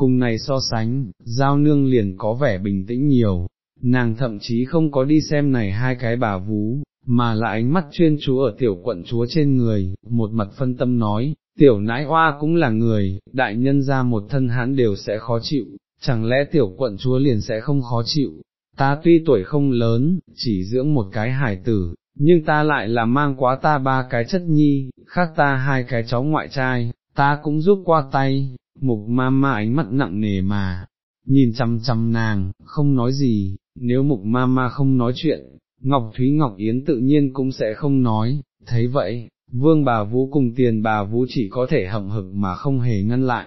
cùng này so sánh, giao nương liền có vẻ bình tĩnh nhiều, nàng thậm chí không có đi xem này hai cái bà vú, mà là ánh mắt chuyên chú ở tiểu quận chúa trên người, một mặt phân tâm nói, tiểu nãi hoa cũng là người, đại nhân ra một thân hán đều sẽ khó chịu, chẳng lẽ tiểu quận chúa liền sẽ không khó chịu, ta tuy tuổi không lớn, chỉ dưỡng một cái hải tử, nhưng ta lại là mang quá ta ba cái chất nhi, khác ta hai cái cháu ngoại trai, ta cũng giúp qua tay, mục ma ma ánh mắt nặng nề mà, nhìn chăm chăm nàng, không nói gì, nếu mục ma ma không nói chuyện, Ngọc Thúy Ngọc Yến tự nhiên cũng sẽ không nói, thấy vậy, vương bà vũ cùng tiền bà vũ chỉ có thể hậm hực mà không hề ngăn lại.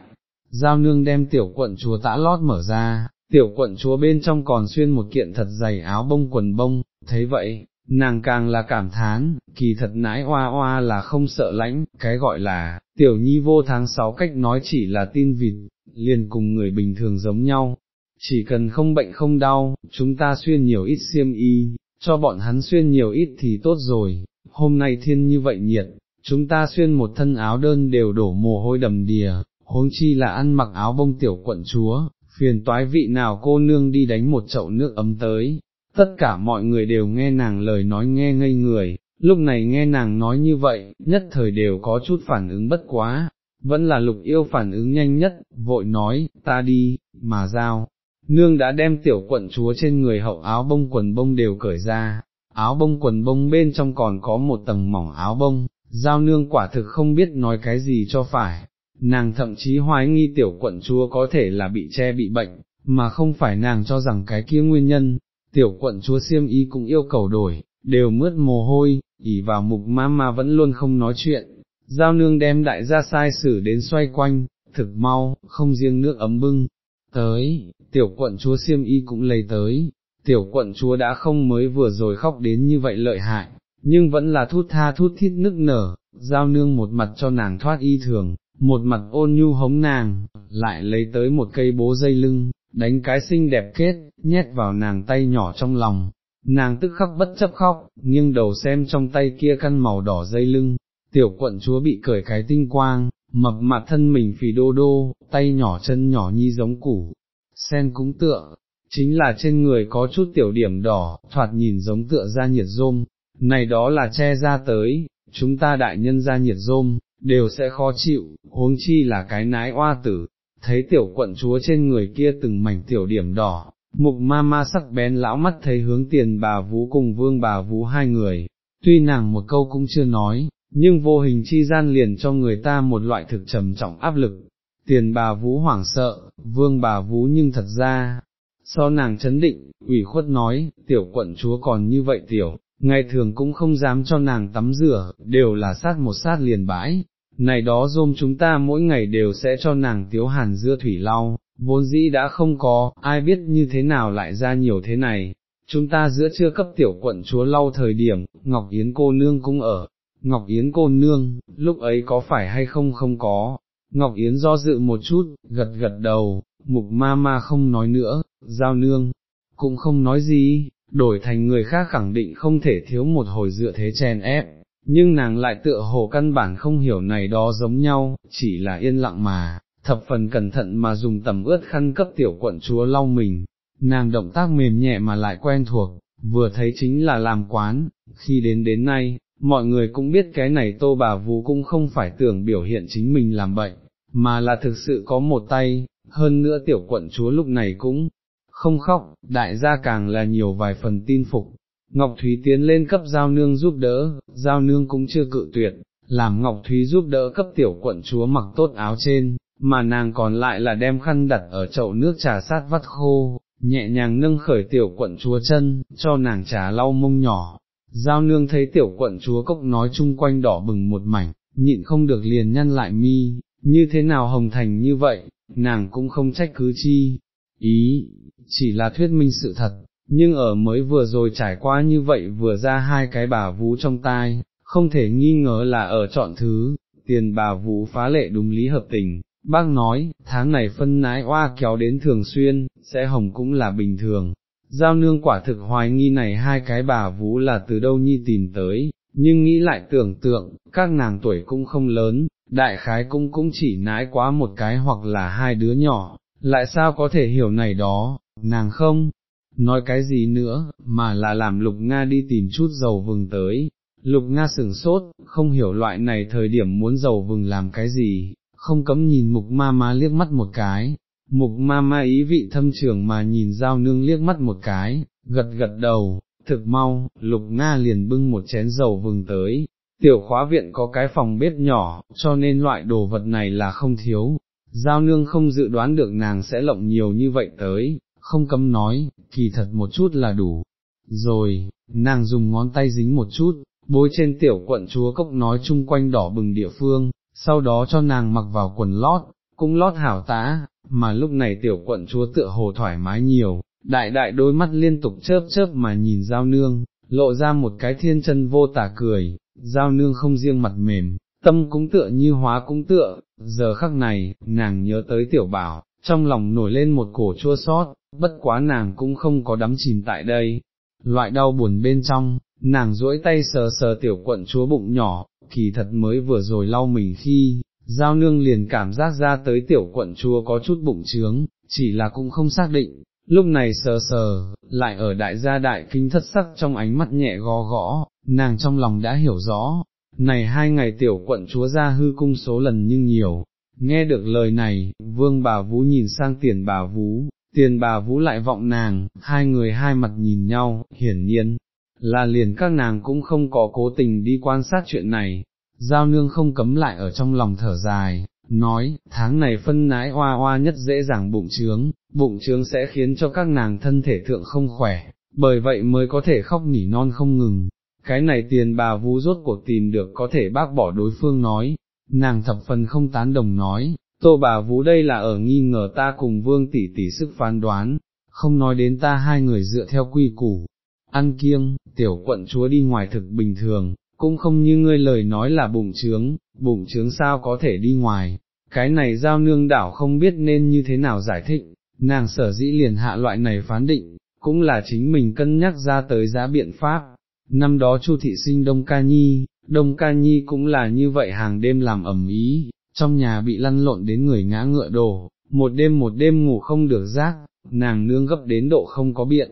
Giao nương đem tiểu quận chúa tã lót mở ra, tiểu quận chúa bên trong còn xuyên một kiện thật dày áo bông quần bông, thấy vậy, nàng càng là cảm thán, kỳ thật nãi oa oa là không sợ lãnh, cái gọi là, tiểu nhi vô tháng sáu cách nói chỉ là tin vịt, liền cùng người bình thường giống nhau, chỉ cần không bệnh không đau, chúng ta xuyên nhiều ít xiêm y, cho bọn hắn xuyên nhiều ít thì tốt rồi, hôm nay thiên như vậy nhiệt, chúng ta xuyên một thân áo đơn đều đổ mồ hôi đầm đìa, huống chi là ăn mặc áo bông tiểu quận chúa, phiền toái vị nào cô nương đi đánh một chậu nước ấm tới, tất cả mọi người đều nghe nàng lời nói nghe ngây người, lúc này nghe nàng nói như vậy, nhất thời đều có chút phản ứng bất quá, vẫn là lục yêu phản ứng nhanh nhất, vội nói, ta đi, mà giao. Nương đã đem tiểu quận chúa trên người hậu áo bông quần bông đều cởi ra, áo bông quần bông bên trong còn có một tầng mỏng áo bông, giao nương quả thực không biết nói cái gì cho phải, nàng thậm chí hoái nghi tiểu quận chúa có thể là bị che bị bệnh, mà không phải nàng cho rằng cái kia nguyên nhân, tiểu quận chúa siêm y cũng yêu cầu đổi, đều mướt mồ hôi, ỉ vào mục ma ma vẫn luôn không nói chuyện, giao nương đem đại gia sai sử đến xoay quanh, thực mau, không riêng nước ấm bưng, tới, tiểu quận chúa siêm y cũng lấy tới, tiểu quận chúa đã không mới vừa rồi khóc đến như vậy lợi hại, nhưng vẫn là thút tha thút thít nức nở, giao nương một mặt cho nàng thoát y thường, một mặt ôn nhu hống nàng, lại lấy tới một cây bố dây lưng, đánh cái xinh đẹp kết, nhét vào nàng tay nhỏ trong lòng, nàng tức khắc bất chấp khóc, nghiêng đầu xem trong tay kia căn màu đỏ dây lưng, tiểu quận chúa bị cởi cái tinh quang, mập mặt thân mình phì đô đô, tay nhỏ chân nhỏ nhi giống củ, sen cũng tựa, chính là trên người có chút tiểu điểm đỏ, thoạt nhìn giống tựa ra nhiệt rôm, này đó là che ra tới, chúng ta đại nhân ra nhiệt rôm, đều sẽ khó chịu, huống chi là cái nái oa tử, thấy tiểu quận chúa trên người kia từng mảnh tiểu điểm đỏ, mục ma ma sắc bén lão mắt thấy hướng tiền bà vũ cùng vương bà vũ hai người, tuy nàng một câu cũng chưa nói, nhưng vô hình chi gian liền cho người ta một loại thực trầm trọng áp lực, tiền bà vũ hoảng sợ, vương bà vũ nhưng thật ra, so nàng chấn định, ủy khuất nói, tiểu quận chúa còn như vậy tiểu, ngày thường cũng không dám cho nàng tắm rửa, đều là sát một sát liền bãi, này đó dôm chúng ta mỗi ngày đều sẽ cho nàng tiếu hàn dưa thủy lau, vốn dĩ đã không có, ai biết như thế nào lại ra nhiều thế này, chúng ta giữa chưa cấp tiểu quận chúa lau thời điểm, Ngọc Yến cô nương cũng ở, Ngọc Yến cô nương, lúc ấy có phải hay không không có, Ngọc Yến do dự một chút, gật gật đầu, mục ma ma không nói nữa, giao nương, cũng không nói gì, đổi thành người khác khẳng định không thể thiếu một hồi dựa thế chèn ép, nhưng nàng lại tựa hồ căn bản không hiểu này đó giống nhau, chỉ là yên lặng mà, thập phần cẩn thận mà dùng tầm ướt khăn cấp tiểu quận chúa lau mình, nàng động tác mềm nhẹ mà lại quen thuộc, vừa thấy chính là làm quán, khi đến đến nay, mọi người cũng biết cái này tô bà vú cũng không phải tưởng biểu hiện chính mình làm bệnh, mà là thực sự có một tay, hơn nữa tiểu quận chúa lúc này cũng không khóc, đại gia càng là nhiều vài phần tin phục, Ngọc Thúy tiến lên cấp giao nương giúp đỡ, giao nương cũng chưa cự tuyệt, làm Ngọc Thúy giúp đỡ cấp tiểu quận chúa mặc tốt áo trên, mà nàng còn lại là đem khăn đặt ở chậu nước trà sát vắt khô, nhẹ nhàng nâng khởi tiểu quận chúa chân, cho nàng trà lau mông nhỏ. Giao nương thấy tiểu quận chúa cốc nói chung quanh đỏ bừng một mảnh, nhịn không được liền nhăn lại mi, như thế nào hồng thành như vậy, nàng cũng không trách cứ chi, ý, chỉ là thuyết minh sự thật, nhưng ở mới vừa rồi trải qua như vậy vừa ra hai cái bà vú trong tai, không thể nghi ngờ là ở chọn thứ, tiền bà vú phá lệ đúng lý hợp tình, bác nói, tháng này phân nái oa kéo đến thường xuyên, sẽ hồng cũng là bình thường. Giao nương quả thực hoài nghi này hai cái bà vú là từ đâu nhi tìm tới, nhưng nghĩ lại tưởng tượng, các nàng tuổi cũng không lớn, đại khái cũng cũng chỉ nái quá một cái hoặc là hai đứa nhỏ, lại sao có thể hiểu này đó, nàng không, nói cái gì nữa, mà là làm Lục Nga đi tìm chút dầu vừng tới. Lục Nga sửng sốt, không hiểu loại này thời điểm muốn dầu vừng làm cái gì, không cấm nhìn mục ma ma liếc mắt một cái, mục ma ma ý vị thâm trường mà nhìn giao nương liếc mắt một cái, gật gật đầu, thực mau, lục Nga liền bưng một chén dầu vừng tới, tiểu khóa viện có cái phòng bếp nhỏ, cho nên loại đồ vật này là không thiếu, giao nương không dự đoán được nàng sẽ lộng nhiều như vậy tới, không cấm nói, kỳ thật một chút là đủ. Rồi, nàng dùng ngón tay dính một chút, bôi trên tiểu quận chúa cốc nói chung quanh đỏ bừng địa phương, sau đó cho nàng mặc vào quần lót, cũng lót hảo tá mà lúc này tiểu quận chúa tựa hồ thoải mái nhiều, đại đại đôi mắt liên tục chớp chớp mà nhìn giao nương, lộ ra một cái thiên chân vô tả cười, giao nương không riêng mặt mềm, tâm cũng tựa như hóa cũng tựa, giờ khắc này, nàng nhớ tới tiểu bảo, trong lòng nổi lên một cổ chua sót, bất quá nàng cũng không có đắm chìm tại đây, loại đau buồn bên trong, nàng duỗi tay sờ sờ tiểu quận chúa bụng nhỏ, kỳ thật mới vừa rồi lau mình khi, giao nương liền cảm giác ra tới tiểu quận chúa có chút bụng trướng, chỉ là cũng không xác định, lúc này sờ sờ, lại ở đại gia đại kinh thất sắc trong ánh mắt nhẹ gò gõ, nàng trong lòng đã hiểu rõ, này hai ngày tiểu quận chúa ra hư cung số lần nhưng nhiều, nghe được lời này, vương bà vú nhìn sang tiền bà vú, tiền bà Vũ lại vọng nàng, hai người hai mặt nhìn nhau, hiển nhiên, là liền các nàng cũng không có cố tình đi quan sát chuyện này, giao nương không cấm lại ở trong lòng thở dài, nói, tháng này phân nái hoa hoa nhất dễ dàng bụng trướng, bụng trướng sẽ khiến cho các nàng thân thể thượng không khỏe, bởi vậy mới có thể khóc nỉ non không ngừng. Cái này tiền bà Vũ rốt cuộc tìm được có thể bác bỏ đối phương nói, nàng thập phần không tán đồng nói, tô bà vú đây là ở nghi ngờ ta cùng vương tỷ tỷ sức phán đoán, không nói đến ta hai người dựa theo quy củ, ăn kiêng, tiểu quận chúa đi ngoài thực bình thường, cũng không như ngươi lời nói là bụng trướng, bụng trướng sao có thể đi ngoài, cái này giao nương đảo không biết nên như thế nào giải thích, nàng sở dĩ liền hạ loại này phán định, cũng là chính mình cân nhắc ra tới giá biện pháp. Năm đó Chu thị sinh Đông Ca Nhi, Đông Ca Nhi cũng là như vậy hàng đêm làm ẩm ý, trong nhà bị lăn lộn đến người ngã ngựa đổ, một đêm một đêm ngủ không được giấc, nàng nương gấp đến độ không có biện,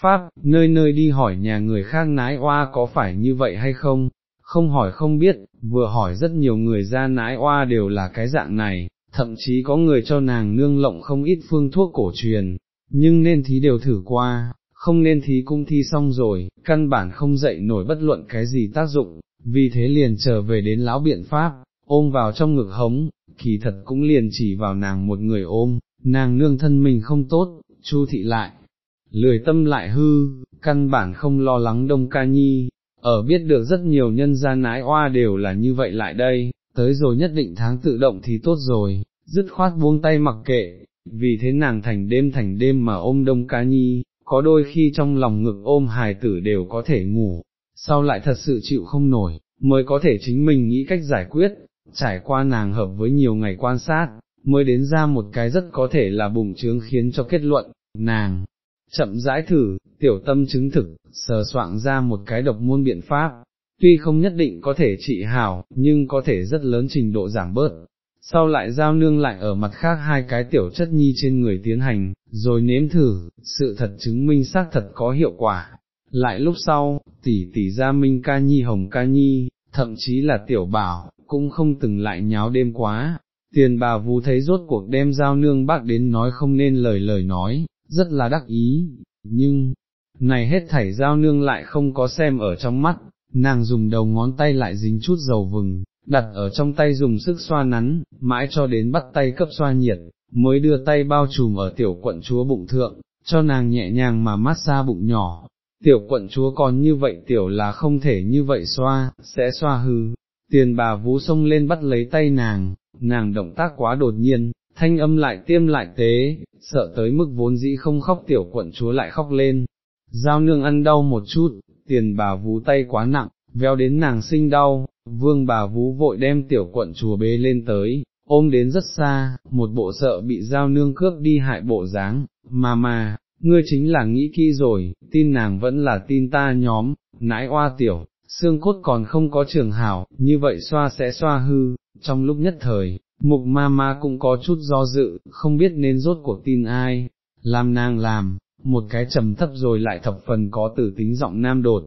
Pháp, nơi nơi đi hỏi nhà người khác nái oa có phải như vậy hay không, không hỏi không biết, vừa hỏi rất nhiều người ra nái oa đều là cái dạng này, thậm chí có người cho nàng nương lộng không ít phương thuốc cổ truyền, nhưng nên thí đều thử qua, không nên thí cung thi xong rồi, căn bản không dậy nổi bất luận cái gì tác dụng, vì thế liền trở về đến lão biện pháp, ôm vào trong ngực hống, kỳ thật cũng liền chỉ vào nàng một người ôm, nàng nương thân mình không tốt, chu thị lại. Lười tâm lại hư, căn bản không lo lắng đông ca nhi, ở biết được rất nhiều nhân gia nái oa đều là như vậy lại đây, tới rồi nhất định tháng tự động thì tốt rồi, dứt khoát buông tay mặc kệ, vì thế nàng thành đêm thành đêm mà ôm đông ca nhi, có đôi khi trong lòng ngực ôm hài tử đều có thể ngủ, sau lại thật sự chịu không nổi, mới có thể chính mình nghĩ cách giải quyết, trải qua nàng hợp với nhiều ngày quan sát, mới đến ra một cái rất có thể là bụng trướng khiến cho kết luận, nàng chậm rãi thử, tiểu tâm chứng thực, sờ soạn ra một cái độc môn biện pháp, tuy không nhất định có thể trị hảo, nhưng có thể rất lớn trình độ giảm bớt. Sau lại giao nương lại ở mặt khác hai cái tiểu chất nhi trên người tiến hành, rồi nếm thử, sự thật chứng minh xác thật có hiệu quả. Lại lúc sau, tỷ tỷ gia minh ca nhi hồng ca nhi, thậm chí là tiểu bảo, cũng không từng lại nháo đêm quá. Tiền bà vú thấy rốt cuộc đem giao nương bác đến nói không nên lời lời nói, rất là đắc ý, nhưng, này hết thảy giao nương lại không có xem ở trong mắt, nàng dùng đầu ngón tay lại dính chút dầu vừng, đặt ở trong tay dùng sức xoa nắn, mãi cho đến bắt tay cấp xoa nhiệt, mới đưa tay bao trùm ở tiểu quận chúa bụng thượng, cho nàng nhẹ nhàng mà mát xa bụng nhỏ. Tiểu quận chúa còn như vậy tiểu là không thể như vậy xoa, sẽ xoa hư, tiền bà vú xông lên bắt lấy tay nàng, nàng động tác quá đột nhiên, thanh âm lại tiêm lại tế, sợ tới mức vốn dĩ không khóc tiểu quận chúa lại khóc lên, giao nương ăn đau một chút, tiền bà vú tay quá nặng, véo đến nàng sinh đau, vương bà vú vội đem tiểu quận chúa bế lên tới, ôm đến rất xa, một bộ sợ bị giao nương cướp đi hại bộ dáng, mà mà, ngươi chính là nghĩ kỹ rồi, tin nàng vẫn là tin ta nhóm, nãi oa tiểu, xương cốt còn không có trường hảo, như vậy xoa sẽ xoa hư, trong lúc nhất thời, mục ma ma cũng có chút do dự, không biết nên rốt cuộc tin ai, làm nàng làm, một cái trầm thấp rồi lại thập phần có tử tính giọng nam đột.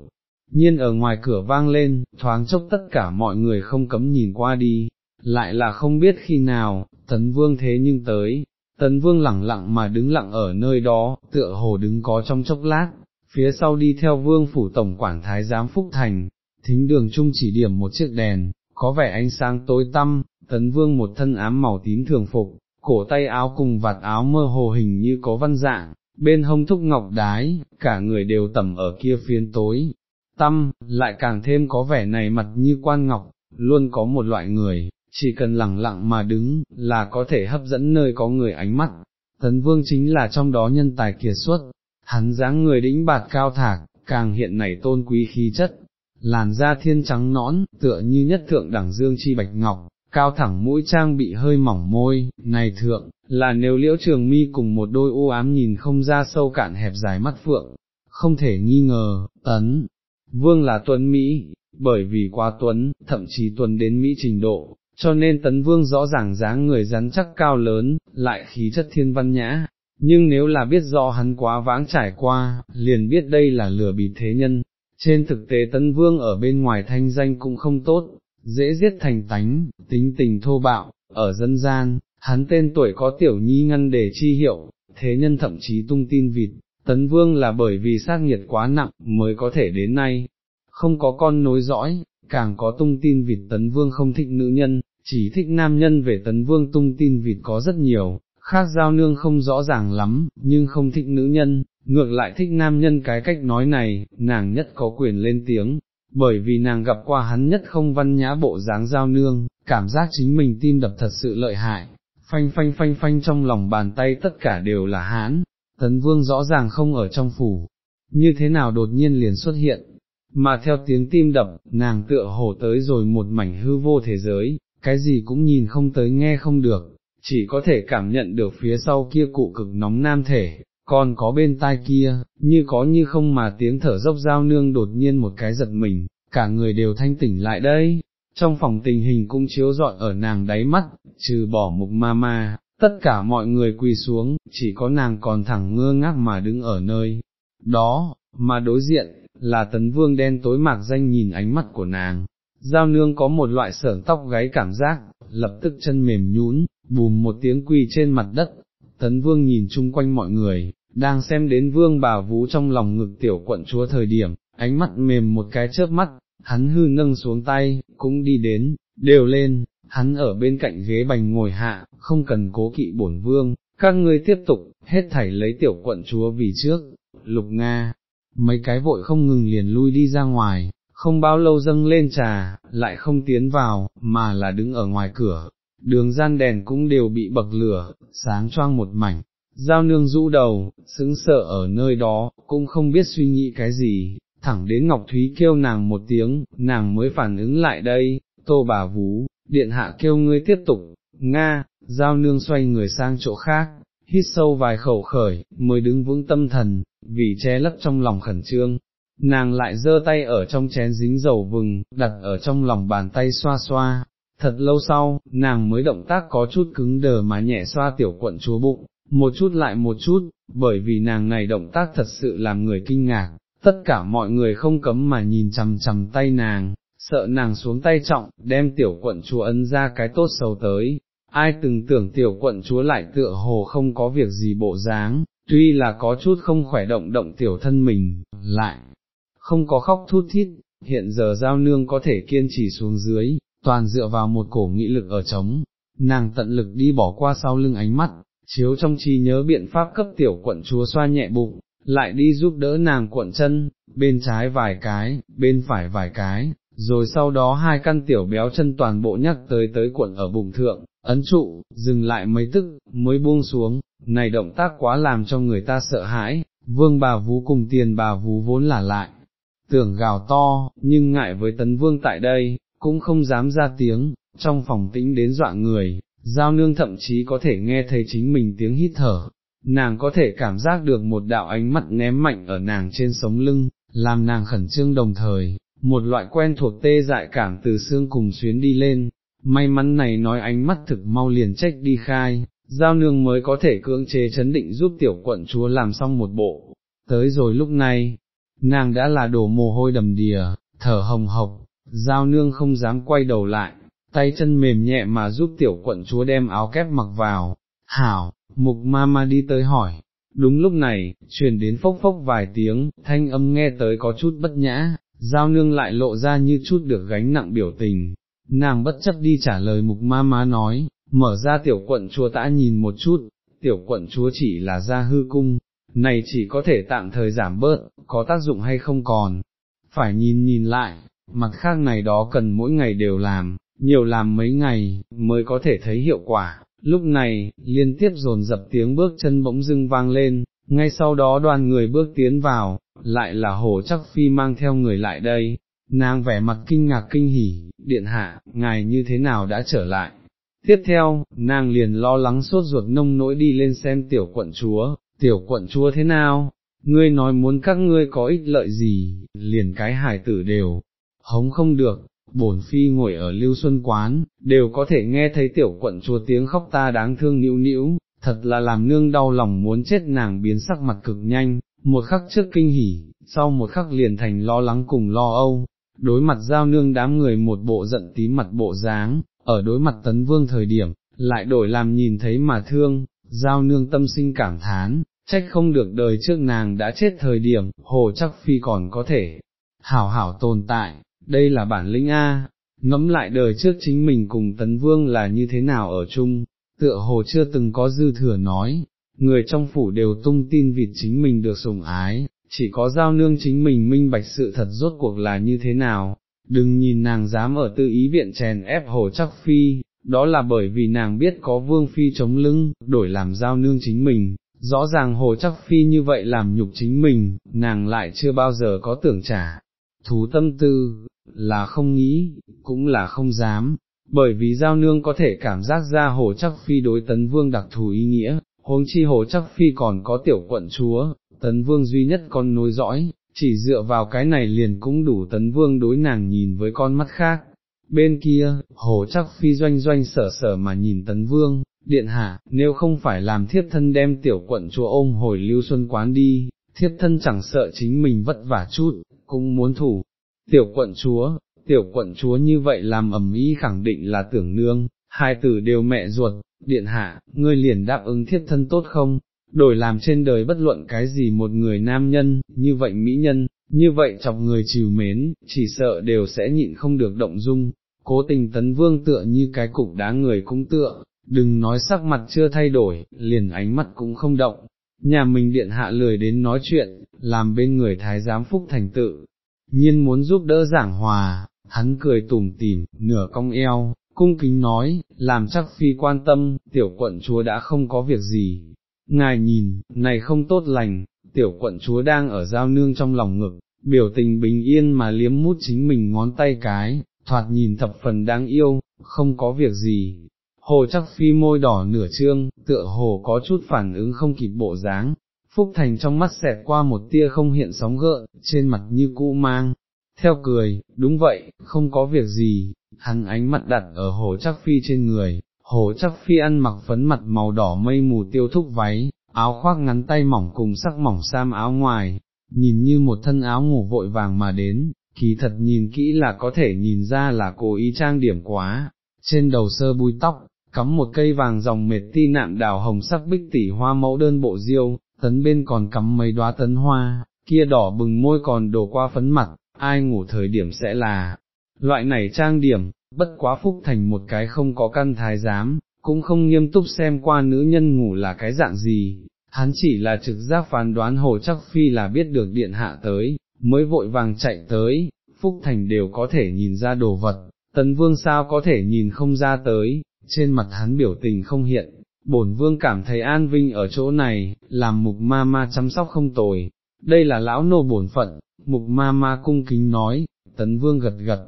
Nhiên ở ngoài cửa vang lên, thoáng chốc tất cả mọi người không cấm nhìn qua đi, lại là không biết khi nào, tấn vương thế nhưng tới, tấn vương lẳng lặng mà đứng lặng ở nơi đó, tựa hồ đứng có trong chốc lát, phía sau đi theo vương phủ tổng quản thái giám Phúc Thành, thính đường chung chỉ điểm một chiếc đèn, có vẻ ánh sáng tối tăm, tấn vương một thân ám màu tím thường phục, cổ tay áo cùng vạt áo mơ hồ hình như có văn dạng, bên hông thúc ngọc đái, cả người đều tẩm ở kia phiên tối, tâm, lại càng thêm có vẻ này mặt như quan ngọc, luôn có một loại người, chỉ cần lặng lặng mà đứng, là có thể hấp dẫn nơi có người ánh mắt. Tấn vương chính là trong đó nhân tài kiệt xuất, hắn dáng người đĩnh bạt cao thạc, càng hiện nảy tôn quý khí chất, làn da thiên trắng nõn, tựa như nhất thượng đẳng dương chi bạch ngọc, cao thẳng mũi trang bị hơi mỏng môi, này thượng, là nếu liễu trường mi cùng một đôi u ám nhìn không ra sâu cạn hẹp dài mắt phượng, không thể nghi ngờ, tấn, vương là tuấn Mỹ, bởi vì quá tuấn, thậm chí tuấn đến Mỹ trình độ, cho nên tấn vương rõ ràng dáng người rắn chắc cao lớn, lại khí chất thiên văn nhã, nhưng nếu là biết do hắn quá vãng trải qua, liền biết đây là lừa bịp thế nhân, trên thực tế tấn vương ở bên ngoài thanh danh cũng không tốt, dễ giết thành tánh, tính tình thô bạo, ở dân gian, hắn tên tuổi có tiểu nhi ngăn để chi hiệu, thế nhân thậm chí tung tin vịt, tấn vương là bởi vì sát nhiệt quá nặng mới có thể đến nay, không có con nối dõi, càng có tung tin vịt tấn vương không thích nữ nhân, chỉ thích nam nhân về tấn vương tung tin vịt có rất nhiều, khác giao nương không rõ ràng lắm, nhưng không thích nữ nhân, ngược lại thích nam nhân cái cách nói này, nàng nhất có quyền lên tiếng, bởi vì nàng gặp qua hắn nhất không văn nhã bộ dáng giao nương, cảm giác chính mình tim đập thật sự lợi hại, phanh phanh phanh phanh trong lòng bàn tay tất cả đều là hán, tấn vương rõ ràng không ở trong phủ, như thế nào đột nhiên liền xuất hiện, mà theo tiếng tim đập, nàng tựa hồ tới rồi một mảnh hư vô thế giới, cái gì cũng nhìn không tới nghe không được, chỉ có thể cảm nhận được phía sau kia cụ cực nóng nam thể, còn có bên tai kia, như có như không mà tiếng thở dốc giao nương đột nhiên một cái giật mình, cả người đều thanh tỉnh lại đây, trong phòng tình hình cũng chiếu rọi ở nàng đáy mắt, trừ bỏ mục ma ma, tất cả mọi người quỳ xuống, chỉ có nàng còn thẳng ngơ ngác mà đứng ở nơi đó, mà đối diện, là tấn vương đen tối mạc danh nhìn ánh mắt của nàng, giao nương có một loại sởn tóc gáy cảm giác, lập tức chân mềm nhún, bùm một tiếng quỳ trên mặt đất, tấn vương nhìn chung quanh mọi người, đang xem đến vương bà vú trong lòng ngực tiểu quận chúa thời điểm, ánh mắt mềm một cái chớp mắt, hắn hư nâng xuống tay, cũng đi đến, đều lên, hắn ở bên cạnh ghế bành ngồi hạ, không cần cố kỵ bổn vương, các ngươi tiếp tục, hết thảy lấy tiểu quận chúa vì trước, lục Nga, mấy cái vội không ngừng liền lui đi ra ngoài, không bao lâu dâng lên trà, lại không tiến vào, mà là đứng ở ngoài cửa, đường gian đèn cũng đều bị bậc lửa, sáng choang một mảnh, giao nương rũ đầu, sững sợ ở nơi đó, cũng không biết suy nghĩ cái gì, thẳng đến Ngọc Thúy kêu nàng một tiếng, nàng mới phản ứng lại đây, tô bà vú, điện hạ kêu ngươi tiếp tục, Nga, giao nương xoay người sang chỗ khác, hít sâu vài khẩu khởi, mới đứng vững tâm thần, vì che lấp trong lòng khẩn trương. Nàng lại giơ tay ở trong chén dính dầu vừng, đặt ở trong lòng bàn tay xoa xoa, thật lâu sau, nàng mới động tác có chút cứng đờ mà nhẹ xoa tiểu quận chúa bụng, một chút lại một chút, bởi vì nàng này động tác thật sự làm người kinh ngạc, tất cả mọi người không cấm mà nhìn chằm chằm tay nàng, sợ nàng xuống tay trọng, đem tiểu quận chúa ấn ra cái tốt xấu tới. Ai từng tưởng tiểu quận chúa lại tựa hồ không có việc gì bộ dáng, tuy là có chút không khỏe động động tiểu thân mình, lại không có khóc thút thít, hiện giờ giao nương có thể kiên trì xuống dưới, toàn dựa vào một cổ nghị lực ở trống, nàng tận lực đi bỏ qua sau lưng ánh mắt, chiếu trong trí nhớ biện pháp cấp tiểu quận chúa xoa nhẹ bụng, lại đi giúp đỡ nàng cuộn chân, bên trái vài cái, bên phải vài cái, rồi sau đó hai căn tiểu béo chân toàn bộ nhắc tới tới cuộn ở bụng thượng, ấn trụ, dừng lại mấy tức, mới buông xuống, này động tác quá làm cho người ta sợ hãi, vương bà vú cùng tiền bà vú vốn là lại, tưởng gào to, nhưng ngại với tấn vương tại đây, cũng không dám ra tiếng, trong phòng tĩnh đến dọa người, giao nương thậm chí có thể nghe thấy chính mình tiếng hít thở, nàng có thể cảm giác được một đạo ánh mắt ném mạnh ở nàng trên sống lưng, làm nàng khẩn trương đồng thời, một loại quen thuộc tê dại cảm từ xương cùng xuyến đi lên, may mắn này nói ánh mắt thực mau liền trách đi khai, giao nương mới có thể cưỡng chế chấn định giúp tiểu quận chúa làm xong một bộ, tới rồi lúc này, nàng đã là đổ mồ hôi đầm đìa, thở hồng hộc, giao nương không dám quay đầu lại, tay chân mềm nhẹ mà giúp tiểu quận chúa đem áo kép mặc vào, hảo, mục ma ma đi tới hỏi, đúng lúc này, truyền đến phốc phốc vài tiếng, thanh âm nghe tới có chút bất nhã, giao nương lại lộ ra như chút được gánh nặng biểu tình, nàng bất chấp đi trả lời mục ma ma nói, mở ra tiểu quận chúa tã nhìn một chút, tiểu quận chúa chỉ là ra hư cung, này chỉ có thể tạm thời giảm bớt, có tác dụng hay không còn, phải nhìn nhìn lại, mặt khác này đó cần mỗi ngày đều làm, nhiều làm mấy ngày, mới có thể thấy hiệu quả. Lúc này, liên tiếp dồn dập tiếng bước chân bỗng dưng vang lên, ngay sau đó đoàn người bước tiến vào, lại là hồ chắc phi mang theo người lại đây, nàng vẻ mặt kinh ngạc kinh hỉ, điện hạ, ngài như thế nào đã trở lại. Tiếp theo, nàng liền lo lắng sốt ruột nông nỗi đi lên xem tiểu quận chúa, tiểu quận chúa thế nào, ngươi nói muốn các ngươi có ích lợi gì, liền cái hải tử đều, hống không được, bổn phi ngồi ở lưu xuân quán, đều có thể nghe thấy tiểu quận chúa tiếng khóc ta đáng thương nữu nữu, thật là làm nương đau lòng muốn chết nàng biến sắc mặt cực nhanh, một khắc trước kinh hỉ, sau một khắc liền thành lo lắng cùng lo âu, đối mặt giao nương đám người một bộ giận tí mặt bộ dáng, ở đối mặt tấn vương thời điểm, lại đổi làm nhìn thấy mà thương, giao nương tâm sinh cảm thán, trách không được đời trước nàng đã chết thời điểm, hồ chắc phi còn có thể, hảo hảo tồn tại, đây là bản lĩnh A, ngẫm lại đời trước chính mình cùng tấn vương là như thế nào ở chung, tựa hồ chưa từng có dư thừa nói, người trong phủ đều tung tin vịt chính mình được sủng ái, chỉ có giao nương chính mình minh bạch sự thật rốt cuộc là như thế nào, đừng nhìn nàng dám ở tư ý viện chèn ép hồ chắc phi, đó là bởi vì nàng biết có vương phi chống lưng, đổi làm giao nương chính mình, rõ ràng hồ chắc phi như vậy làm nhục chính mình, nàng lại chưa bao giờ có tưởng trả, thú tâm tư, là không nghĩ, cũng là không dám, bởi vì giao nương có thể cảm giác ra hồ chắc phi đối tấn vương đặc thù ý nghĩa, huống chi hồ chắc phi còn có tiểu quận chúa, tấn vương duy nhất con nối dõi, chỉ dựa vào cái này liền cũng đủ tấn vương đối nàng nhìn với con mắt khác. Bên kia, hồ chắc phi doanh doanh sở sở mà nhìn tấn vương, điện hạ, nếu không phải làm thiếp thân đem tiểu quận chúa ôm hồi lưu xuân quán đi, thiếp thân chẳng sợ chính mình vất vả chút, cũng muốn thủ. Tiểu quận chúa, tiểu quận chúa như vậy làm ẩm ý khẳng định là tưởng nương, hai tử đều mẹ ruột, điện hạ, ngươi liền đáp ứng thiết thân tốt không, đổi làm trên đời bất luận cái gì một người nam nhân, như vậy mỹ nhân, như vậy chọc người chiều mến, chỉ sợ đều sẽ nhịn không được động dung, cố tình tấn vương tựa như cái cục đá người cũng tựa, đừng nói sắc mặt chưa thay đổi, liền ánh mắt cũng không động, nhà mình điện hạ lười đến nói chuyện, làm bên người thái giám phúc thành tự, nhiên muốn giúp đỡ giảng hòa, hắn cười tủm tỉm, nửa cong eo, cung kính nói, làm chắc phi quan tâm, tiểu quận chúa đã không có việc gì, ngài nhìn, này không tốt lành, tiểu quận chúa đang ở giao nương trong lòng ngực, biểu tình bình yên mà liếm mút chính mình ngón tay cái, thoạt nhìn thập phần đáng yêu, không có việc gì. Hồ chắc phi môi đỏ nửa trương, tựa hồ có chút phản ứng không kịp bộ dáng, Phúc Thành trong mắt xẹt qua một tia không hiện sóng gợn, trên mặt như cũ mang, theo cười, đúng vậy, không có việc gì, hắn ánh mặt đặt ở hồ chắc phi trên người, hồ chắc phi ăn mặc phấn mặt màu đỏ mây mù tiêu thúc váy, áo khoác ngắn tay mỏng cùng sắc mỏng sam áo ngoài, nhìn như một thân áo ngủ vội vàng mà đến, kỳ thật nhìn kỹ là có thể nhìn ra là cố ý trang điểm quá, trên đầu sơ bùi tóc, cắm một cây vàng dòng mệt ti nạm đào hồng sắc bích tỷ hoa mẫu đơn bộ diêu, tấn bên còn cắm mấy đóa tấn hoa, kia đỏ bừng môi còn đổ qua phấn mặt, ai ngủ thời điểm sẽ là, loại này trang điểm, bất quá phúc thành một cái không có căn thái giám, cũng không nghiêm túc xem qua nữ nhân ngủ là cái dạng gì, hắn chỉ là trực giác phán đoán hồ chắc phi là biết được điện hạ tới, mới vội vàng chạy tới, phúc thành đều có thể nhìn ra đồ vật, tấn vương sao có thể nhìn không ra tới, trên mặt hắn biểu tình không hiện. Bổn vương cảm thấy an vinh ở chỗ này, làm mục ma ma chăm sóc không tồi, đây là lão nô bổn phận, mục ma ma cung kính nói, tấn vương gật gật,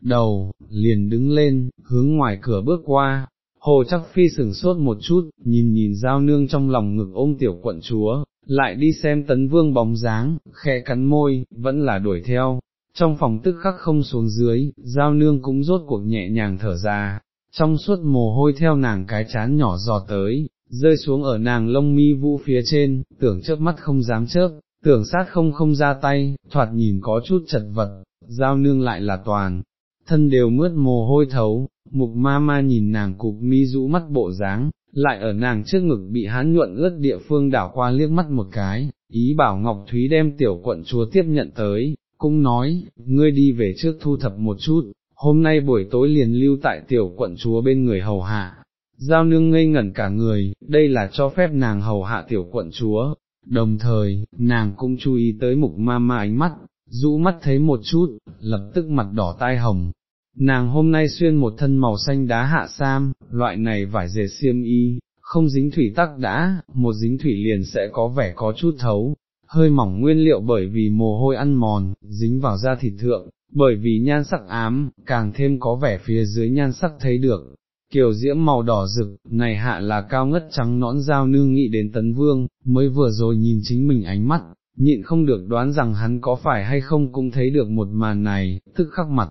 đầu, liền đứng lên, hướng ngoài cửa bước qua, hồ chắc phi sửng sốt một chút, nhìn nhìn giao nương trong lòng ngực ôm tiểu quận chúa, lại đi xem tấn vương bóng dáng, khe cắn môi, vẫn là đuổi theo, trong phòng tức khắc không xuống dưới, giao nương cũng rốt cuộc nhẹ nhàng thở ra, trong suốt mồ hôi theo nàng cái chán nhỏ giò tới, rơi xuống ở nàng lông mi vũ phía trên, tưởng chớp mắt không dám chớp, tưởng sát không không ra tay, thoạt nhìn có chút chật vật, giao nương lại là toàn, thân đều mướt mồ hôi thấu, mục ma ma nhìn nàng cục mi rũ mắt bộ dáng, lại ở nàng trước ngực bị hán nhuận ướt địa phương đảo qua liếc mắt một cái, ý bảo Ngọc Thúy đem tiểu quận chúa tiếp nhận tới, cũng nói, ngươi đi về trước thu thập một chút, hôm nay buổi tối liền lưu tại tiểu quận chúa bên người hầu hạ. Giao nương ngây ngẩn cả người, đây là cho phép nàng hầu hạ tiểu quận chúa, đồng thời, nàng cũng chú ý tới mục ma ma ánh mắt, rũ mắt thấy một chút, lập tức mặt đỏ tai hồng. Nàng hôm nay xuyên một thân màu xanh đá hạ sam, loại này vải dệt xiêm y, không dính thủy tắc đã, một dính thủy liền sẽ có vẻ có chút thấu, hơi mỏng nguyên liệu bởi vì mồ hôi ăn mòn, dính vào da thịt thượng, bởi vì nhan sắc ám, càng thêm có vẻ phía dưới nhan sắc thấy được. Kiều diễm màu đỏ rực, này hạ là cao ngất trắng nõn dao nương nghĩ đến tấn vương, mới vừa rồi nhìn chính mình ánh mắt, nhịn không được đoán rằng hắn có phải hay không cũng thấy được một màn này, tức khắc mặt,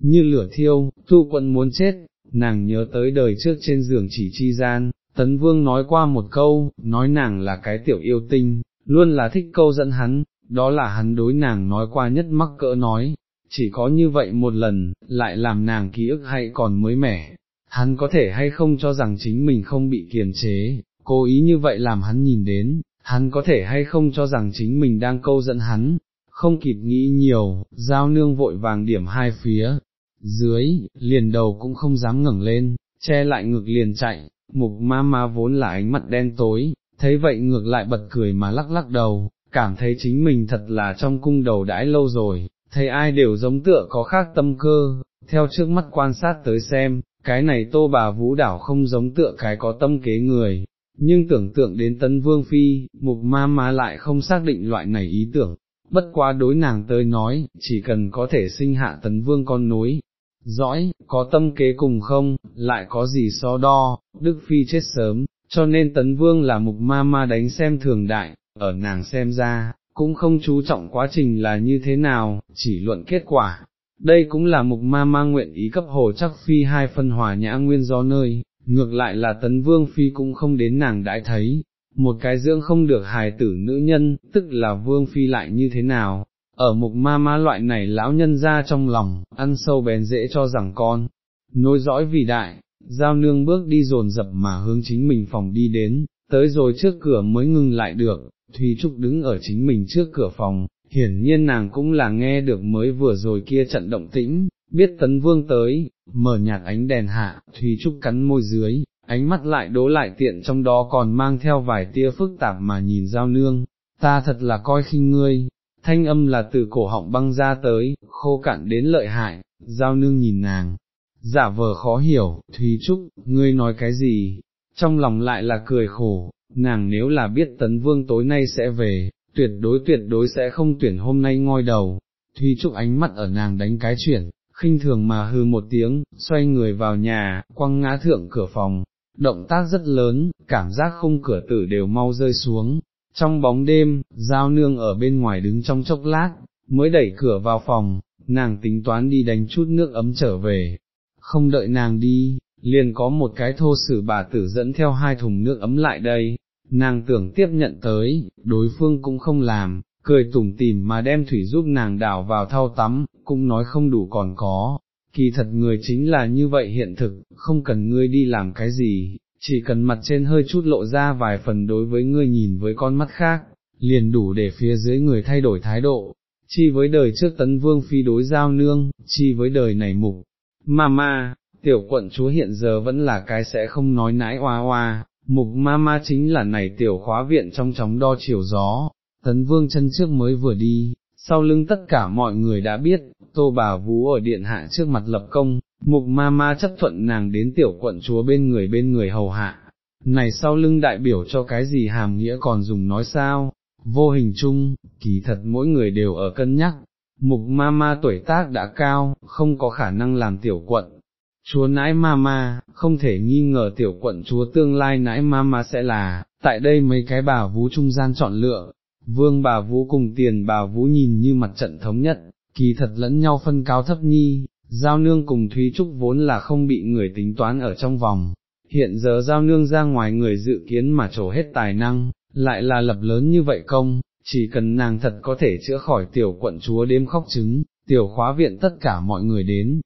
như lửa thiêu, tu quận muốn chết, nàng nhớ tới đời trước trên giường chỉ chi gian, tấn vương nói qua một câu, nói nàng là cái tiểu yêu tinh, luôn là thích câu dẫn hắn, đó là hắn đối nàng nói qua nhất mắc cỡ nói, chỉ có như vậy một lần, lại làm nàng ký ức hay còn mới mẻ, hắn có thể hay không cho rằng chính mình không bị kiềm chế, cố ý như vậy làm hắn nhìn đến, hắn có thể hay không cho rằng chính mình đang câu dẫn hắn, không kịp nghĩ nhiều, giao nương vội vàng điểm hai phía, dưới, liền đầu cũng không dám ngẩng lên, che lại ngực liền chạy, mục ma ma vốn là ánh mặt đen tối, thấy vậy ngược lại bật cười mà lắc lắc đầu, cảm thấy chính mình thật là trong cung đầu đãi lâu rồi, thấy ai đều giống tựa có khác tâm cơ, theo trước mắt quan sát tới xem, cái này tô bà vũ đảo không giống tựa cái có tâm kế người, nhưng tưởng tượng đến tấn vương phi, mục ma ma lại không xác định loại này ý tưởng, bất quá đối nàng tới nói, chỉ cần có thể sinh hạ tấn vương con nối, dõi, có tâm kế cùng không, lại có gì so đo, Đức Phi chết sớm, cho nên tấn vương là mục ma ma đánh xem thường đại, ở nàng xem ra, cũng không chú trọng quá trình là như thế nào, chỉ luận kết quả. Đây cũng là mục ma ma nguyện ý cấp hồ chắc phi hai phân hòa nhã nguyên do nơi, ngược lại là tấn vương phi cũng không đến nàng đãi thấy, một cái dưỡng không được hài tử nữ nhân, tức là vương phi lại như thế nào, ở mục ma ma loại này lão nhân ra trong lòng, ăn sâu bén dễ cho rằng con, nối dõi vì đại, giao nương bước đi dồn dập mà hướng chính mình phòng đi đến, tới rồi trước cửa mới ngừng lại được, Thúy Trúc đứng ở chính mình trước cửa phòng, hiển nhiên nàng cũng là nghe được mới vừa rồi kia trận động tĩnh, biết tấn vương tới, mở nhạt ánh đèn hạ, Thúy Trúc cắn môi dưới, ánh mắt lại đố lại tiện trong đó còn mang theo vài tia phức tạp mà nhìn giao nương, ta thật là coi khinh ngươi, thanh âm là từ cổ họng băng ra tới, khô cạn đến lợi hại, giao nương nhìn nàng, giả vờ khó hiểu, Thúy Trúc, ngươi nói cái gì, trong lòng lại là cười khổ, nàng nếu là biết tấn vương tối nay sẽ về, tuyệt đối tuyệt đối sẽ không tuyển hôm nay ngoi đầu, Thúy Trúc ánh mắt ở nàng đánh cái chuyển, khinh thường mà hư một tiếng, xoay người vào nhà, quăng ngã thượng cửa phòng, động tác rất lớn, cảm giác khung cửa tử đều mau rơi xuống. Trong bóng đêm, giao nương ở bên ngoài đứng trong chốc lát, mới đẩy cửa vào phòng, nàng tính toán đi đánh chút nước ấm trở về. Không đợi nàng đi, liền có một cái thô sử bà tử dẫn theo hai thùng nước ấm lại đây, nàng tưởng tiếp nhận tới, đối phương cũng không làm, cười tủm tỉm mà đem thủy giúp nàng đảo vào thau tắm, cũng nói không đủ còn có, kỳ thật người chính là như vậy hiện thực, không cần ngươi đi làm cái gì, chỉ cần mặt trên hơi chút lộ ra vài phần đối với ngươi nhìn với con mắt khác, liền đủ để phía dưới người thay đổi thái độ, chi với đời trước tấn vương phi đối giao nương, chi với đời này mục. ma tiểu quận chúa hiện giờ vẫn là cái sẽ không nói nãi hoa hoa, mục mama chính là này tiểu khóa viện trong chóng đo chiều gió, tấn vương chân trước mới vừa đi, sau lưng tất cả mọi người đã biết, tô bà vú ở điện hạ trước mặt lập công, mục ma ma chấp thuận nàng đến tiểu quận chúa bên người bên người hầu hạ, này sau lưng đại biểu cho cái gì hàm nghĩa còn dùng nói sao, vô hình chung, kỳ thật mỗi người đều ở cân nhắc, mục ma ma tuổi tác đã cao, không có khả năng làm tiểu quận. Chúa nãi ma ma, không thể nghi ngờ tiểu quận chúa tương lai nãi ma ma sẽ là, tại đây mấy cái bà vú trung gian chọn lựa, vương bà vũ cùng tiền bà vũ nhìn như mặt trận thống nhất, kỳ thật lẫn nhau phân cao thấp nhi, Giao nương cùng Thúy Trúc vốn là không bị người tính toán ở trong vòng, hiện giờ giao nương ra ngoài người dự kiến mà trổ hết tài năng, lại là lập lớn như vậy công, chỉ cần nàng thật có thể chữa khỏi tiểu quận chúa đêm khóc trứng, tiểu khóa viện tất cả mọi người đến,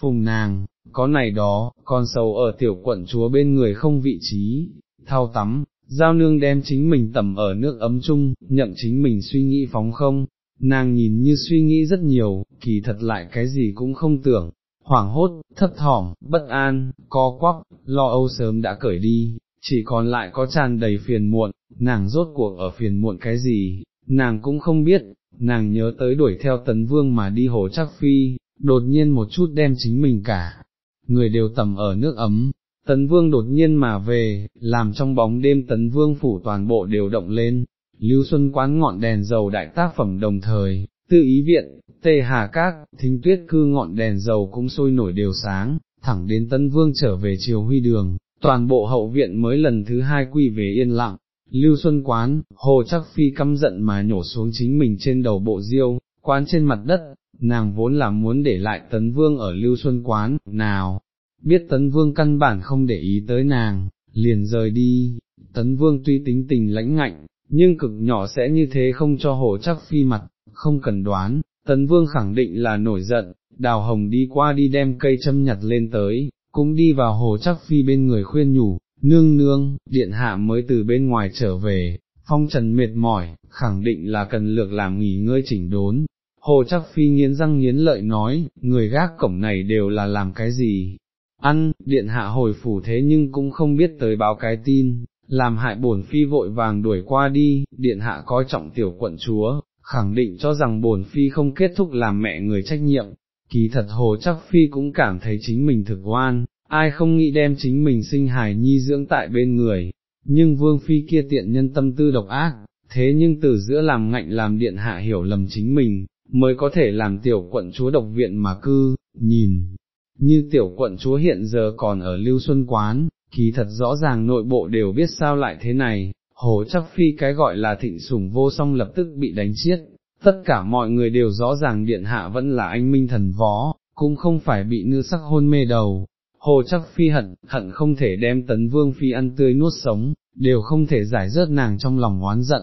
phùng nàng, có này đó, con sầu ở tiểu quận chúa bên người không vị trí, thao tắm, giao nương đem chính mình tẩm ở nước ấm chung, nhậm chính mình suy nghĩ phóng không, nàng nhìn như suy nghĩ rất nhiều, kỳ thật lại cái gì cũng không tưởng, hoảng hốt, thấp thỏm, bất an, co quắp, lo âu sớm đã cởi đi, chỉ còn lại có tràn đầy phiền muộn, nàng rốt cuộc ở phiền muộn cái gì, nàng cũng không biết, nàng nhớ tới đuổi theo tấn vương mà đi hồ chắc phi, đột nhiên một chút đem chính mình cả, người đều tầm ở nước ấm, tấn vương đột nhiên mà về, làm trong bóng đêm tấn vương phủ toàn bộ đều động lên, lưu xuân quán ngọn đèn dầu đại tác phẩm đồng thời, tư ý viện, tê hà các, thính tuyết cư ngọn đèn dầu cũng sôi nổi đều sáng, thẳng đến tấn vương trở về chiều huy đường, toàn bộ hậu viện mới lần thứ hai quy về yên lặng. Lưu Xuân Quán, Hồ chắc phi căm giận mà nhổ xuống chính mình trên đầu bộ diêu, quán trên mặt đất, nàng vốn là muốn để lại tấn vương ở Lưu Xuân Quán, nào, biết tấn vương căn bản không để ý tới nàng, liền rời đi, tấn vương tuy tính tình lãnh ngạnh, nhưng cực nhỏ sẽ như thế không cho hồ chắc phi mặt, không cần đoán, tấn vương khẳng định là nổi giận, đào hồng đi qua đi đem cây châm nhặt lên tới, cũng đi vào hồ chắc phi bên người khuyên nhủ, nương nương, điện hạ mới từ bên ngoài trở về, phong trần mệt mỏi, khẳng định là cần lược làm nghỉ ngơi chỉnh đốn. Hồ chắc phi nghiến răng nghiến lợi nói, người gác cổng này đều là làm cái gì? Ăn, điện hạ hồi phủ thế nhưng cũng không biết tới báo cái tin, làm hại bổn phi vội vàng đuổi qua đi, điện hạ coi trọng tiểu quận chúa, khẳng định cho rằng bổn phi không kết thúc làm mẹ người trách nhiệm, kỳ thật hồ chắc phi cũng cảm thấy chính mình thực oan, ai không nghĩ đem chính mình sinh hài nhi dưỡng tại bên người, nhưng vương phi kia tiện nhân tâm tư độc ác, thế nhưng từ giữa làm ngạnh làm điện hạ hiểu lầm chính mình, mới có thể làm tiểu quận chúa độc viện mà cư, nhìn, như tiểu quận chúa hiện giờ còn ở lưu xuân quán, kỳ thật rõ ràng nội bộ đều biết sao lại thế này, hồ chắc phi cái gọi là thịnh sủng vô song lập tức bị đánh chết tất cả mọi người đều rõ ràng điện hạ vẫn là anh minh thần võ, cũng không phải bị nư sắc hôn mê đầu. Hồ chắc phi hận, hận không thể đem tấn vương phi ăn tươi nuốt sống, đều không thể giải rớt nàng trong lòng oán giận.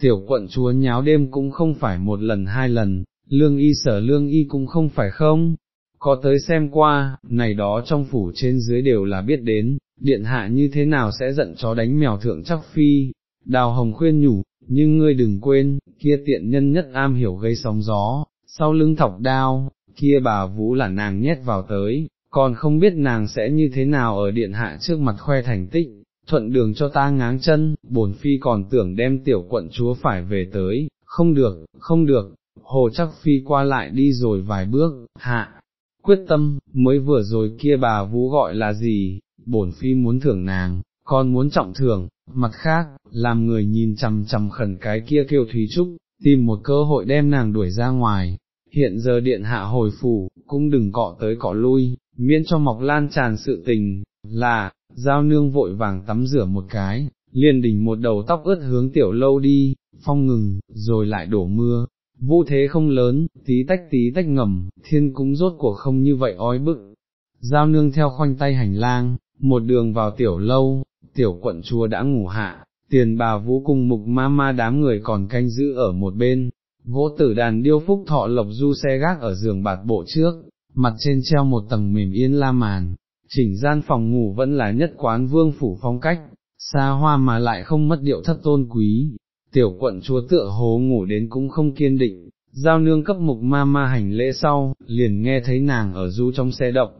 Tiểu quận chúa nháo đêm cũng không phải một lần hai lần, lương y sở lương y cũng không phải không, có tới xem qua, này đó trong phủ trên dưới đều là biết đến, điện hạ như thế nào sẽ giận chó đánh mèo thượng chắc phi, đào hồng khuyên nhủ, nhưng ngươi đừng quên, kia tiện nhân nhất am hiểu gây sóng gió, sau lưng thọc đao, kia bà vũ là nàng nhét vào tới, còn không biết nàng sẽ như thế nào ở điện hạ trước mặt khoe thành tích, thuận đường cho ta ngáng chân, bổn phi còn tưởng đem tiểu quận chúa phải về tới, không được, không được, hồ chắc phi qua lại đi rồi vài bước, hạ, quyết tâm, mới vừa rồi kia bà vũ gọi là gì, bổn phi muốn thưởng nàng, còn muốn trọng thưởng, mặt khác, làm người nhìn chằm chằm khẩn cái kia kêu Thúy Trúc, tìm một cơ hội đem nàng đuổi ra ngoài, hiện giờ điện hạ hồi phủ, cũng đừng cọ tới cọ lui, miễn cho mọc lan tràn sự tình, là, giao nương vội vàng tắm rửa một cái, liền đỉnh một đầu tóc ướt hướng tiểu lâu đi, phong ngừng, rồi lại đổ mưa, vũ thế không lớn, tí tách tí tách ngầm, thiên cũng rốt cuộc không như vậy ói bức. Giao nương theo khoanh tay hành lang, một đường vào tiểu lâu, tiểu quận chúa đã ngủ hạ, tiền bà vũ cùng mục ma ma đám người còn canh giữ ở một bên, gỗ tử đàn điêu phúc thọ lộc du xe gác ở giường bạt bộ trước, mặt trên treo một tầng mềm yên la màn, chỉnh gian phòng ngủ vẫn là nhất quán vương phủ phong cách, xa hoa mà lại không mất điệu thất tôn quý, tiểu quận chúa tựa hồ ngủ đến cũng không kiên định, giao nương cấp mục ma ma hành lễ sau, liền nghe thấy nàng ở du trong xe động,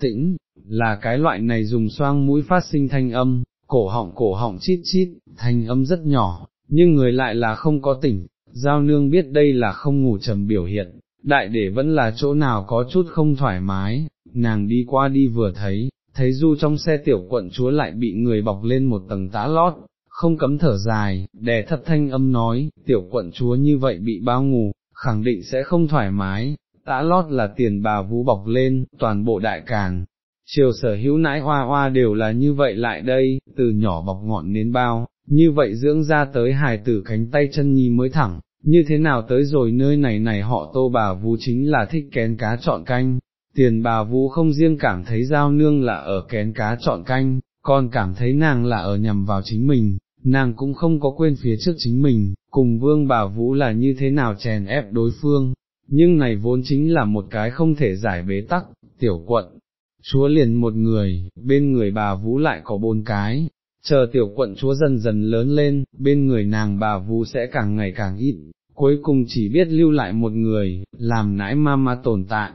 tĩnh, là cái loại này dùng xoang mũi phát sinh thanh âm, cổ họng cổ họng chít chít, thanh âm rất nhỏ, nhưng người lại là không có tỉnh, giao nương biết đây là không ngủ trầm biểu hiện, đại để vẫn là chỗ nào có chút không thoải mái, nàng đi qua đi vừa thấy, thấy du trong xe tiểu quận chúa lại bị người bọc lên một tầng tã lót, không cấm thở dài, đè thấp thanh âm nói, tiểu quận chúa như vậy bị bao ngủ, khẳng định sẽ không thoải mái, tã lót là tiền bà vũ bọc lên, toàn bộ đại càn. Chiều sở hữu nãi hoa hoa đều là như vậy lại đây, từ nhỏ bọc ngọn nến bao, như vậy dưỡng ra tới hài tử cánh tay chân nhi mới thẳng, như thế nào tới rồi nơi này này họ tô bà vũ chính là thích kén cá chọn canh, tiền bà vũ không riêng cảm thấy giao nương là ở kén cá chọn canh, còn cảm thấy nàng là ở nhằm vào chính mình, nàng cũng không có quên phía trước chính mình, cùng vương bà vũ là như thế nào chèn ép đối phương, nhưng này vốn chính là một cái không thể giải bế tắc, tiểu quận. Chúa liền một người, bên người bà Vũ lại có bốn cái, chờ tiểu quận chúa dần dần lớn lên, bên người nàng bà Vũ sẽ càng ngày càng ít, cuối cùng chỉ biết lưu lại một người, làm nãi ma ma tồn tại,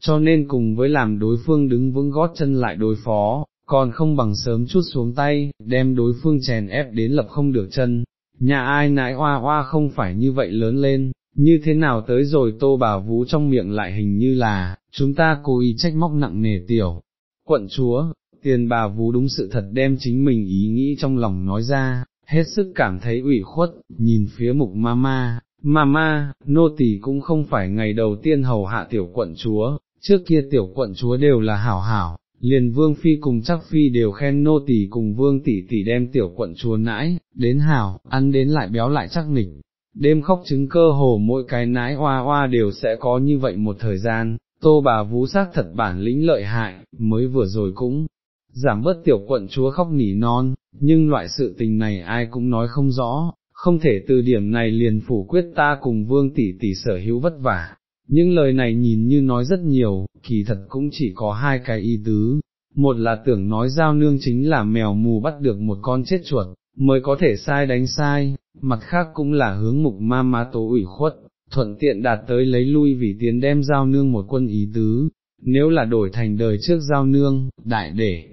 cho nên cùng với làm đối phương đứng vững gót chân lại đối phó, còn không bằng sớm chút xuống tay, đem đối phương chèn ép đến lập không được chân, nhà ai nãi hoa hoa không phải như vậy lớn lên, như thế nào tới rồi tô bà vú trong miệng lại hình như là, chúng ta cố ý trách móc nặng nề tiểu. Quận chúa, tiền bà vú đúng sự thật đem chính mình ý nghĩ trong lòng nói ra, hết sức cảm thấy ủy khuất, nhìn phía mục mama, mama, nô tỳ cũng không phải ngày đầu tiên hầu hạ tiểu quận chúa, trước kia tiểu quận chúa đều là hảo hảo, liền vương phi cùng chắc phi đều khen nô tỳ cùng vương tỷ tỷ đem tiểu quận chúa nãi, đến hảo, ăn đến lại béo lại chắc nịch, đêm khóc trứng cơ hồ mỗi cái nái hoa hoa đều sẽ có như vậy một thời gian, tô bà vú xác thật bản lĩnh lợi hại, mới vừa rồi cũng giảm bớt tiểu quận chúa khóc nỉ non, nhưng loại sự tình này ai cũng nói không rõ, không thể từ điểm này liền phủ quyết ta cùng vương tỷ tỷ sở hữu vất vả. Những lời này nhìn như nói rất nhiều, kỳ thật cũng chỉ có hai cái ý tứ, một là tưởng nói giao nương chính là mèo mù bắt được một con chết chuột, mới có thể sai đánh sai, mặt khác cũng là hướng mục ma ma tố ủy khuất, thuận tiện đạt tới lấy lui vì tiến đem giao nương một quân ý tứ, nếu là đổi thành đời trước giao nương, đại để,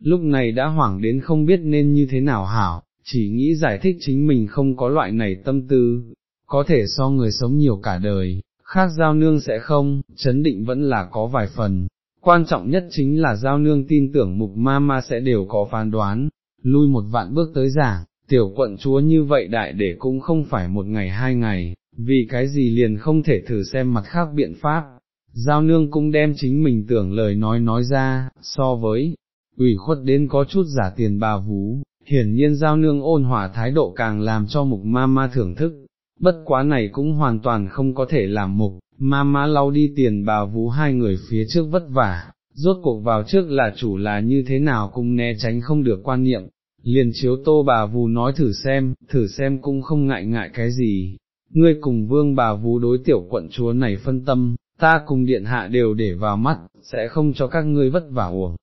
lúc này đã hoảng đến không biết nên như thế nào hảo, chỉ nghĩ giải thích chính mình không có loại này tâm tư, có thể so người sống nhiều cả đời, khác giao nương sẽ không, chấn định vẫn là có vài phần. Quan trọng nhất chính là giao nương tin tưởng mục ma ma sẽ đều có phán đoán, lui một vạn bước tới giảng, tiểu quận chúa như vậy đại để cũng không phải một ngày hai ngày, vì cái gì liền không thể thử xem mặt khác biện pháp. Giao nương cũng đem chính mình tưởng lời nói nói ra, so với, ủy khuất đến có chút giả tiền bà vú, hiển nhiên giao nương ôn hòa thái độ càng làm cho mục ma ma thưởng thức, bất quá này cũng hoàn toàn không có thể làm mục, ma ma lau đi tiền bà vú hai người phía trước vất vả, rốt cuộc vào trước là chủ là như thế nào cũng né tránh không được quan niệm, liền chiếu tô bà vũ nói thử xem, thử xem cũng không ngại ngại cái gì, ngươi cùng vương bà vú đối tiểu quận chúa này phân tâm, ta cùng điện hạ đều để vào mắt, sẽ không cho các ngươi vất vả uổng,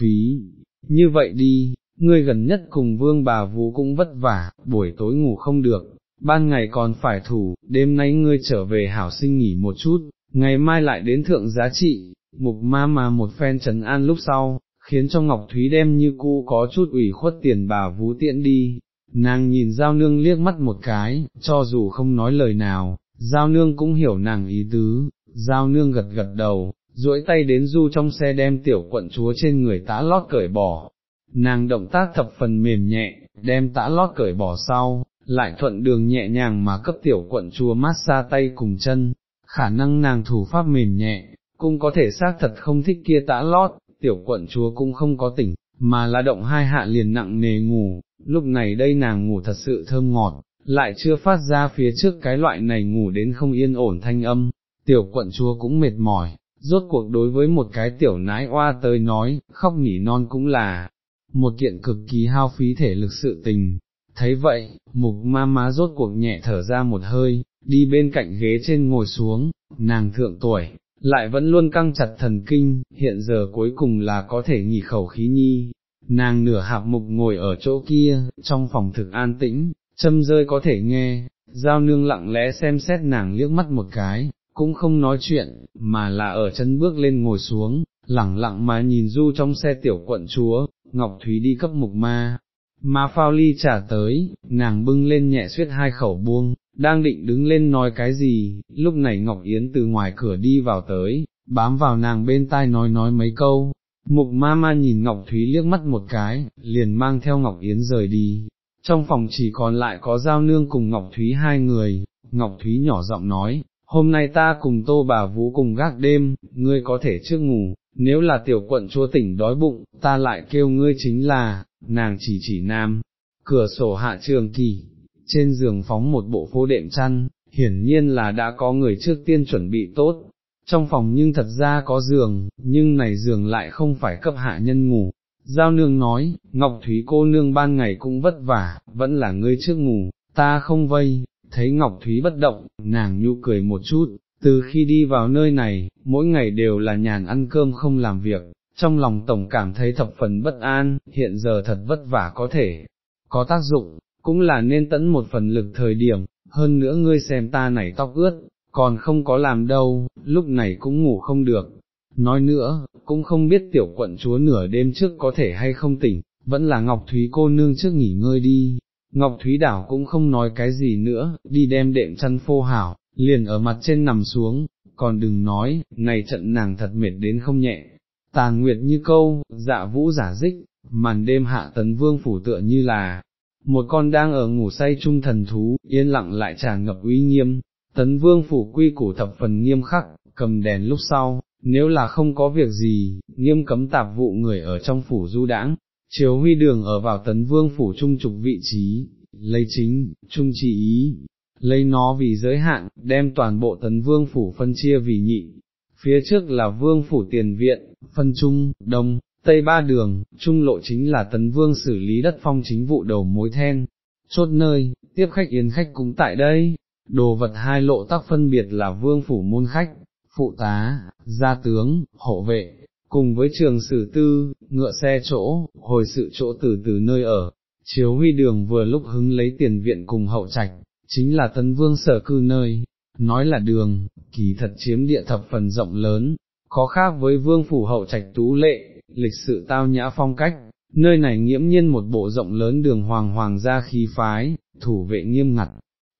phí, như vậy đi, ngươi gần nhất cùng vương bà vú cũng vất vả, buổi tối ngủ không được, ban ngày còn phải thủ, đêm nay ngươi trở về hảo sinh nghỉ một chút, ngày mai lại đến thượng giá trị, mục ma mà một phen trấn an lúc sau, khiến cho Ngọc Thúy đem như cũ có chút ủy khuất tiền bà vú tiện đi, nàng nhìn Giao Nương liếc mắt một cái, cho dù không nói lời nào, Giao Nương cũng hiểu nàng ý tứ, Giao Nương gật gật đầu, duỗi tay đến du trong xe đem tiểu quận chúa trên người tã lót cởi bỏ, nàng động tác thập phần mềm nhẹ, đem tã lót cởi bỏ sau, lại thuận đường nhẹ nhàng mà cấp tiểu quận chúa mát xa tay cùng chân, khả năng nàng thủ pháp mềm nhẹ, cũng có thể xác thật không thích kia tã lót, tiểu quận chúa cũng không có tỉnh, mà là động hai hạ liền nặng nề ngủ, lúc này đây nàng ngủ thật sự thơm ngọt, lại chưa phát ra phía trước cái loại này ngủ đến không yên ổn thanh âm, tiểu quận chúa cũng mệt mỏi, rốt cuộc đối với một cái tiểu nái oa tới nói, khóc nhỉ non cũng là một kiện cực kỳ hao phí thể lực sự tình. Thấy vậy, mục ma má rốt cuộc nhẹ thở ra một hơi, đi bên cạnh ghế trên ngồi xuống, nàng thượng tuổi, lại vẫn luôn căng chặt thần kinh, hiện giờ cuối cùng là có thể nghỉ khẩu khí nhi, nàng nửa hạp mục ngồi ở chỗ kia, trong phòng thực an tĩnh, châm rơi có thể nghe, giao nương lặng lẽ xem xét nàng liếc mắt một cái, cũng không nói chuyện, mà là ở chân bước lên ngồi xuống, lẳng lặng mà nhìn du trong xe tiểu quận chúa, Ngọc Thúy đi cấp mục ma. Mà phao ly trả tới, nàng bưng lên nhẹ suyết hai khẩu buông, đang định đứng lên nói cái gì, lúc này Ngọc Yến từ ngoài cửa đi vào tới, bám vào nàng bên tai nói nói mấy câu, mục ma ma nhìn Ngọc Thúy liếc mắt một cái, liền mang theo Ngọc Yến rời đi, trong phòng chỉ còn lại có Giao Nương cùng Ngọc Thúy hai người, Ngọc Thúy nhỏ giọng nói, hôm nay ta cùng tô bà vũ cùng gác đêm, ngươi có thể trước ngủ, nếu là tiểu quận chúa tỉnh đói bụng, ta lại kêu ngươi chính là, nàng chỉ chỉ nam, cửa sổ hạ trường kỳ, trên giường phóng một bộ phô đệm chăn, hiển nhiên là đã có người trước tiên chuẩn bị tốt, trong phòng nhưng thật ra có giường, nhưng này giường lại không phải cấp hạ nhân ngủ. Giao nương nói, Ngọc Thúy cô nương ban ngày cũng vất vả, vẫn là ngươi trước ngủ, ta không vây, thấy Ngọc Thúy bất động, nàng nhu cười một chút, từ khi đi vào nơi này, mỗi ngày đều là nhàn ăn cơm không làm việc, trong lòng tổng cảm thấy thập phần bất an, hiện giờ thật vất vả có thể, có tác dụng, cũng là nên tẫn một phần lực thời điểm, hơn nữa ngươi xem ta này tóc ướt, còn không có làm đâu, lúc này cũng ngủ không được. Nói nữa, cũng không biết tiểu quận chúa nửa đêm trước có thể hay không tỉnh, vẫn là Ngọc Thúy cô nương trước nghỉ ngơi đi. Ngọc Thúy đảo cũng không nói cái gì nữa, đi đem đệm chăn phô hảo, liền ở mặt trên nằm xuống, còn đừng nói, này trận nàng thật mệt đến không nhẹ. Tàn nguyệt như câu, dạ vũ giả dích, màn đêm hạ tấn vương phủ tựa như là, một con đang ở ngủ say trung thần thú, yên lặng lại tràn ngập uy nghiêm, tấn vương phủ quy củ thập phần nghiêm khắc, cầm đèn lúc sau, nếu là không có việc gì, nghiêm cấm tạp vụ người ở trong phủ du đãng, chiếu huy đường ở vào tấn vương phủ trung trục vị trí, lấy chính, trung chỉ ý, lấy nó vì giới hạn, đem toàn bộ tấn vương phủ phân chia vì nhị, phía trước là vương phủ tiền viện, phân trung, đông, tây ba đường, trung lộ chính là tấn vương xử lý đất phong chính vụ đầu mối then, chốt nơi, tiếp khách yến khách cũng tại đây, đồ vật hai lộ tác phân biệt là vương phủ môn khách, phụ tá, gia tướng, hộ vệ, cùng với trường sử tư, ngựa xe chỗ, hồi sự chỗ từ từ nơi ở, chiếu huy đường vừa lúc hứng lấy tiền viện cùng hậu trạch, chính là tấn vương sở cư nơi, nói là đường, kỳ thật chiếm địa thập phần rộng lớn, có khác với vương phủ hậu trạch tú lệ, lịch sự tao nhã phong cách, nơi này nghiễm nhiên một bộ rộng lớn đường hoàng hoàng gia khí phái, thủ vệ nghiêm ngặt,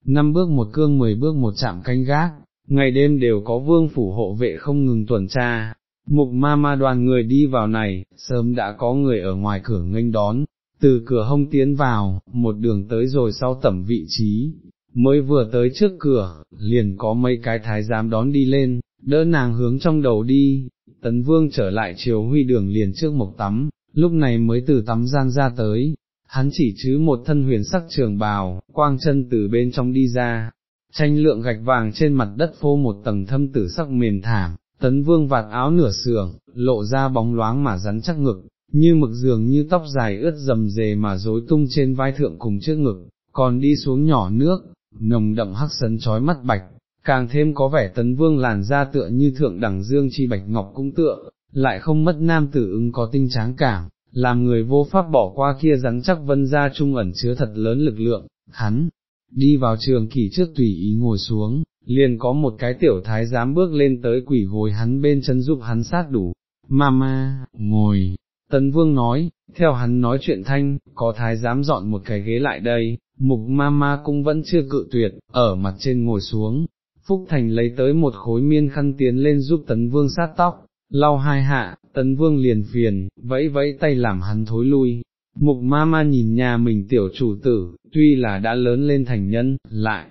năm bước một cương mười bước một chạm canh gác, ngày đêm đều có vương phủ hộ vệ không ngừng tuần tra. Mục ma ma đoàn người đi vào này, sớm đã có người ở ngoài cửa nghênh đón, từ cửa hông tiến vào, một đường tới rồi sau tẩm vị trí, mới vừa tới trước cửa, liền có mấy cái thái giám đón đi lên, đỡ nàng hướng trong đầu đi, tấn vương trở lại chiều huy đường liền trước mộc tắm, lúc này mới từ tắm gian ra tới, hắn chỉ chứ một thân huyền sắc trường bào, quang chân từ bên trong đi ra, tranh lượng gạch vàng trên mặt đất phô một tầng thâm tử sắc mềm thảm, tấn vương vạt áo nửa sườn, lộ ra bóng loáng mà rắn chắc ngực, như mực dường như tóc dài ướt dầm dề mà rối tung trên vai thượng cùng trước ngực, còn đi xuống nhỏ nước, nồng đậm hắc sấn trói mắt bạch, càng thêm có vẻ tấn vương làn da tựa như thượng đẳng dương chi bạch ngọc cũng tựa, lại không mất nam tử ứng có tinh tráng cảm, làm người vô pháp bỏ qua kia rắn chắc vân ra trung ẩn chứa thật lớn lực lượng, hắn, đi vào trường kỳ trước tùy ý ngồi xuống, liền có một cái tiểu thái dám bước lên tới quỷ gối hắn bên chân giúp hắn sát đủ, mama, ngồi, tấn vương nói, theo hắn nói chuyện thanh, có thái dám dọn một cái ghế lại đây, mục mama cũng vẫn chưa cự tuyệt, ở mặt trên ngồi xuống, Phúc Thành lấy tới một khối miên khăn tiến lên giúp tấn vương sát tóc, lau hai hạ, tấn vương liền phiền, vẫy vẫy tay làm hắn thối lui. Mục ma ma nhìn nhà mình tiểu chủ tử, tuy là đã lớn lên thành nhân, lại,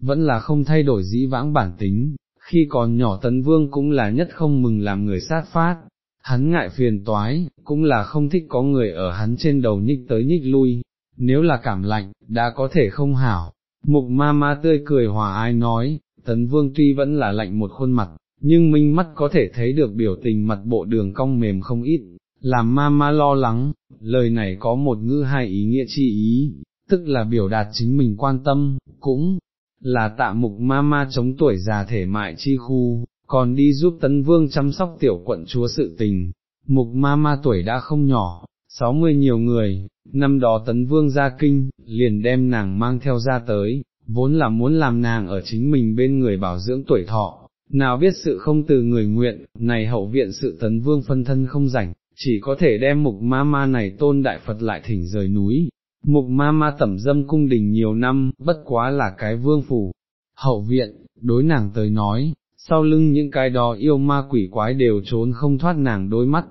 vẫn là không thay đổi dĩ vãng bản tính, khi còn nhỏ tấn vương cũng là nhất không mừng làm người sát phát, hắn ngại phiền toái, cũng là không thích có người ở hắn trên đầu nhích tới nhích lui, nếu là cảm lạnh, đã có thể không hảo. Mục ma ma tươi cười hòa ai nói, tấn vương tuy vẫn là lạnh một khuôn mặt, nhưng minh mắt có thể thấy được biểu tình mặt bộ đường cong mềm không ít, làm ma ma lo lắng, lời này có một ngữ hai ý nghĩa chi ý, tức là biểu đạt chính mình quan tâm, cũng là tạ mục ma ma chống tuổi già thể mại chi khu, còn đi giúp tấn vương chăm sóc tiểu quận chúa sự tình, mục ma ma tuổi đã không nhỏ, sáu mươi nhiều người, năm đó tấn vương ra kinh, liền đem nàng mang theo ra tới, vốn là muốn làm nàng ở chính mình bên người bảo dưỡng tuổi thọ, nào biết sự không từ người nguyện, này hậu viện sự tấn vương phân thân không rảnh, chỉ có thể đem mục ma ma này tôn đại Phật lại thỉnh rời núi. Mục ma ma tẩm dâm cung đình nhiều năm, bất quá là cái vương phủ. Hậu viện, đối nàng tới nói, sau lưng những cái đó yêu ma quỷ quái đều trốn không thoát nàng đôi mắt,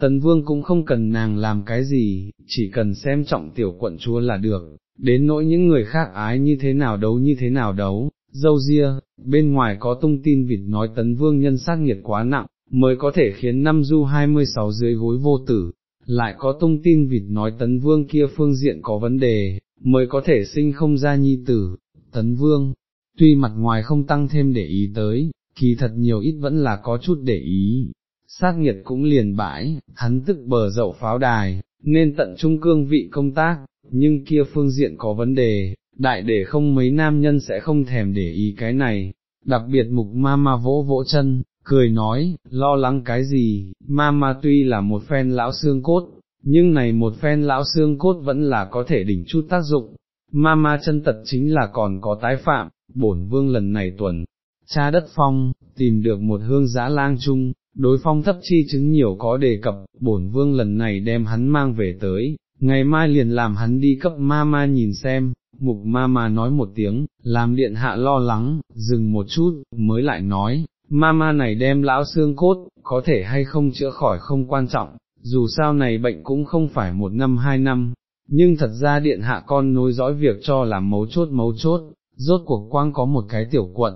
tấn vương cũng không cần nàng làm cái gì, chỉ cần xem trọng tiểu quận chúa là được, đến nỗi những người khác ái như thế nào đấu như thế nào đấu, dâu ria, bên ngoài có tung tin vịt nói tấn vương nhân sát nghiệt quá nặng, mới có thể khiến năm du 26 dưới gối vô tử, lại có tung tin vịt nói tấn vương kia phương diện có vấn đề, mới có thể sinh không ra nhi tử, tấn vương, tuy mặt ngoài không tăng thêm để ý tới, kỳ thật nhiều ít vẫn là có chút để ý. Sát nghiệt cũng liền bãi, hắn tức bờ dậu pháo đài, nên tận trung cương vị công tác, nhưng kia phương diện có vấn đề, đại để không mấy nam nhân sẽ không thèm để ý cái này, đặc biệt mục ma ma vỗ vỗ chân, cười nói, lo lắng cái gì, ma ma tuy là một phen lão xương cốt, nhưng này một phen lão xương cốt vẫn là có thể đỉnh chút tác dụng, ma ma chân tật chính là còn có tái phạm, bổn vương lần này tuần, cha đất phong, tìm được một hương giã lang chung, đối phong thấp chi chứng nhiều có đề cập, bổn vương lần này đem hắn mang về tới, ngày mai liền làm hắn đi cấp ma ma nhìn xem, mục ma ma nói một tiếng, làm điện hạ lo lắng, dừng một chút, mới lại nói, mama này đem lão xương cốt, có thể hay không chữa khỏi không quan trọng, dù sao này bệnh cũng không phải một năm hai năm, nhưng thật ra điện hạ con nối dõi việc cho làm mấu chốt mấu chốt, rốt cuộc quang có một cái tiểu quận,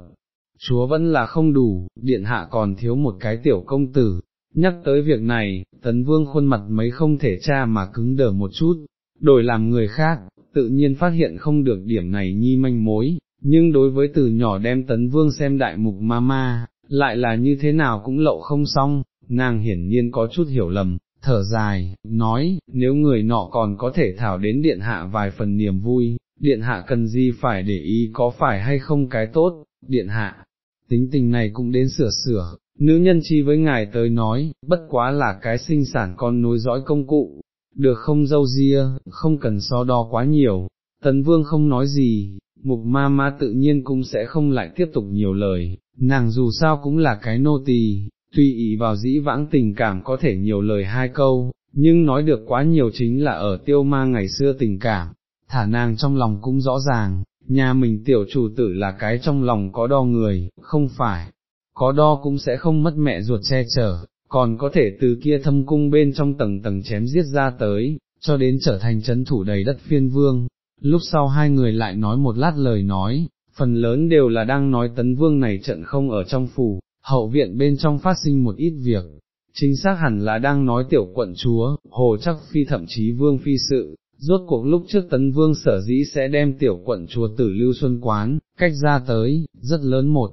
chúa vẫn là không đủ, điện hạ còn thiếu một cái tiểu công tử. Nhắc tới việc này, tấn vương khuôn mặt mấy không thể tra mà cứng đờ một chút, đổi làm người khác, tự nhiên phát hiện không được điểm này nhi manh mối, nhưng đối với từ nhỏ đem tấn vương xem đại mục ma ma, lại là như thế nào cũng lậu không xong, nàng hiển nhiên có chút hiểu lầm, thở dài, nói, nếu người nọ còn có thể thảo đến điện hạ vài phần niềm vui, điện hạ cần gì phải để ý có phải hay không cái tốt, điện hạ, tính tình này cũng đến sửa sửa, nữ nhân chi với ngài tới nói, bất quá là cái sinh sản con nối dõi công cụ, được không dâu ria, không cần so đo quá nhiều, tấn vương không nói gì, mục ma ma tự nhiên cũng sẽ không lại tiếp tục nhiều lời, nàng dù sao cũng là cái nô tỳ, tuy ý vào dĩ vãng tình cảm có thể nhiều lời hai câu, nhưng nói được quá nhiều chính là ở tiêu ma ngày xưa tình cảm, thả nàng trong lòng cũng rõ ràng, nhà mình tiểu chủ tử là cái trong lòng có đo người, không phải, có đo cũng sẽ không mất mẹ ruột che chở, còn có thể từ kia thâm cung bên trong tầng tầng chém giết ra tới, cho đến trở thành chấn thủ đầy đất phiên vương. Lúc sau hai người lại nói một lát lời nói, phần lớn đều là đang nói tấn vương này trận không ở trong phủ, hậu viện bên trong phát sinh một ít việc, chính xác hẳn là đang nói tiểu quận chúa, hồ chắc phi thậm chí vương phi sự, rốt cuộc lúc trước tấn vương sở dĩ sẽ đem tiểu quận chúa tử lưu xuân quán, cách ra tới, rất lớn một.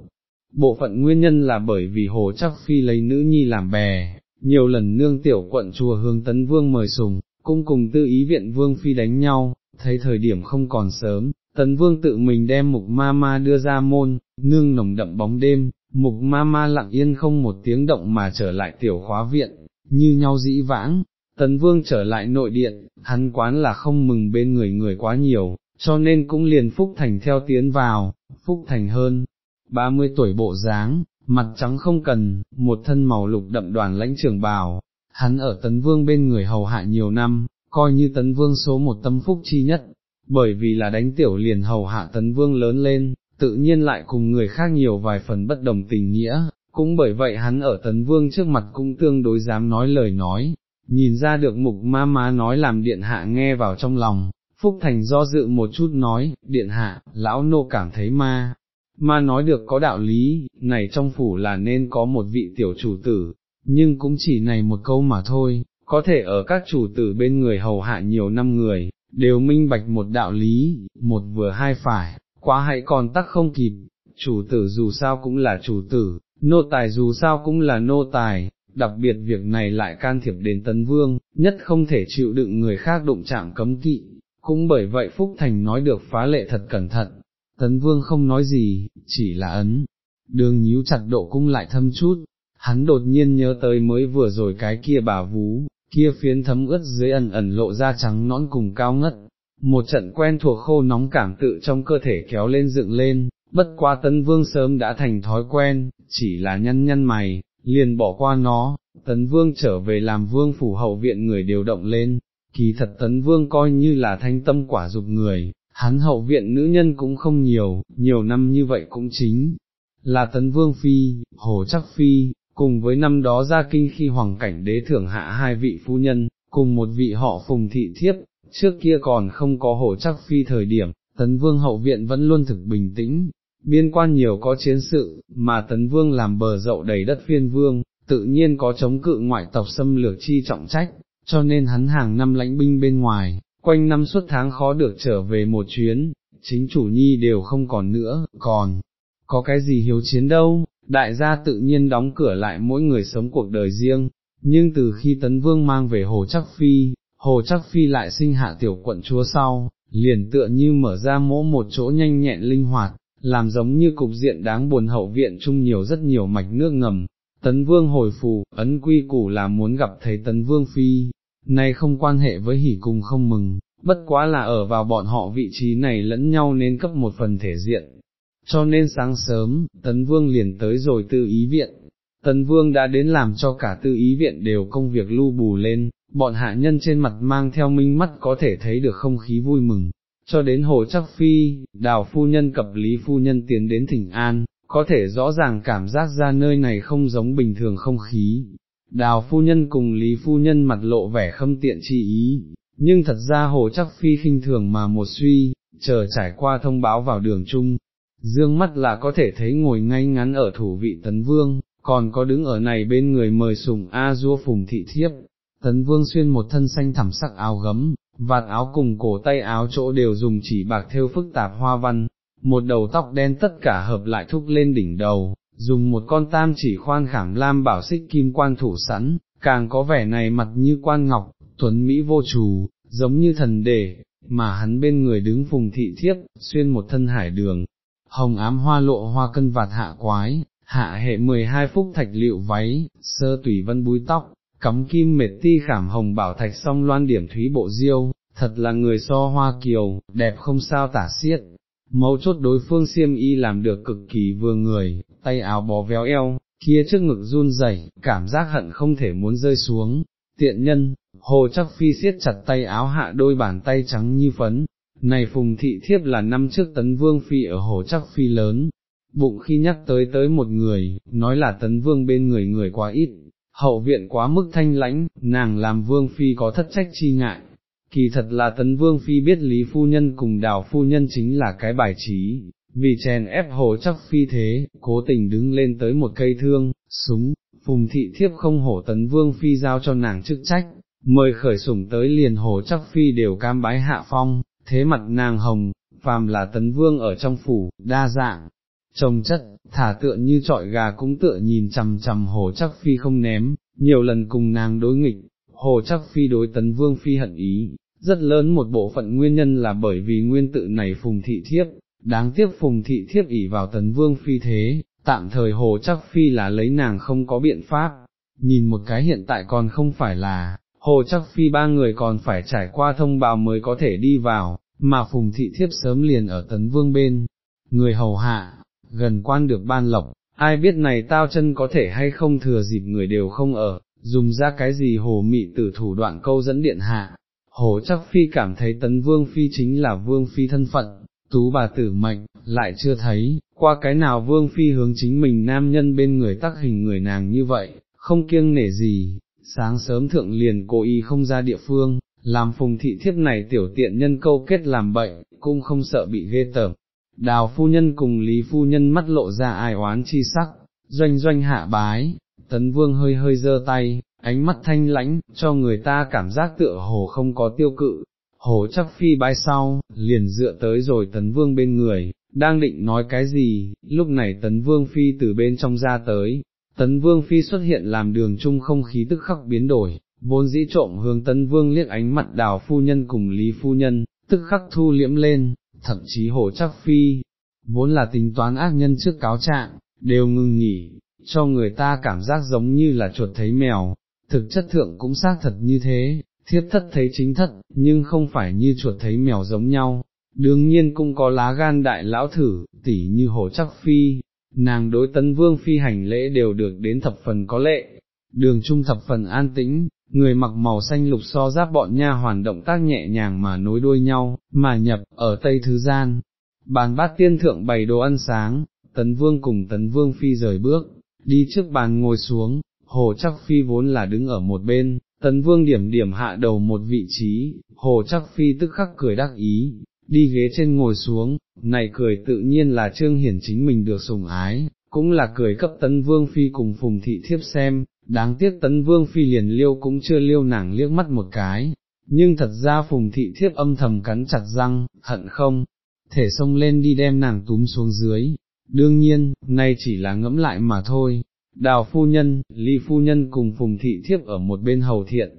Bộ phận nguyên nhân là bởi vì hồ chắc phi lấy nữ nhi làm bè, nhiều lần nương tiểu quận chùa hướng tấn vương mời sùng, cũng cùng tư ý viện vương phi đánh nhau, thấy thời điểm không còn sớm, tấn vương tự mình đem mục ma ma đưa ra môn, nương nồng đậm bóng đêm, mục ma ma lặng yên không một tiếng động mà trở lại tiểu khóa viện, như nhau dĩ vãng, tấn vương trở lại nội điện, hắn quán là không mừng bên người người quá nhiều, cho nên cũng liền Phúc Thành theo tiến vào, Phúc Thành hơn, 30 tuổi bộ dáng, mặt trắng không cần, một thân màu lục đậm đoàn lãnh trường bào, hắn ở tấn vương bên người hầu hạ nhiều năm, coi như tấn vương số một tâm phúc chi nhất, bởi vì là đánh tiểu liền hầu hạ tấn vương lớn lên, tự nhiên lại cùng người khác nhiều vài phần bất đồng tình nghĩa, cũng bởi vậy hắn ở tấn vương trước mặt cũng tương đối dám nói lời nói, nhìn ra được mục ma má nói làm điện hạ nghe vào trong lòng, Phúc Thành do dự một chút nói, điện hạ, lão nô cảm thấy ma, ma nói được có đạo lý, này trong phủ là nên có một vị tiểu chủ tử, nhưng cũng chỉ này một câu mà thôi, có thể ở các chủ tử bên người hầu hạ nhiều năm người, đều minh bạch một đạo lý, một vừa hai phải, quá hãy còn tắc không kịp, chủ tử dù sao cũng là chủ tử, nô tài dù sao cũng là nô tài, đặc biệt việc này lại can thiệp đến tấn vương, nhất không thể chịu đựng người khác đụng chạm cấm kỵ, cũng bởi vậy Phúc Thành nói được phá lệ thật cẩn thận, tấn vương không nói gì, chỉ là ấn, đường nhíu chặt độ cung lại thâm chút, hắn đột nhiên nhớ tới mới vừa rồi cái kia bà vú, kia phiến thấm ướt dưới ẩn ẩn lộ ra trắng nõn cùng cao ngất, một trận quen thuộc khô nóng cảm tự trong cơ thể kéo lên dựng lên, bất qua tấn vương sớm đã thành thói quen, chỉ là nhăn nhăn mày, liền bỏ qua nó, tấn vương trở về làm vương phủ hậu viện người đều động lên, kỳ thật tấn vương coi như là thanh tâm quả dục người, hắn hậu viện nữ nhân cũng không nhiều, nhiều năm như vậy cũng chính là tấn vương phi, hồ chắc phi, cùng với năm đó ra kinh khi hoàng cảnh đế thưởng hạ hai vị phu nhân, cùng một vị họ phùng thị thiếp, trước kia còn không có hồ chắc phi thời điểm, tấn vương hậu viện vẫn luôn thực bình tĩnh, biên quan nhiều có chiến sự, mà tấn vương làm bờ rậu đầy đất phiên vương, tự nhiên có chống cự ngoại tộc xâm lược chi trọng trách, cho nên hắn hàng năm lãnh binh bên ngoài, quanh năm suốt tháng khó được trở về một chuyến, chính chủ nhi đều không còn nữa, còn, có cái gì hiếu chiến đâu, đại gia tự nhiên đóng cửa lại mỗi người sống cuộc đời riêng, nhưng từ khi Tấn Vương mang về Hồ Chắc Phi, Hồ Chắc Phi lại sinh hạ tiểu quận chúa sau, liền tựa như mở ra mỗ một chỗ nhanh nhẹn linh hoạt, làm giống như cục diện đáng buồn hậu viện chung nhiều rất nhiều mạch nước ngầm. Tấn Vương hồi phù, ấn quy củ là muốn gặp thấy Tấn Vương Phi, nay không quan hệ với hỉ cùng không mừng, bất quá là ở vào bọn họ vị trí này lẫn nhau nên cấp một phần thể diện. Cho nên sáng sớm, Tấn Vương liền tới rồi tư ý viện, Tấn Vương đã đến làm cho cả tư ý viện đều công việc lưu bù lên, bọn hạ nhân trên mặt mang theo minh mắt có thể thấy được không khí vui mừng, cho đến hồ chắc phi, đào phu nhân cập lý phu nhân tiến đến thỉnh an, có thể rõ ràng cảm giác ra nơi này không giống bình thường không khí. Đào phu nhân cùng Lý phu nhân mặt lộ vẻ khâm tiện chi ý, nhưng thật ra hồ chắc phi khinh thường mà một suy, chờ trải qua thông báo vào đường chung, dương mắt là có thể thấy ngồi ngay ngắn ở thủ vị tấn vương, còn có đứng ở này bên người mời sùng A dua phùng thị thiếp, tấn vương xuyên một thân xanh thẳm sắc áo gấm, vạt áo cùng cổ tay áo chỗ đều dùng chỉ bạc thêu phức tạp hoa văn, một đầu tóc đen tất cả hợp lại thúc lên đỉnh đầu, dùng một con tam chỉ khoan khảm lam bảo xích kim quan thủ sẵn, càng có vẻ này mặt như quan ngọc, tuấn Mỹ vô trù, giống như thần đề, mà hắn bên người đứng phùng thị thiếp, xuyên một thân hải đường, hồng ám hoa lộ hoa cân vạt hạ quái, hạ hệ 12 phúc thạch liệu váy, sơ tùy vân búi tóc, cắm kim mệt ti khảm hồng bảo thạch song loan điểm thúy bộ diêu, thật là người so hoa kiều, đẹp không sao tả xiết. Mấu chốt đối phương siêm y làm được cực kỳ vừa người, tay áo bó véo eo, kia trước ngực run rẩy, cảm giác hận không thể muốn rơi xuống. Tiện nhân, hồ chắc phi siết chặt tay áo hạ đôi bàn tay trắng như phấn, này phùng thị thiếp là năm trước tấn vương phi ở hồ chắc phi lớn, bụng khi nhắc tới tới một người, nói là tấn vương bên người người quá ít, hậu viện quá mức thanh lãnh, nàng làm vương phi có thất trách chi ngại. Kỳ thật là tấn vương phi biết lý phu nhân cùng đào phu nhân chính là cái bài trí, vì chèn ép hồ chắc phi thế, cố tình đứng lên tới một cây thương, súng, phùng thị thiếp không hổ tấn vương phi giao cho nàng chức trách, mời khởi sủng tới liền hồ chắc phi đều cam bái hạ phong, thế mặt nàng hồng, phàm là tấn vương ở trong phủ, đa dạng, trồng chất, thả tựa như trọi gà cũng tựa nhìn chằm chằm hồ chắc phi không ném, nhiều lần cùng nàng đối nghịch, hồ chắc phi đối tấn vương phi hận ý, rất lớn một bộ phận nguyên nhân là bởi vì nguyên tự này phùng thị thiếp, đáng tiếc phùng thị thiếp ỉ vào tấn vương phi thế, tạm thời hồ chắc phi là lấy nàng không có biện pháp, nhìn một cái hiện tại còn không phải là, hồ chắc phi ba người còn phải trải qua thông báo mới có thể đi vào, mà phùng thị thiếp sớm liền ở tấn vương bên, người hầu hạ, gần quan được ban lộc, ai biết này tao chân có thể hay không thừa dịp người đều không ở, dùng ra cái gì hồ mị tử thủ đoạn câu dẫn điện hạ. Hồ chắc phi cảm thấy tấn vương phi chính là vương phi thân phận, tú bà tử mệnh, lại chưa thấy, qua cái nào vương phi hướng chính mình nam nhân bên người tác hình người nàng như vậy, không kiêng nể gì, sáng sớm thượng liền cố ý không ra địa phương, làm phùng thị thiếp này tiểu tiện nhân câu kết làm bệnh, cũng không sợ bị ghê tởm, Đào phu nhân cùng Lý phu nhân mắt lộ ra ai oán chi sắc, doanh doanh hạ bái, tấn vương hơi hơi giơ tay, ánh mắt thanh lãnh, cho người ta cảm giác tựa hồ không có tiêu cự, hồ chắc phi bái sau, liền dựa tới rồi tấn vương bên người, đang định nói cái gì, lúc này tấn vương phi từ bên trong ra tới, tấn vương phi xuất hiện làm đường chung không khí tức khắc biến đổi, vốn dĩ trộm hướng tấn vương liếc ánh mặt đào phu nhân cùng lý phu nhân, tức khắc thu liễm lên, thậm chí hồ chắc phi, vốn là tính toán ác nhân trước cáo trạng, đều ngừng nghỉ, cho người ta cảm giác giống như là chuột thấy mèo, thực chất thượng cũng xác thật như thế, thiếp thất thấy chính thất, nhưng không phải như chuột thấy mèo giống nhau, đương nhiên cũng có lá gan đại lão thử, tỉ như hồ chắc phi, nàng đối tấn vương phi hành lễ đều được đến thập phần có lệ, đường trung thập phần an tĩnh, người mặc màu xanh lục so giáp bọn nha hoàn động tác nhẹ nhàng mà nối đuôi nhau, mà nhập, ở Tây Thứ Gian. Bàn bát tiên thượng bày đồ ăn sáng, tấn vương cùng tấn vương phi rời bước, đi trước bàn ngồi xuống, hồ chắc phi vốn là đứng ở một bên, tấn vương điểm điểm hạ đầu một vị trí, hồ chắc phi tức khắc cười đắc ý, đi ghế trên ngồi xuống, này cười tự nhiên là trương hiển chính mình được sủng ái, cũng là cười cấp tấn vương phi cùng phùng thị thiếp xem, đáng tiếc tấn vương phi liền liêu cũng chưa liêu nàng liếc mắt một cái, nhưng thật ra phùng thị thiếp âm thầm cắn chặt răng, hận không, thể xông lên đi đem nàng túm xuống dưới, đương nhiên, nay chỉ là ngẫm lại mà thôi. Đào phu nhân, Ly phu nhân cùng Phùng thị thiếp ở một bên hầu thiện,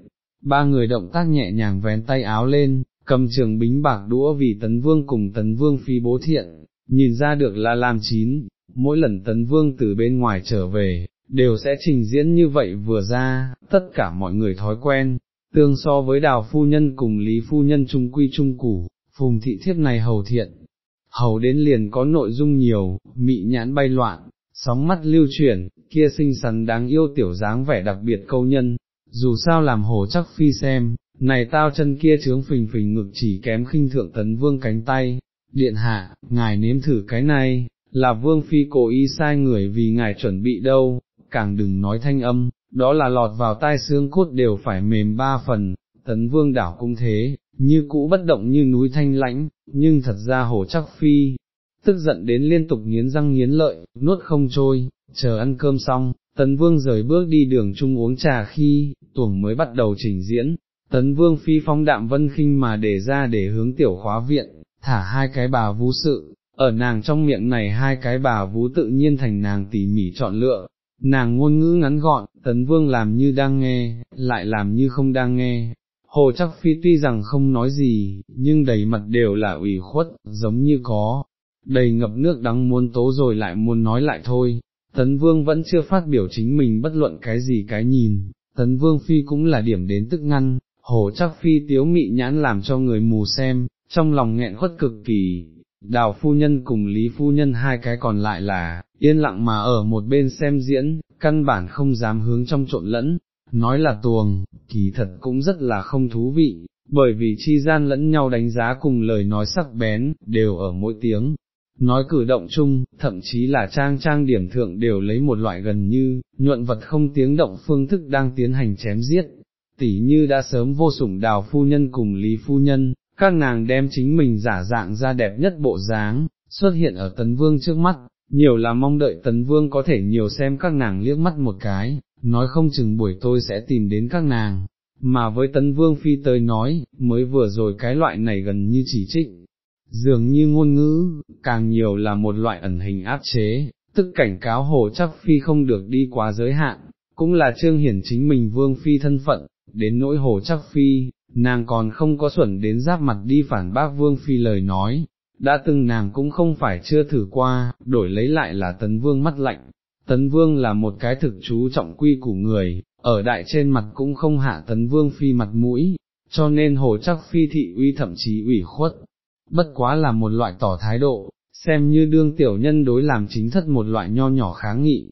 ba người động tác nhẹ nhàng vén tay áo lên, cầm trường bính bạc đũa vì tấn vương cùng tấn vương phi bố thiện, nhìn ra được là làm chín, mỗi lần tấn vương từ bên ngoài trở về, đều sẽ trình diễn như vậy vừa ra, tất cả mọi người thói quen, tương so với đào phu nhân cùng lý phu nhân trung quy trung củ, phùng thị thiếp này hầu thiện, hầu đến liền có nội dung nhiều, mị nhãn bay loạn, sóng mắt lưu chuyển, kia xinh xắn đáng yêu tiểu dáng vẻ đặc biệt câu nhân, dù sao làm hồ chắc phi xem, này tao chân kia trướng phình phình ngực chỉ kém khinh thượng tấn vương cánh tay, điện hạ, ngài nếm thử cái này, là vương phi cố ý sai người vì ngài chuẩn bị đâu, càng đừng nói thanh âm, đó là lọt vào tai xương cốt đều phải mềm ba phần, tấn vương đảo cũng thế, như cũ bất động như núi thanh lãnh, nhưng thật ra hồ chắc phi, tức giận đến liên tục nghiến răng nghiến lợi, nuốt không trôi, chờ ăn cơm xong, tấn vương rời bước đi đường chung uống trà khi, tuồng mới bắt đầu trình diễn, tấn vương phi phong đạm vân khinh mà để ra để hướng tiểu khóa viện, thả hai cái bà vũ sự, ở nàng trong miệng này hai cái bà vũ tự nhiên thành nàng tỉ mỉ chọn lựa, nàng ngôn ngữ ngắn gọn, tấn vương làm như đang nghe, lại làm như không đang nghe. Hồ chắc phi tuy rằng không nói gì, nhưng đầy mặt đều là ủy khuất, giống như có, đầy ngập nước đắng muốn tố rồi lại muốn nói lại thôi. Tấn Vương vẫn chưa phát biểu chính mình bất luận cái gì cái nhìn, Tấn Vương Phi cũng là điểm đến tức ngăn, hồ chắc Phi tiếu mị nhãn làm cho người mù xem, trong lòng nghẹn khuất cực kỳ, đào phu nhân cùng lý phu nhân hai cái còn lại là, yên lặng mà ở một bên xem diễn, căn bản không dám hướng trong trộn lẫn, nói là tuồng, kỳ thật cũng rất là không thú vị, bởi vì chi gian lẫn nhau đánh giá cùng lời nói sắc bén, đều ở mỗi tiếng. Nói cử động chung, thậm chí là trang trang điểm thượng đều lấy một loại gần như, nhuận vật không tiếng động phương thức đang tiến hành chém giết, tỉ như đã sớm vô sủng đào phu nhân cùng lý phu nhân, các nàng đem chính mình giả dạng ra đẹp nhất bộ dáng, xuất hiện ở tấn vương trước mắt, nhiều là mong đợi tấn vương có thể nhiều xem các nàng liếc mắt một cái, nói không chừng buổi tôi sẽ tìm đến các nàng, mà với tấn vương phi tới nói, mới vừa rồi cái loại này gần như chỉ trích, dường như ngôn ngữ, càng nhiều là một loại ẩn hình áp chế, tức cảnh cáo hồ chắc phi không được đi quá giới hạn, cũng là trương hiển chính mình vương phi thân phận, đến nỗi hồ chắc phi, nàng còn không có xuẩn đến giáp mặt đi phản bác vương phi lời nói, đã từng nàng cũng không phải chưa thử qua, đổi lấy lại là tấn vương mắt lạnh, tấn vương là một cái thực chú trọng quy của người, ở đại trên mặt cũng không hạ tấn vương phi mặt mũi, cho nên hồ chắc phi thị uy thậm chí ủy khuất, bất quá là một loại tỏ thái độ, xem như đương tiểu nhân đối làm chính thất một loại nho nhỏ kháng nghị,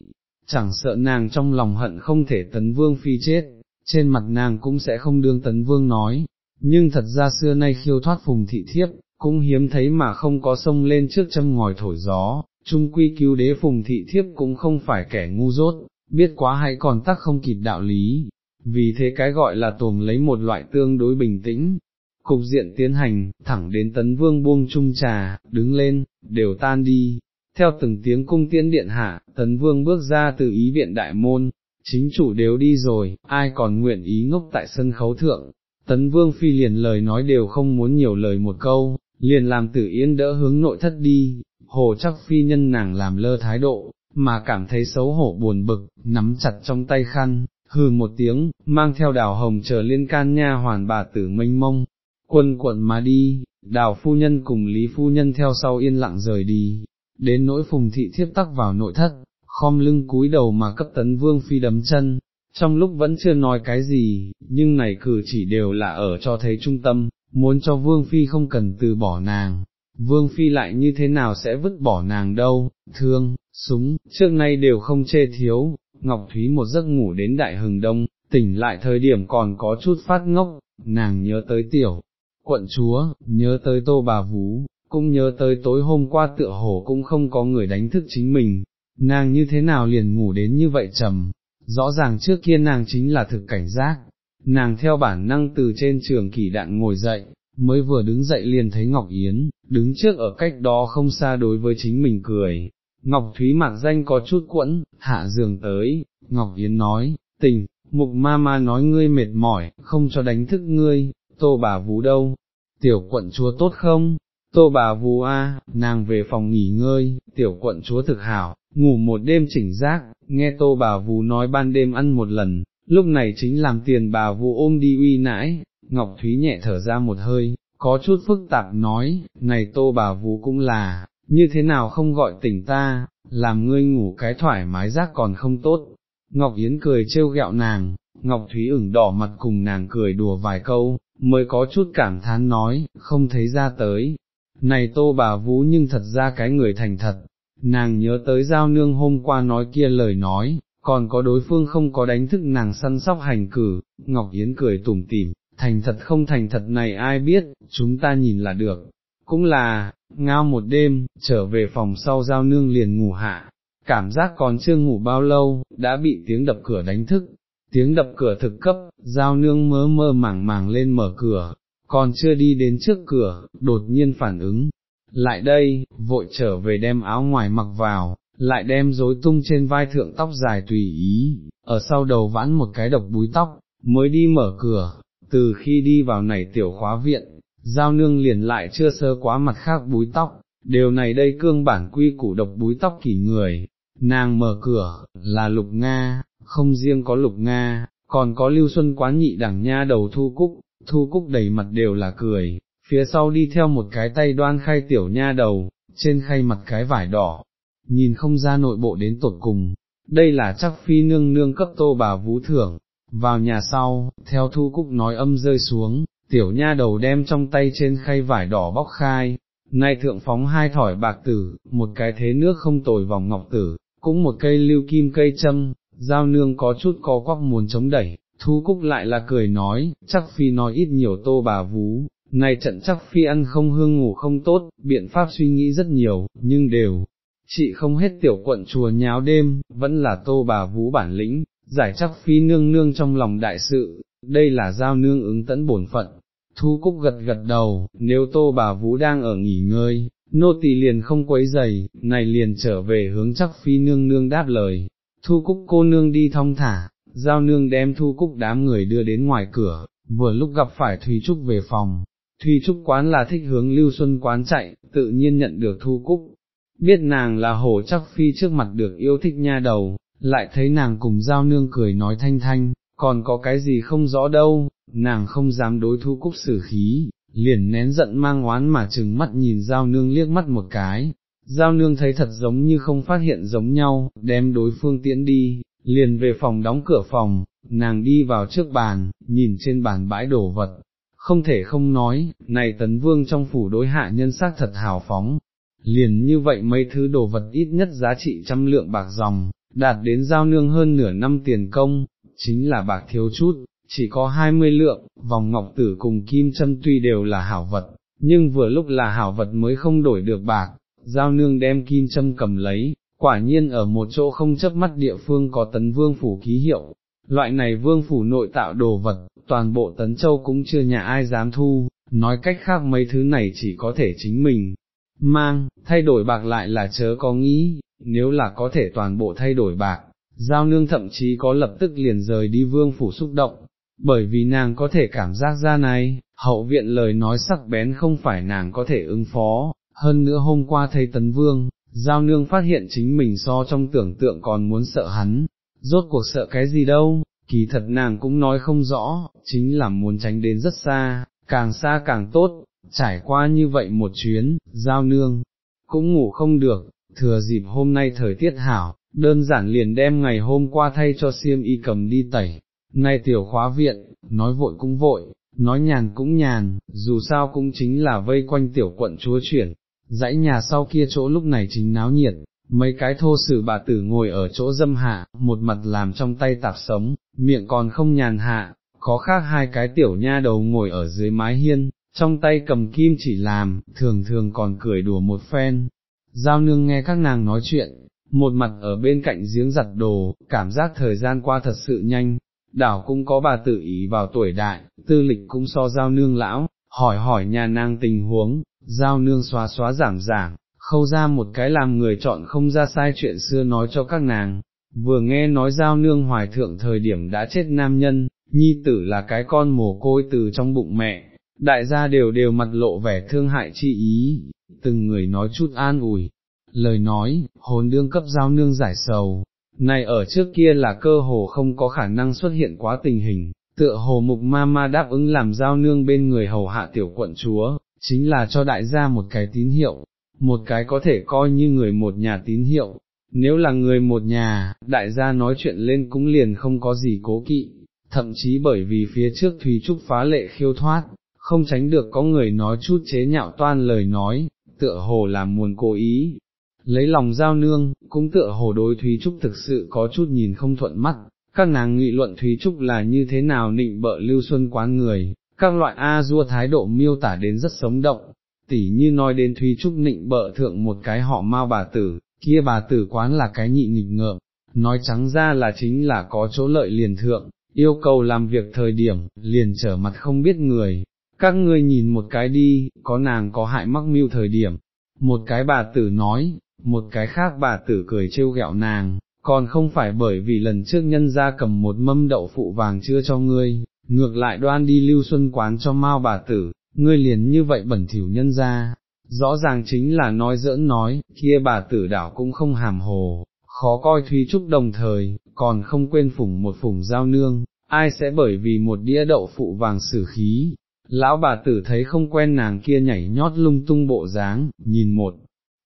chẳng sợ nàng trong lòng hận không thể tấn vương phi chết, trên mặt nàng cũng sẽ không đương tấn vương nói, nhưng thật ra xưa nay khiêu thoát phùng thị thiếp, cũng hiếm thấy mà không có sông lên trước châm ngòi thổi gió, trung quy cứu đế phùng thị thiếp cũng không phải kẻ ngu dốt, biết quá hay còn tắc không kịp đạo lý, vì thế cái gọi là tuồng lấy một loại tương đối bình tĩnh. Cục diện tiến hành, thẳng đến tấn vương buông chung trà, đứng lên, đều tan đi, theo từng tiếng cung tiễn điện hạ, tấn vương bước ra từ ý viện đại môn, chính chủ đều đi rồi, ai còn nguyện ý ngốc tại sân khấu thượng, tấn vương phi liền lời nói đều không muốn nhiều lời một câu, liền làm tử yên đỡ hướng nội thất đi, hồ chắc phi nhân nàng làm lơ thái độ, mà cảm thấy xấu hổ buồn bực, nắm chặt trong tay khăn, hừ một tiếng, mang theo đào hồng chờ liên can nha hoàn bà tử mênh mông, quân quận mà đi, đào phu nhân cùng lý phu nhân theo sau yên lặng rời đi, đến nỗi phùng thị thiếp tắc vào nội thất, khom lưng cúi đầu mà cấp tấn vương phi đấm chân, trong lúc vẫn chưa nói cái gì, nhưng này cử chỉ đều là ở cho thấy trung tâm, muốn cho vương phi không cần từ bỏ nàng, vương phi lại như thế nào sẽ vứt bỏ nàng đâu, thương, súng, trước nay đều không chê thiếu, Ngọc Thúy một giấc ngủ đến đại hừng đông, tỉnh lại thời điểm còn có chút phát ngốc, nàng nhớ tới tiểu, quận chúa, nhớ tới tô bà vú, cũng nhớ tới tối hôm qua tựa hổ cũng không có người đánh thức chính mình, nàng như thế nào liền ngủ đến như vậy trầm, rõ ràng trước kia nàng chính là thực cảnh giác, nàng theo bản năng từ trên trường kỳ đạn ngồi dậy, mới vừa đứng dậy liền thấy Ngọc Yến, đứng trước ở cách đó không xa đối với chính mình cười. Ngọc Thúy mặc danh có chút quẫn, hạ giường tới, Ngọc Yến nói, tình, mục ma ma nói ngươi mệt mỏi, không cho đánh thức ngươi, tô bà vú đâu, tiểu quận chúa tốt không, tô bà vú a, nàng về phòng nghỉ ngơi, tiểu quận chúa thực hảo, ngủ một đêm chỉnh giác, nghe tô bà vú nói ban đêm ăn một lần, lúc này chính làm tiền bà vú ôm đi uy nãi, Ngọc Thúy nhẹ thở ra một hơi, có chút phức tạp nói, này tô bà vú cũng là, như thế nào không gọi tỉnh ta, làm ngươi ngủ cái thoải mái giác còn không tốt. Ngọc Yến cười trêu ghẹo nàng, Ngọc Thúy ửng đỏ mặt cùng nàng cười đùa vài câu, mới có chút cảm thán nói, không thấy ra tới. Này tô bà vú nhưng thật ra cái người thành thật, nàng nhớ tới giao nương hôm qua nói kia lời nói, còn có đối phương không có đánh thức nàng săn sóc hành cử, Ngọc Yến cười tủm tỉm, thành thật không thành thật này ai biết, chúng ta nhìn là được, cũng là, ngao một đêm, trở về phòng sau giao nương liền ngủ hạ, cảm giác còn chưa ngủ bao lâu, đã bị tiếng đập cửa đánh thức, tiếng đập cửa thực cấp, giao nương mơ mơ màng màng lên mở cửa, còn chưa đi đến trước cửa, đột nhiên phản ứng, lại đây, vội trở về đem áo ngoài mặc vào, lại đem rối tung trên vai thượng tóc dài tùy ý, ở sau đầu vãn một cái độc búi tóc, mới đi mở cửa, từ khi đi vào này tiểu khóa viện, giao nương liền lại chưa sơ quá mặt khác búi tóc, điều này đây cương bản quy củ độc búi tóc kỷ người, nàng mở cửa, là lục Nga, không riêng có lục Nga, còn có lưu xuân quá nhị đẳng nha đầu thu cúc, thu cúc đầy mặt đều là cười, phía sau đi theo một cái tay đoan khay tiểu nha đầu, trên khay mặt cái vải đỏ, nhìn không ra nội bộ đến tột cùng, đây là chắc phi nương nương cấp tô bà vũ thưởng, vào nhà sau, theo thu cúc nói âm rơi xuống, tiểu nha đầu đem trong tay trên khay vải đỏ bóc khai, nay thượng phóng hai thỏi bạc tử, một cái thế nước không tồi vòng ngọc tử, cũng một cây lưu kim cây châm, giao nương có chút có quắc muốn chống đẩy, thu cúc lại là cười nói, chắc phi nói ít nhiều tô bà vú, này trận chắc phi ăn không hương ngủ không tốt, biện pháp suy nghĩ rất nhiều, nhưng đều, chị không hết tiểu quận chùa nháo đêm, vẫn là tô bà vũ bản lĩnh, giải chắc phi nương nương trong lòng đại sự, đây là giao nương ứng tẫn bổn phận. Thu Cúc gật gật đầu, nếu tô bà vũ đang ở nghỉ ngơi, nô tỳ liền không quấy giày, này liền trở về hướng chắc phi nương nương đáp lời. Thu Cúc cô nương đi thong thả, giao nương đem Thu Cúc đám người đưa đến ngoài cửa, vừa lúc gặp phải Thùy Trúc về phòng. Thùy Trúc quán là thích hướng Lưu Xuân quán chạy, tự nhiên nhận được Thu Cúc. Biết nàng là hổ chắc phi trước mặt được yêu thích nha đầu, lại thấy nàng cùng giao nương cười nói thanh thanh, còn có cái gì không rõ đâu, nàng không dám đối thu cúc xử khí, liền nén giận mang oán mà chừng mắt nhìn giao nương liếc mắt một cái, giao nương thấy thật giống như không phát hiện giống nhau, đem đối phương tiễn đi, liền về phòng đóng cửa phòng, nàng đi vào trước bàn, nhìn trên bàn bãi đồ vật, không thể không nói, này tấn vương trong phủ đối hạ nhân sắc thật hào phóng, liền như vậy mấy thứ đồ vật ít nhất giá trị trăm lượng bạc dòng, đạt đến giao nương hơn nửa năm tiền công, chính là bạc thiếu chút, chỉ có hai mươi lượng, vòng ngọc tử cùng kim châm tuy đều là hảo vật, nhưng vừa lúc là hảo vật mới không đổi được bạc, giao nương đem kim châm cầm lấy, quả nhiên ở một chỗ không chấp mắt địa phương có tấn vương phủ ký hiệu, loại này vương phủ nội tạo đồ vật, toàn bộ tấn châu cũng chưa nhà ai dám thu, nói cách khác mấy thứ này chỉ có thể chính mình mang, thay đổi bạc lại là chớ có nghĩ, nếu là có thể toàn bộ thay đổi bạc, giao nương thậm chí có lập tức liền rời đi vương phủ xúc động, bởi vì nàng có thể cảm giác ra này, hậu viện lời nói sắc bén không phải nàng có thể ứng phó, hơn nữa hôm qua thấy tấn vương, giao nương phát hiện chính mình so trong tưởng tượng còn muốn sợ hắn, rốt cuộc sợ cái gì đâu, kỳ thật nàng cũng nói không rõ, chính là muốn tránh đến rất xa, càng xa càng tốt, trải qua như vậy một chuyến, giao nương, cũng ngủ không được, thừa dịp hôm nay thời tiết hảo, đơn giản liền đem ngày hôm qua thay cho siêm y cầm đi tẩy, nay tiểu khóa viện, nói vội cũng vội, nói nhàn cũng nhàn, dù sao cũng chính là vây quanh tiểu quận chúa chuyển, dãy nhà sau kia chỗ lúc này chính náo nhiệt, mấy cái thô sử bà tử ngồi ở chỗ dâm hạ, một mặt làm trong tay tạp sống, miệng còn không nhàn hạ, có khác hai cái tiểu nha đầu ngồi ở dưới mái hiên, trong tay cầm kim chỉ làm, thường thường còn cười đùa một phen. Giao nương nghe các nàng nói chuyện, một mặt ở bên cạnh giếng giặt đồ, cảm giác thời gian qua thật sự nhanh, đảo cũng có bà tự ý vào tuổi đại, tư lịch cũng so giao nương lão, hỏi hỏi nhà nàng tình huống, giao nương xóa xóa giảm giảm, khâu ra một cái làm người chọn không ra sai chuyện xưa nói cho các nàng, vừa nghe nói giao nương hoài thượng thời điểm đã chết nam nhân, nhi tử là cái con mồ côi từ trong bụng mẹ, đại gia đều đều mặt lộ vẻ thương hại chi ý, từng người nói chút an ủi, lời nói, hồn đương cấp giao nương giải sầu, này ở trước kia là cơ hồ không có khả năng xuất hiện quá tình hình, tựa hồ mục ma ma đáp ứng làm giao nương bên người hầu hạ tiểu quận chúa, chính là cho đại gia một cái tín hiệu, một cái có thể coi như người một nhà tín hiệu, nếu là người một nhà, đại gia nói chuyện lên cũng liền không có gì cố kỵ, thậm chí bởi vì phía trước Thúy Trúc phá lệ khiêu thoát, không tránh được có người nói chút chế nhạo toan lời nói, tựa hồ là muốn cố ý. Lấy lòng giao nương, cũng tựa hồ đối Thúy Trúc thực sự có chút nhìn không thuận mắt, các nàng nghị luận Thúy Trúc là như thế nào nịnh bợ lưu xuân quán người, các loại A dua thái độ miêu tả đến rất sống động, tỉ như nói đến Thúy Trúc nịnh bợ thượng một cái họ mau bà tử, kia bà tử quán là cái nhị nghịch ngợm, nói trắng ra là chính là có chỗ lợi liền thượng, yêu cầu làm việc thời điểm, liền trở mặt không biết người, các ngươi nhìn một cái đi, có nàng có hại mắc mưu thời điểm, một cái bà tử nói, một cái khác bà tử cười trêu ghẹo nàng, còn không phải bởi vì lần trước nhân ra cầm một mâm đậu phụ vàng chưa cho ngươi, ngược lại đoan đi lưu xuân quán cho mau bà tử, ngươi liền như vậy bẩn thỉu nhân ra, rõ ràng chính là nói giỡn nói, kia bà tử đảo cũng không hàm hồ, khó coi Thúy Trúc đồng thời, còn không quên phủng một phủng giao nương, ai sẽ bởi vì một đĩa đậu phụ vàng xử khí. Lão bà tử thấy không quen nàng kia nhảy nhót lung tung bộ dáng, nhìn một,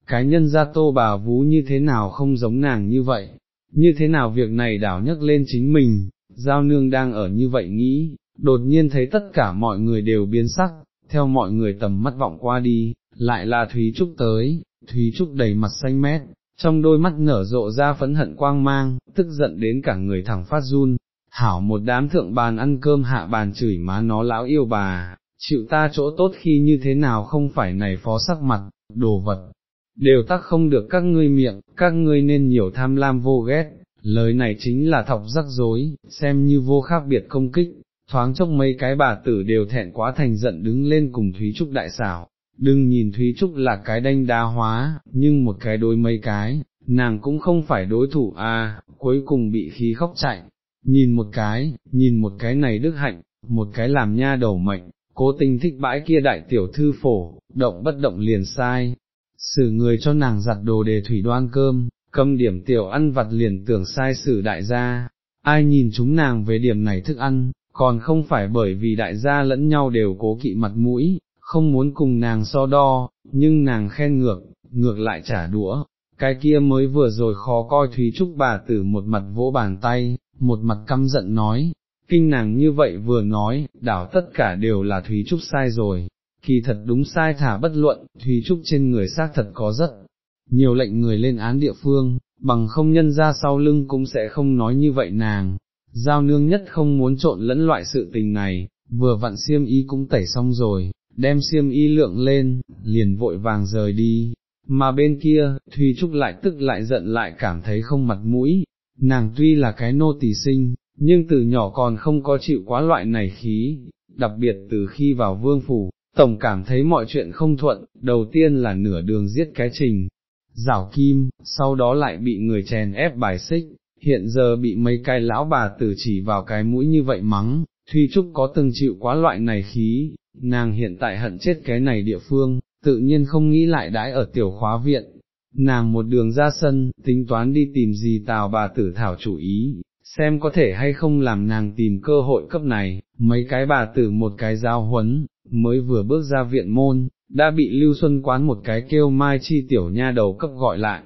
cái nhân gia tô bà vú như thế nào không giống nàng như vậy, như thế nào việc này đảo nhấc lên chính mình, giao nương đang ở như vậy nghĩ, đột nhiên thấy tất cả mọi người đều biến sắc, theo mọi người tầm mắt vọng qua đi, lại là Thúy Trúc tới, Thúy Trúc đầy mặt xanh mét, trong đôi mắt nở rộ ra phẫn hận quang mang, tức giận đến cả người thẳng phát run, hảo một đám thượng bàn ăn cơm hạ bàn chửi má nó lão yêu bà, chịu ta chỗ tốt khi như thế nào không phải này phó sắc mặt, đồ vật, đều tắc không được các ngươi miệng, các ngươi nên nhiều tham lam vô ghét, lời này chính là thọc rắc rối, xem như vô khác biệt công kích, thoáng chốc mấy cái bà tử đều thẹn quá thành giận đứng lên cùng Thúy Trúc đại xảo, đừng nhìn Thúy Trúc là cái đanh đá hóa, nhưng một cái đối mấy cái, nàng cũng không phải đối thủ à, cuối cùng bị khí khóc chạy, nhìn một cái, nhìn một cái này đức hạnh, một cái làm nha đầu mệnh, cố tình thích bãi kia đại tiểu thư phổ, động bất động liền sai, xử người cho nàng giặt đồ để thủy đoan cơm, cầm điểm tiểu ăn vặt liền tưởng sai xử đại gia, ai nhìn chúng nàng về điểm này thức ăn, còn không phải bởi vì đại gia lẫn nhau đều cố kỵ mặt mũi, không muốn cùng nàng so đo, nhưng nàng khen ngược, ngược lại trả đũa, cái kia mới vừa rồi khó coi Thúy Trúc bà tử một mặt vỗ bàn tay, một mặt căm giận nói, kinh nàng như vậy vừa nói, đảo tất cả đều là Thúy Trúc sai rồi, kỳ thật đúng sai thả bất luận, Thúy Trúc trên người xác thật có rất nhiều lệnh người lên án địa phương, bằng không nhân ra sau lưng cũng sẽ không nói như vậy nàng, giao nương nhất không muốn trộn lẫn loại sự tình này, vừa vặn xiêm y cũng tẩy xong rồi, đem xiêm y lượng lên, liền vội vàng rời đi, mà bên kia, Thùy Trúc lại tức lại giận lại cảm thấy không mặt mũi, nàng tuy là cái nô tỳ sinh, nhưng từ nhỏ còn không có chịu quá loại này khí, đặc biệt từ khi vào vương phủ, tổng cảm thấy mọi chuyện không thuận, đầu tiên là nửa đường giết cái trình, rảo kim, sau đó lại bị người chèn ép bài xích, hiện giờ bị mấy cái lão bà tử chỉ vào cái mũi như vậy mắng, Thùy Trúc có từng chịu quá loại này khí, nàng hiện tại hận chết cái này địa phương, tự nhiên không nghĩ lại đãi ở tiểu khóa viện, nàng một đường ra sân, tính toán đi tìm gì tào bà tử thảo chủ ý, xem có thể hay không làm nàng tìm cơ hội cấp này, mấy cái bà tử một cái giao huấn, mới vừa bước ra viện môn, đã bị Lưu Xuân quán một cái kêu mai chi tiểu nha đầu cấp gọi lại.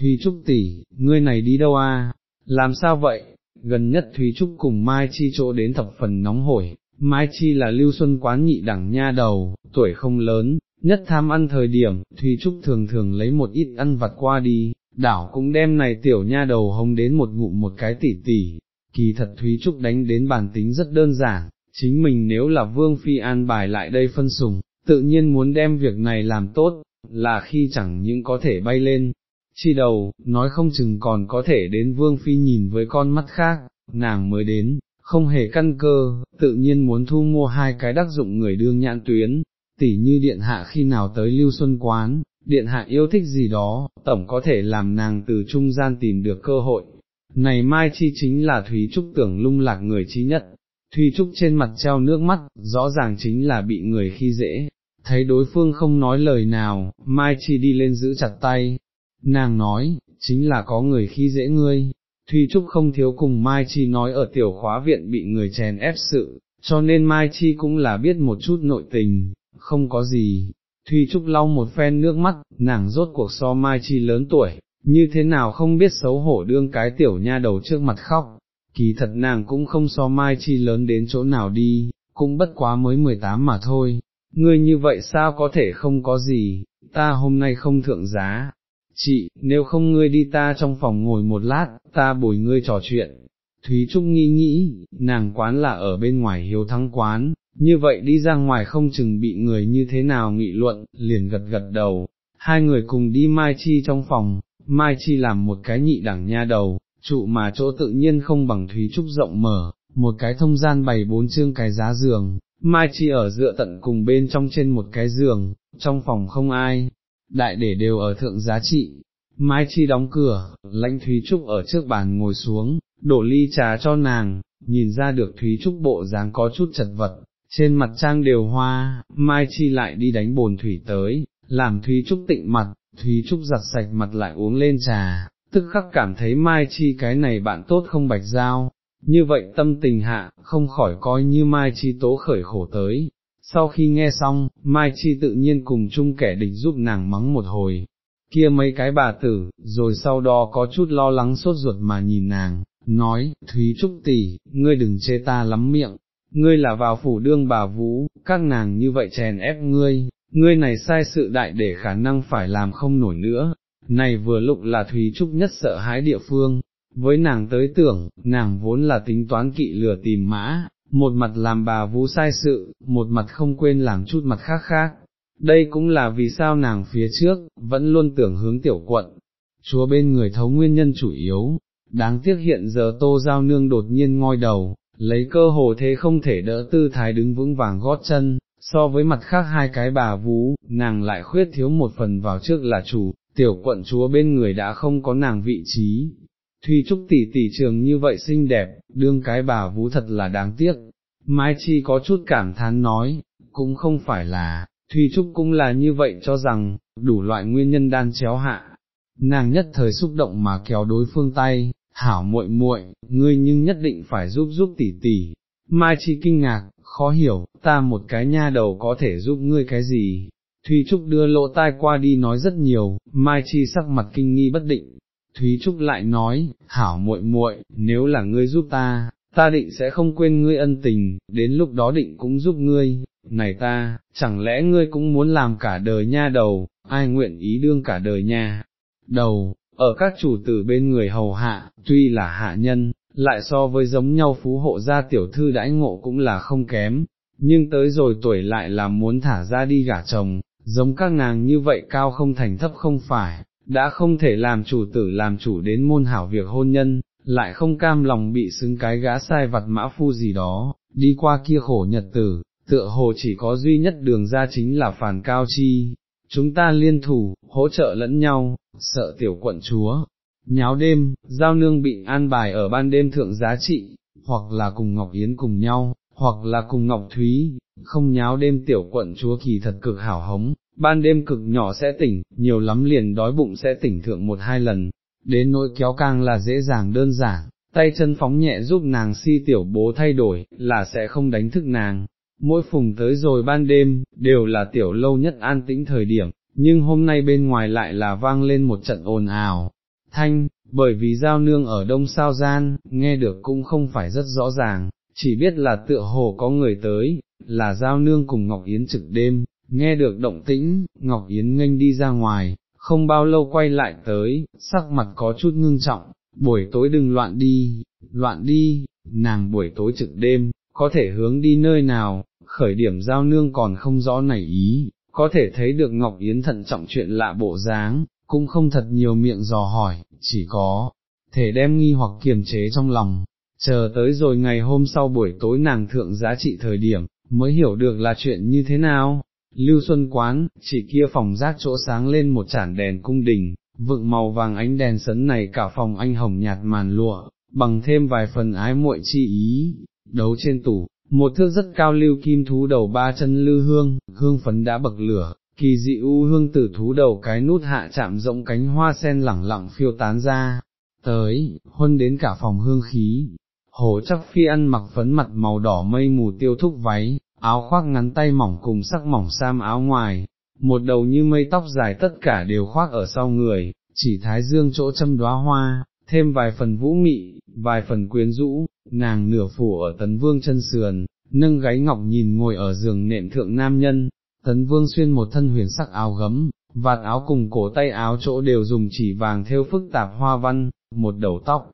Thùy Trúc tỷ, ngươi này đi đâu a? Làm sao vậy? Gần nhất Thúy Trúc cùng Mai Chi chỗ đến thập phần nóng hổi, Mai Chi là Lưu Xuân quán nhị đẳng nha đầu, tuổi không lớn, nhất tham ăn thời điểm, Thúy Trúc thường thường lấy một ít ăn vặt qua đi, đảo cũng đem này tiểu nha đầu hông đến một ngụm một cái tỉ tỉ, kỳ thật Thúy Trúc đánh đến bản tính rất đơn giản, chính mình nếu là Vương Phi an bài lại đây phân sùng, tự nhiên muốn đem việc này làm tốt, là khi chẳng những có thể bay lên, chi đầu, nói không chừng còn có thể đến Vương Phi nhìn với con mắt khác, nàng mới đến, không hề căn cơ, tự nhiên muốn thu mua hai cái đắc dụng người đương nhãn tuyến, tỉ như điện hạ khi nào tới lưu xuân quán, điện hạ yêu thích gì đó, tổng có thể làm nàng từ trung gian tìm được cơ hội. Này Mai Chi chính là Thúy Trúc tưởng lung lạc người trí nhất, Thúy Trúc trên mặt treo nước mắt, rõ ràng chính là bị người khi dễ, thấy đối phương không nói lời nào, Mai Chi đi lên giữ chặt tay, nàng nói, chính là có người khi dễ ngươi. Thùy Trúc không thiếu cùng Mai Chi nói ở tiểu khóa viện bị người chèn ép sự, cho nên Mai Chi cũng là biết một chút nội tình, không có gì. Thùy Trúc lau một phen nước mắt, nàng rốt cuộc so Mai Chi lớn tuổi, như thế nào không biết xấu hổ đương cái tiểu nha đầu trước mặt khóc, kỳ thật nàng cũng không so Mai Chi lớn đến chỗ nào đi, cũng bất quá mới 18 mà thôi, ngươi như vậy sao có thể không có gì, ta hôm nay không thượng giá, chị, nếu không ngươi đi ta trong phòng ngồi một lát, ta bồi ngươi trò chuyện. Thúy Trúc nghĩ nghĩ, nàng quán là ở bên ngoài hiếu thắng quán, như vậy đi ra ngoài không chừng bị người như thế nào nghị luận, liền gật gật đầu, hai người cùng đi Mai Chi trong phòng, Mai Chi làm một cái nhị đẳng nha đầu, trụ mà chỗ tự nhiên không bằng Thúy Trúc rộng mở, một cái thông gian bày bốn chương cái giá giường, Mai Chi ở dựa tận cùng bên trong trên một cái giường, trong phòng không ai, đại để đều ở thượng giá trị. Mai Chi đóng cửa, lãnh Thúy Trúc ở trước bàn ngồi xuống, đổ ly trà cho nàng, nhìn ra được Thúy Trúc bộ dáng có chút chật vật, trên mặt trang đều hoa, Mai Chi lại đi đánh bồn thủy tới, làm Thúy Trúc tịnh mặt, Thúy Trúc giặt sạch mặt lại uống lên trà, tức khắc cảm thấy Mai Chi cái này bạn tốt không bạch giao, như vậy tâm tình hạ, không khỏi coi như Mai Chi tố khởi khổ tới. Sau khi nghe xong, Mai Chi tự nhiên cùng chung kẻ địch giúp nàng mắng một hồi, kia mấy cái bà tử, rồi sau đó có chút lo lắng sốt ruột mà nhìn nàng, nói, Thúy Trúc tỷ, ngươi đừng chê ta lắm miệng, ngươi là vào phủ đương bà vũ, các nàng như vậy chèn ép ngươi, ngươi này sai sự đại để khả năng phải làm không nổi nữa, này vừa lúc là Thúy Trúc nhất sợ hãi địa phương, với nàng tới tưởng, nàng vốn là tính toán kỵ lừa tìm mã, một mặt làm bà vũ sai sự, một mặt không quên làm chút mặt khác khác. Đây cũng là vì sao nàng phía trước, vẫn luôn tưởng hướng tiểu quận, chúa bên người thấu nguyên nhân chủ yếu, đáng tiếc hiện giờ tô giao nương đột nhiên ngoi đầu, lấy cơ hồ thế không thể đỡ tư thái đứng vững vàng gót chân, so với mặt khác hai cái bà vú, nàng lại khuyết thiếu một phần vào trước là chủ, tiểu quận chúa bên người đã không có nàng vị trí. Thùy Trúc tỷ tỷ trường như vậy xinh đẹp, đương cái bà vú thật là đáng tiếc. Mai Chi có chút cảm thán nói, cũng không phải là, Thùy Trúc cũng là như vậy cho rằng, đủ loại nguyên nhân đan chéo hạ. Nàng nhất thời xúc động mà kéo đối phương tay, hảo muội muội, ngươi nhưng nhất định phải giúp giúp tỷ tỷ. Mai Chi kinh ngạc, khó hiểu, ta một cái nha đầu có thể giúp ngươi cái gì? Thùy Trúc đưa lỗ tai qua đi nói rất nhiều, Mai Chi sắc mặt kinh nghi bất định. Thúy Trúc lại nói, hảo muội muội, nếu là ngươi giúp ta, ta định sẽ không quên ngươi ân tình, đến lúc đó định cũng giúp ngươi, này ta, chẳng lẽ ngươi cũng muốn làm cả đời nha đầu, ai nguyện ý đương cả đời nha, đầu, ở các chủ tử bên người hầu hạ, tuy là hạ nhân, lại so với giống nhau phú hộ gia tiểu thư đãi ngộ cũng là không kém, nhưng tới rồi tuổi lại là muốn thả ra đi gả chồng, giống các nàng như vậy cao không thành thấp không phải, đã không thể làm chủ tử làm chủ đến môn hảo việc hôn nhân, lại không cam lòng bị xứng cái gã sai vặt mã phu gì đó, đi qua kia khổ nhật tử, tựa hồ chỉ có duy nhất đường ra chính là phản cao chi, chúng ta liên thủ, hỗ trợ lẫn nhau, sợ tiểu quận chúa. Nháo đêm, giao nương bị an bài ở ban đêm thượng giá trị, hoặc là cùng Ngọc Yến cùng nhau, hoặc là cùng Ngọc Thúy, không nháo đêm tiểu quận chúa kỳ thật cực hảo hống, ban đêm cực nhỏ sẽ tỉnh, nhiều lắm liền đói bụng sẽ tỉnh thượng một hai lần, đến nỗi kéo càng là dễ dàng đơn giản, tay chân phóng nhẹ giúp nàng si tiểu bố thay đổi, là sẽ không đánh thức nàng, mỗi phùng tới rồi ban đêm, đều là tiểu lâu nhất an tĩnh thời điểm, nhưng hôm nay bên ngoài lại là vang lên một trận ồn ào, thanh, bởi vì giao nương ở đông sao gian, nghe được cũng không phải rất rõ ràng, chỉ biết là tựa hồ có người tới, là giao nương cùng Ngọc Yến trực đêm, nghe được động tĩnh, Ngọc Yến nghênh đi ra ngoài, không bao lâu quay lại tới, sắc mặt có chút ngưng trọng, buổi tối đừng loạn đi, loạn đi, nàng buổi tối trực đêm, có thể hướng đi nơi nào, khởi điểm giao nương còn không rõ nảy ý, có thể thấy được Ngọc Yến thận trọng chuyện lạ bộ dáng, cũng không thật nhiều miệng dò hỏi, chỉ có thể đem nghi hoặc kiềm chế trong lòng, chờ tới rồi ngày hôm sau buổi tối nàng thượng giá trị thời điểm, mới hiểu được là chuyện như thế nào. Lưu Xuân Quán, chỉ kia phòng rác chỗ sáng lên một chản đèn cung đình, vựng màu vàng ánh đèn sấn này cả phòng anh hồng nhạt màn lụa, bằng thêm vài phần ái muội chi ý, đấu trên tủ, một thước rất cao lưu kim thú đầu ba chân lư hương, hương phấn đã bậc lửa, kỳ dị u hương tử thú đầu cái nút hạ chạm rộng cánh hoa sen lẳng lặng phiêu tán ra, tới, huân đến cả phòng hương khí. Hồ chắc phi ăn mặc phấn mặt màu đỏ mây mù tiêu thúc váy, áo khoác ngắn tay mỏng cùng sắc mỏng sam áo ngoài, một đầu như mây tóc dài tất cả đều khoác ở sau người, chỉ thái dương chỗ châm đóa hoa, thêm vài phần vũ mị, vài phần quyến rũ, nàng nửa phủ ở tấn vương chân sườn, nâng gáy ngọc nhìn ngồi ở giường nệm thượng nam nhân, tấn vương xuyên một thân huyền sắc áo gấm, vạt áo cùng cổ tay áo chỗ đều dùng chỉ vàng theo phức tạp hoa văn, một đầu tóc,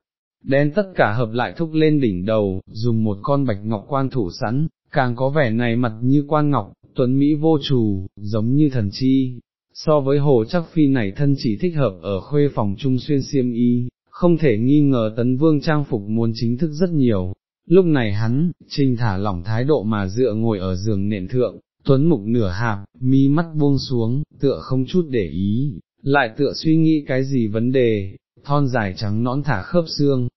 đen tất cả hợp lại thúc lên đỉnh đầu, dùng một con bạch ngọc quan thủ sẵn, càng có vẻ này mặt như quan ngọc, tuấn Mỹ vô trù, giống như thần chi. So với hồ chắc phi này thân chỉ thích hợp ở khuê phòng trung xuyên xiêm y, không thể nghi ngờ tấn vương trang phục muốn chính thức rất nhiều. Lúc này hắn, trinh thả lỏng thái độ mà dựa ngồi ở giường nệm thượng, tuấn mục nửa hạp, mi mắt buông xuống, tựa không chút để ý, lại tựa suy nghĩ cái gì vấn đề, thon dài trắng nõn thả khớp xương.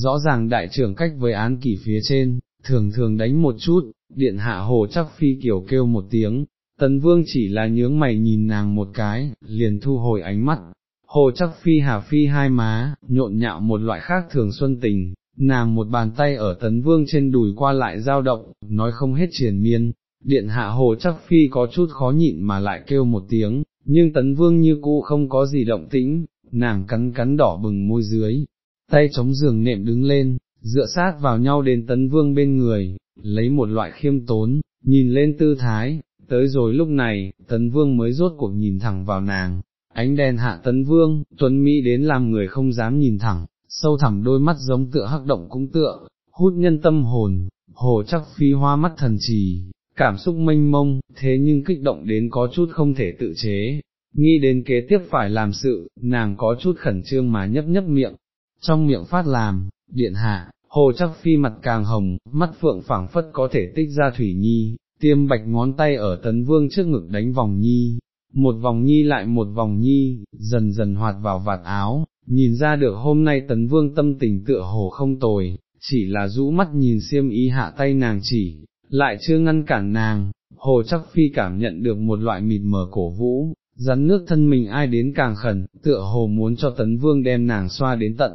Rõ ràng đại trưởng cách với án kỷ phía trên, thường thường đánh một chút, điện hạ hồ chắc phi kiểu kêu một tiếng, tấn vương chỉ là nhướng mày nhìn nàng một cái, liền thu hồi ánh mắt, hồ chắc phi hà phi hai má, nhộn nhạo một loại khác thường xuân tình, nàng một bàn tay ở tấn vương trên đùi qua lại dao động, nói không hết triền miên, điện hạ hồ chắc phi có chút khó nhịn mà lại kêu một tiếng, nhưng tấn vương như cũ không có gì động tĩnh, nàng cắn cắn đỏ bừng môi dưới, tay chống giường nệm đứng lên, dựa sát vào nhau đến tấn vương bên người, lấy một loại khiêm tốn, nhìn lên tư thái, tới rồi lúc này, tấn vương mới rốt cuộc nhìn thẳng vào nàng, ánh đèn hạ tấn vương, tuấn Mỹ đến làm người không dám nhìn thẳng, sâu thẳm đôi mắt giống tựa hắc động cũng tựa, hút nhân tâm hồn, hồ chắc phi hoa mắt thần trì, cảm xúc mênh mông, thế nhưng kích động đến có chút không thể tự chế, nghĩ đến kế tiếp phải làm sự, nàng có chút khẩn trương mà nhấp nhấp miệng, trong miệng phát làm, điện hạ, hồ chắc phi mặt càng hồng, mắt phượng phảng phất có thể tích ra thủy nhi, tiêm bạch ngón tay ở tấn vương trước ngực đánh vòng nhi, một vòng nhi lại một vòng nhi, dần dần hoạt vào vạt áo, nhìn ra được hôm nay tấn vương tâm tình tựa hồ không tồi, chỉ là rũ mắt nhìn xiêm ý hạ tay nàng chỉ, lại chưa ngăn cản nàng, hồ chắc phi cảm nhận được một loại mịt mờ cổ vũ, rắn nước thân mình ai đến càng khẩn, tựa hồ muốn cho tấn vương đem nàng xoa đến tận.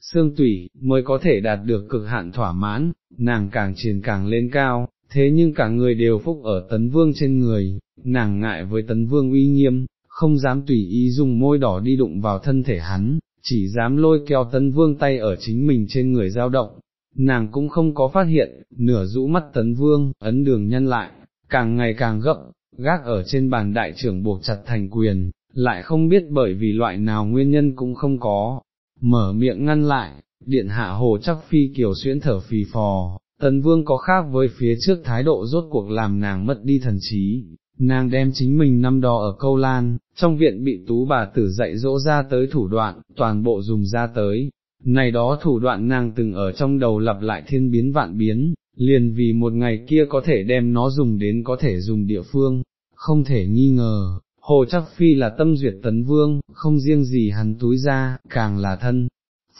Xương tủy, mới có thể đạt được cực hạn thỏa mãn, nàng càng triển càng lên cao, thế nhưng cả người đều phúc ở tấn vương trên người, nàng ngại với tấn vương uy nghiêm, không dám tùy ý dùng môi đỏ đi đụng vào thân thể hắn, chỉ dám lôi kéo tấn vương tay ở chính mình trên người dao động, nàng cũng không có phát hiện, nửa rũ mắt tấn vương, ấn đường nhân lại, càng ngày càng gấp, gác ở trên bàn đại trưởng buộc chặt thành quyền, lại không biết bởi vì loại nào nguyên nhân cũng không có, mở miệng ngăn lại, điện hạ hồ chắc phi kiều xuyễn thở phì phò, Tần vương có khác với phía trước thái độ rốt cuộc làm nàng mất đi thần trí, nàng đem chính mình năm đó ở câu lan, trong viện bị tú bà tử dạy dỗ ra tới thủ đoạn, toàn bộ dùng ra tới, này đó thủ đoạn nàng từng ở trong đầu lặp lại thiên biến vạn biến, liền vì một ngày kia có thể đem nó dùng đến có thể dùng địa phương, không thể nghi ngờ, Hồ Chắc Phi là tâm duyệt tấn vương, không riêng gì hắn túi ra, càng là thân,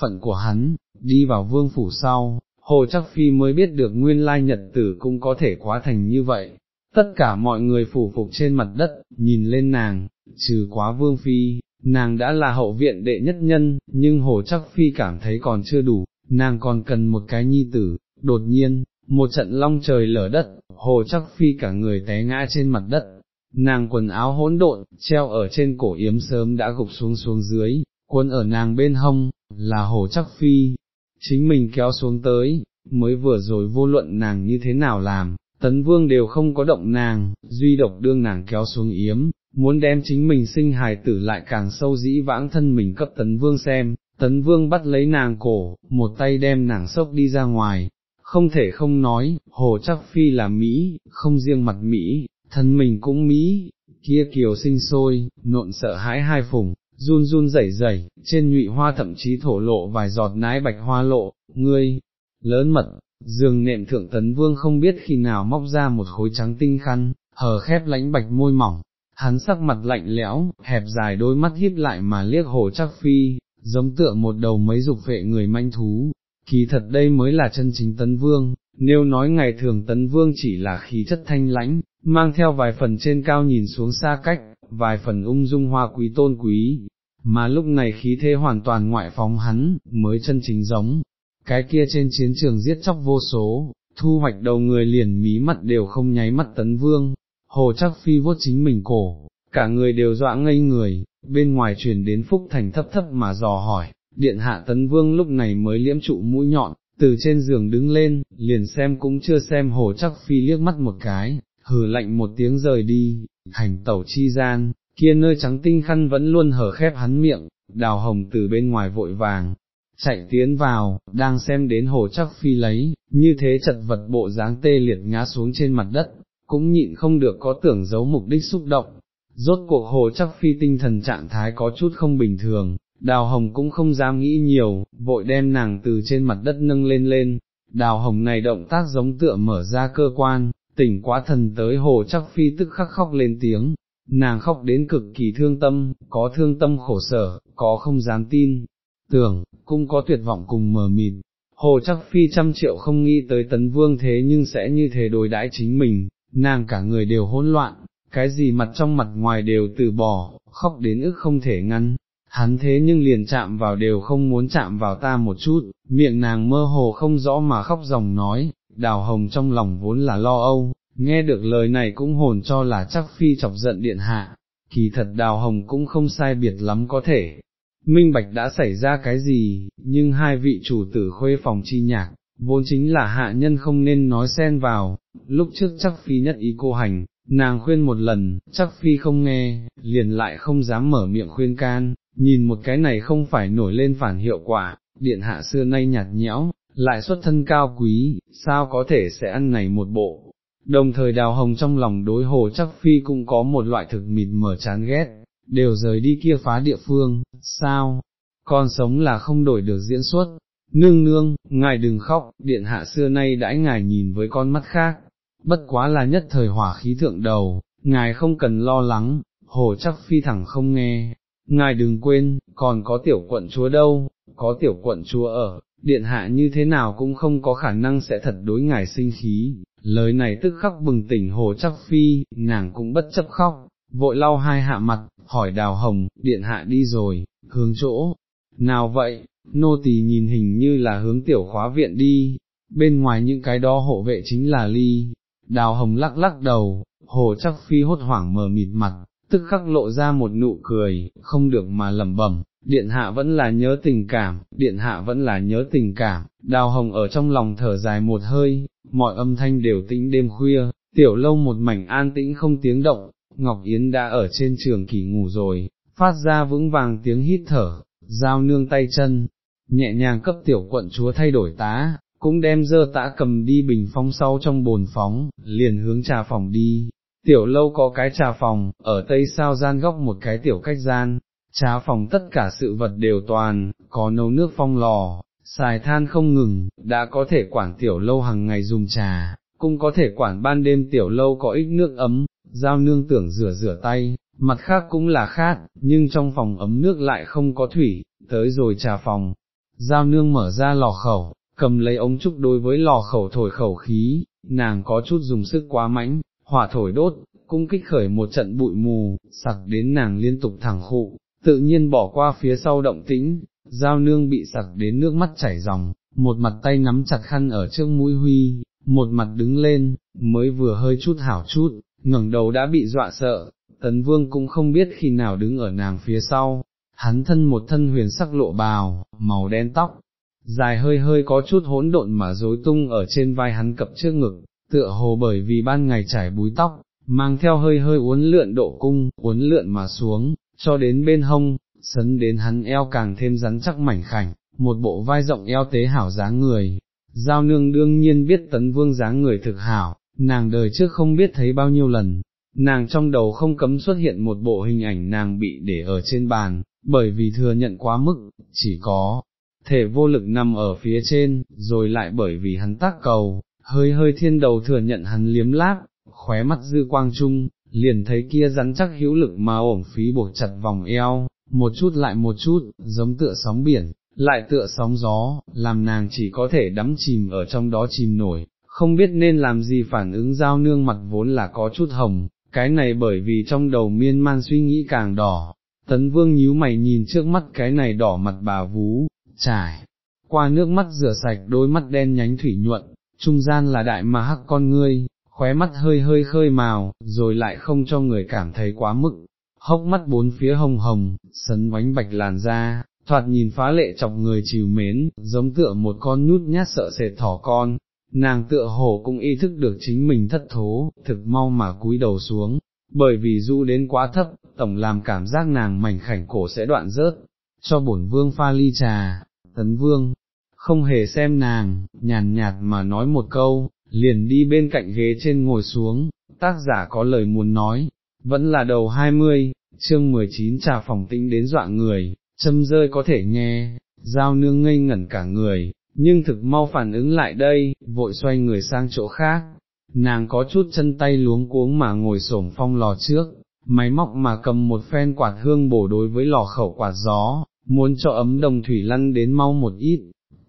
phận của hắn, đi vào vương phủ sau, Hồ Chắc Phi mới biết được nguyên lai nhật tử cũng có thể quá thành như vậy. Tất cả mọi người phủ phục trên mặt đất, nhìn lên nàng, trừ quá vương phi, nàng đã là hậu viện đệ nhất nhân, nhưng Hồ Chắc Phi cảm thấy còn chưa đủ, nàng còn cần một cái nhi tử, đột nhiên, một trận long trời lở đất, Hồ Chắc Phi cả người té ngã trên mặt đất, nàng quần áo hỗn độn, treo ở trên cổ yếm sớm đã gục xuống xuống dưới, quân ở nàng bên hông, là Hồ Chắc Phi, chính mình kéo xuống tới, mới vừa rồi vô luận nàng như thế nào làm, tấn vương đều không có động nàng, duy độc đương nàng kéo xuống yếm, muốn đem chính mình sinh hài tử lại càng sâu dĩ vãng thân mình cấp tấn vương xem, tấn vương bắt lấy nàng cổ, một tay đem nàng sốc đi ra ngoài, không thể không nói, hồ chắc phi là Mỹ, không riêng mặt Mỹ, thân mình cũng Mỹ, kia kiều sinh sôi, nộn sợ hãi hai phùng, run run rẩy rẩy, trên nhụy hoa thậm chí thổ lộ vài giọt nái bạch hoa lộ, ngươi, lớn mật, giường nệm thượng tấn vương không biết khi nào móc ra một khối trắng tinh khăn, hờ khép lãnh bạch môi mỏng, hắn sắc mặt lạnh lẽo, hẹp dài đôi mắt híp lại mà liếc hồ chắc phi, giống tựa một đầu mấy dục vệ người manh thú, kỳ thật đây mới là chân chính tấn vương, nếu nói ngày thường tấn vương chỉ là khí chất thanh lãnh, mang theo vài phần trên cao nhìn xuống xa cách, vài phần ung dung hoa quý tôn quý, mà lúc này khí thế hoàn toàn ngoại phóng hắn, mới chân chính giống, cái kia trên chiến trường giết chóc vô số, thu hoạch đầu người liền mí mắt đều không nháy mắt tấn vương, hồ chắc phi vuốt chính mình cổ, cả người đều dọa ngây người, bên ngoài truyền đến phúc thành thấp thấp mà dò hỏi, điện hạ tấn vương lúc này mới liễm trụ mũi nhọn, từ trên giường đứng lên, liền xem cũng chưa xem hồ chắc phi liếc mắt một cái, hừ lạnh một tiếng rời đi, hành tẩu chi gian, kia nơi trắng tinh khăn vẫn luôn hở khép hắn miệng, đào hồng từ bên ngoài vội vàng, chạy tiến vào, đang xem đến hồ chắc phi lấy, như thế chật vật bộ dáng tê liệt ngã xuống trên mặt đất, cũng nhịn không được có tưởng giấu mục đích xúc động. Rốt cuộc hồ chắc phi tinh thần trạng thái có chút không bình thường, đào hồng cũng không dám nghĩ nhiều, vội đem nàng từ trên mặt đất nâng lên lên, đào hồng này động tác giống tựa mở ra cơ quan, tỉnh quá thần tới hồ chắc phi tức khắc khóc lên tiếng, nàng khóc đến cực kỳ thương tâm, có thương tâm khổ sở, có không dám tin, tưởng, cũng có tuyệt vọng cùng mờ mịt. Hồ chắc phi trăm triệu không nghĩ tới tấn vương thế nhưng sẽ như thế đối đãi chính mình, nàng cả người đều hỗn loạn, cái gì mặt trong mặt ngoài đều từ bỏ, khóc đến ức không thể ngăn, hắn thế nhưng liền chạm vào đều không muốn chạm vào ta một chút, miệng nàng mơ hồ không rõ mà khóc dòng nói, đào hồng trong lòng vốn là lo âu, nghe được lời này cũng hồn cho là chắc phi chọc giận điện hạ, kỳ thật đào hồng cũng không sai biệt lắm có thể. Minh Bạch đã xảy ra cái gì, nhưng hai vị chủ tử khuê phòng chi nhạc, vốn chính là hạ nhân không nên nói xen vào, lúc trước chắc phi nhất ý cô hành, nàng khuyên một lần, chắc phi không nghe, liền lại không dám mở miệng khuyên can, nhìn một cái này không phải nổi lên phản hiệu quả, điện hạ xưa nay nhạt nhẽo, lại xuất thân cao quý, sao có thể sẽ ăn này một bộ. Đồng thời đào hồng trong lòng đối hồ chắc phi cũng có một loại thực mịt mở chán ghét, đều rời đi kia phá địa phương, sao, con sống là không đổi được diễn xuất, nương nương, ngài đừng khóc, điện hạ xưa nay đãi ngài nhìn với con mắt khác, bất quá là nhất thời hỏa khí thượng đầu, ngài không cần lo lắng, hồ chắc phi thẳng không nghe, ngài đừng quên, còn có tiểu quận chúa đâu, có tiểu quận chúa ở, điện hạ như thế nào cũng không có khả năng sẽ thật đối ngài sinh khí, lời này tức khắc bừng tỉnh hồ chắc phi, nàng cũng bất chấp khóc, vội lau hai hạ mặt, hỏi đào hồng, điện hạ đi rồi, hướng chỗ, nào vậy, nô tỳ nhìn hình như là hướng tiểu khóa viện đi, bên ngoài những cái đó hộ vệ chính là ly, đào hồng lắc lắc đầu, hồ chắc phi hốt hoảng mờ mịt mặt, tức khắc lộ ra một nụ cười, không được mà lẩm bẩm. Điện hạ vẫn là nhớ tình cảm, điện hạ vẫn là nhớ tình cảm, đào hồng ở trong lòng thở dài một hơi, mọi âm thanh đều tĩnh đêm khuya, tiểu lâu một mảnh an tĩnh không tiếng động, Ngọc Yến đã ở trên trường kỳ ngủ rồi, phát ra vững vàng tiếng hít thở, giao nương tay chân, nhẹ nhàng cấp tiểu quận chúa thay đổi tá, cũng đem dơ tã cầm đi bình phong sau trong bồn phóng, liền hướng trà phòng đi. Tiểu lâu có cái trà phòng, ở tây sao gian góc một cái tiểu cách gian, trà phòng tất cả sự vật đều toàn, có nấu nước phong lò, xài than không ngừng, đã có thể quản tiểu lâu hàng ngày dùng trà, cũng có thể quản ban đêm tiểu lâu có ít nước ấm, giao nương tưởng rửa rửa tay, mặt khác cũng là khác, nhưng trong phòng ấm nước lại không có thủy, tới rồi trà phòng, giao nương mở ra lò khẩu, cầm lấy ống trúc đối với lò khẩu thổi khẩu khí, nàng có chút dùng sức quá mãnh, hỏa thổi đốt, cũng kích khởi một trận bụi mù, sặc đến nàng liên tục thẳng khụ, tự nhiên bỏ qua phía sau động tĩnh, giao nương bị sặc đến nước mắt chảy ròng, một mặt tay nắm chặt khăn ở trước mũi huy, một mặt đứng lên, mới vừa hơi chút hảo chút, ngẩng đầu đã bị dọa sợ, tấn vương cũng không biết khi nào đứng ở nàng phía sau, hắn thân một thân huyền sắc lộ bào, màu đen tóc, dài hơi hơi có chút hỗn độn mà rối tung ở trên vai hắn cập trước ngực, tựa hồ bởi vì ban ngày trải búi tóc, mang theo hơi hơi uốn lượn độ cung, uốn lượn mà xuống, cho đến bên hông, sấn đến hắn eo càng thêm rắn chắc mảnh khảnh, một bộ vai rộng eo tế hảo dáng người. Giao nương đương nhiên biết tấn vương dáng người thực hảo, nàng đời trước không biết thấy bao nhiêu lần, nàng trong đầu không cấm xuất hiện một bộ hình ảnh nàng bị để ở trên bàn, bởi vì thừa nhận quá mức, chỉ có thể vô lực nằm ở phía trên, rồi lại bởi vì hắn tác cầu, hơi hơi thiên đầu thừa nhận hắn liếm láp, khóe mắt dư quang trung, liền thấy kia rắn chắc hữu lực mà ổn phí buộc chặt vòng eo, một chút lại một chút, giống tựa sóng biển, lại tựa sóng gió, làm nàng chỉ có thể đắm chìm ở trong đó chìm nổi, không biết nên làm gì phản ứng giao nương mặt vốn là có chút hồng, cái này bởi vì trong đầu miên man suy nghĩ càng đỏ, tấn vương nhíu mày nhìn trước mắt cái này đỏ mặt bà vú, trải, qua nước mắt rửa sạch đôi mắt đen nhánh thủy nhuận, trung gian là đại mà hắc con ngươi, khóe mắt hơi hơi khơi màu, rồi lại không cho người cảm thấy quá mức, hốc mắt bốn phía hồng hồng, sấn bánh bạch làn da, thoạt nhìn phá lệ chọc người chiều mến, giống tựa một con nhút nhát sợ sệt thỏ con, nàng tựa hồ cũng ý thức được chính mình thất thố, thực mau mà cúi đầu xuống, bởi vì du đến quá thấp, tổng làm cảm giác nàng mảnh khảnh cổ sẽ đoạn rớt, cho bổn vương pha ly trà, tấn vương, không hề xem nàng, nhàn nhạt mà nói một câu, liền đi bên cạnh ghế trên ngồi xuống, tác giả có lời muốn nói, vẫn là đầu hai mươi, chương mười chín trà phòng tĩnh đến dọa người, châm rơi có thể nghe, giao nương ngây ngẩn cả người, nhưng thực mau phản ứng lại đây, vội xoay người sang chỗ khác, nàng có chút chân tay luống cuống mà ngồi xổm phong lò trước, máy móc mà cầm một phen quạt hương bổ đối với lò khẩu quạt gió, muốn cho ấm đồng thủy lăn đến mau một ít,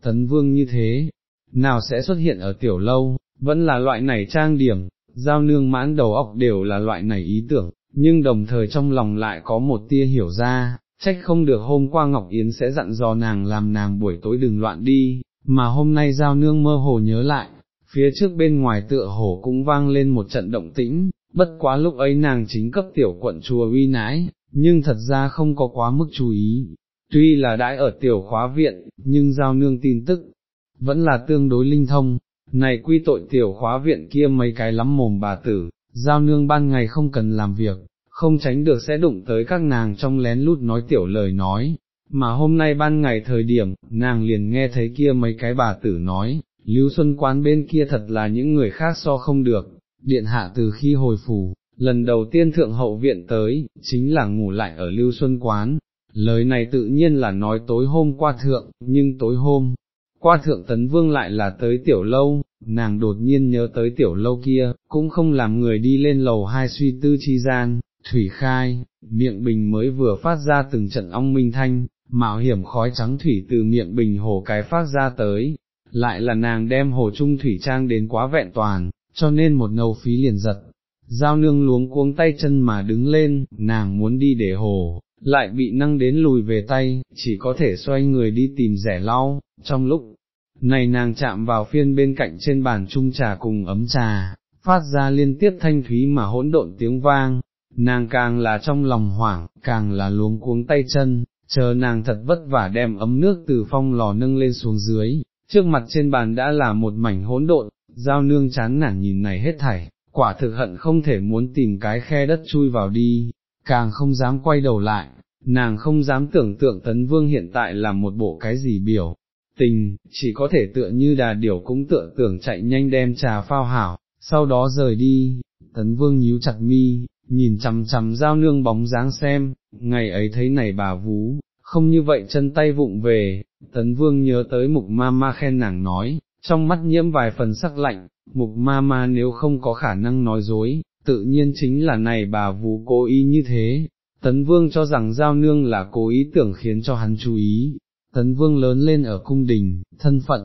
tấn vương như thế, nào sẽ xuất hiện ở tiểu lâu, vẫn là loại này trang điểm, giao nương mãn đầu óc đều là loại này ý tưởng, nhưng đồng thời trong lòng lại có một tia hiểu ra, trách không được hôm qua Ngọc Yến sẽ dặn dò nàng làm nàng buổi tối đừng loạn đi, mà hôm nay giao nương mơ hồ nhớ lại, phía trước bên ngoài tựa hồ cũng vang lên một trận động tĩnh, bất quá lúc ấy nàng chính cấp tiểu quận chùa uy nãi, nhưng thật ra không có quá mức chú ý, tuy là đãi ở tiểu khóa viện, nhưng giao nương tin tức, vẫn là tương đối linh thông, này quy tội tiểu khóa viện kia mấy cái lắm mồm bà tử, giao nương ban ngày không cần làm việc, không tránh được sẽ đụng tới các nàng trong lén lút nói tiểu lời nói, mà hôm nay ban ngày thời điểm, nàng liền nghe thấy kia mấy cái bà tử nói, Lưu Xuân quán bên kia thật là những người khác so không được, điện hạ từ khi hồi phủ, lần đầu tiên thượng hậu viện tới, chính là ngủ lại ở Lưu Xuân quán, lời này tự nhiên là nói tối hôm qua thượng, nhưng tối hôm, qua thượng tấn vương lại là tới tiểu lâu, nàng đột nhiên nhớ tới tiểu lâu kia, cũng không làm người đi lên lầu hai suy tư chi gian, thủy khai, miệng bình mới vừa phát ra từng trận ong minh thanh, mạo hiểm khói trắng thủy từ miệng bình hồ cái phát ra tới, lại là nàng đem hồ trung thủy trang đến quá vẹn toàn, cho nên một nâu phí liền giật. Giao nương luống cuống tay chân mà đứng lên, nàng muốn đi để hồ, lại bị nâng đến lùi về tay, chỉ có thể xoay người đi tìm rẻ lau, trong lúc này nàng chạm vào phiên bên cạnh trên bàn chung trà cùng ấm trà, phát ra liên tiếp thanh thúy mà hỗn độn tiếng vang, nàng càng là trong lòng hoảng, càng là luống cuống tay chân, chờ nàng thật vất vả đem ấm nước từ phong lò nâng lên xuống dưới, trước mặt trên bàn đã là một mảnh hỗn độn, giao nương chán nản nhìn này hết thảy, quả thực hận không thể muốn tìm cái khe đất chui vào đi, càng không dám quay đầu lại, nàng không dám tưởng tượng tấn vương hiện tại là một bộ cái gì biểu. Tình, chỉ có thể tựa như đà điểu cũng tựa tưởng chạy nhanh đem trà phao hảo, sau đó rời đi, tấn vương nhíu chặt mi, nhìn chằm chằm giao nương bóng dáng xem, ngày ấy thấy này bà vú, không như vậy chân tay vụng về, tấn vương nhớ tới mục ma ma khen nàng nói, trong mắt nhiễm vài phần sắc lạnh, mục ma ma nếu không có khả năng nói dối, tự nhiên chính là này bà vú cố ý như thế, tấn vương cho rằng giao nương là cố ý tưởng khiến cho hắn chú ý, tấn vương lớn lên ở cung đình, thân phận,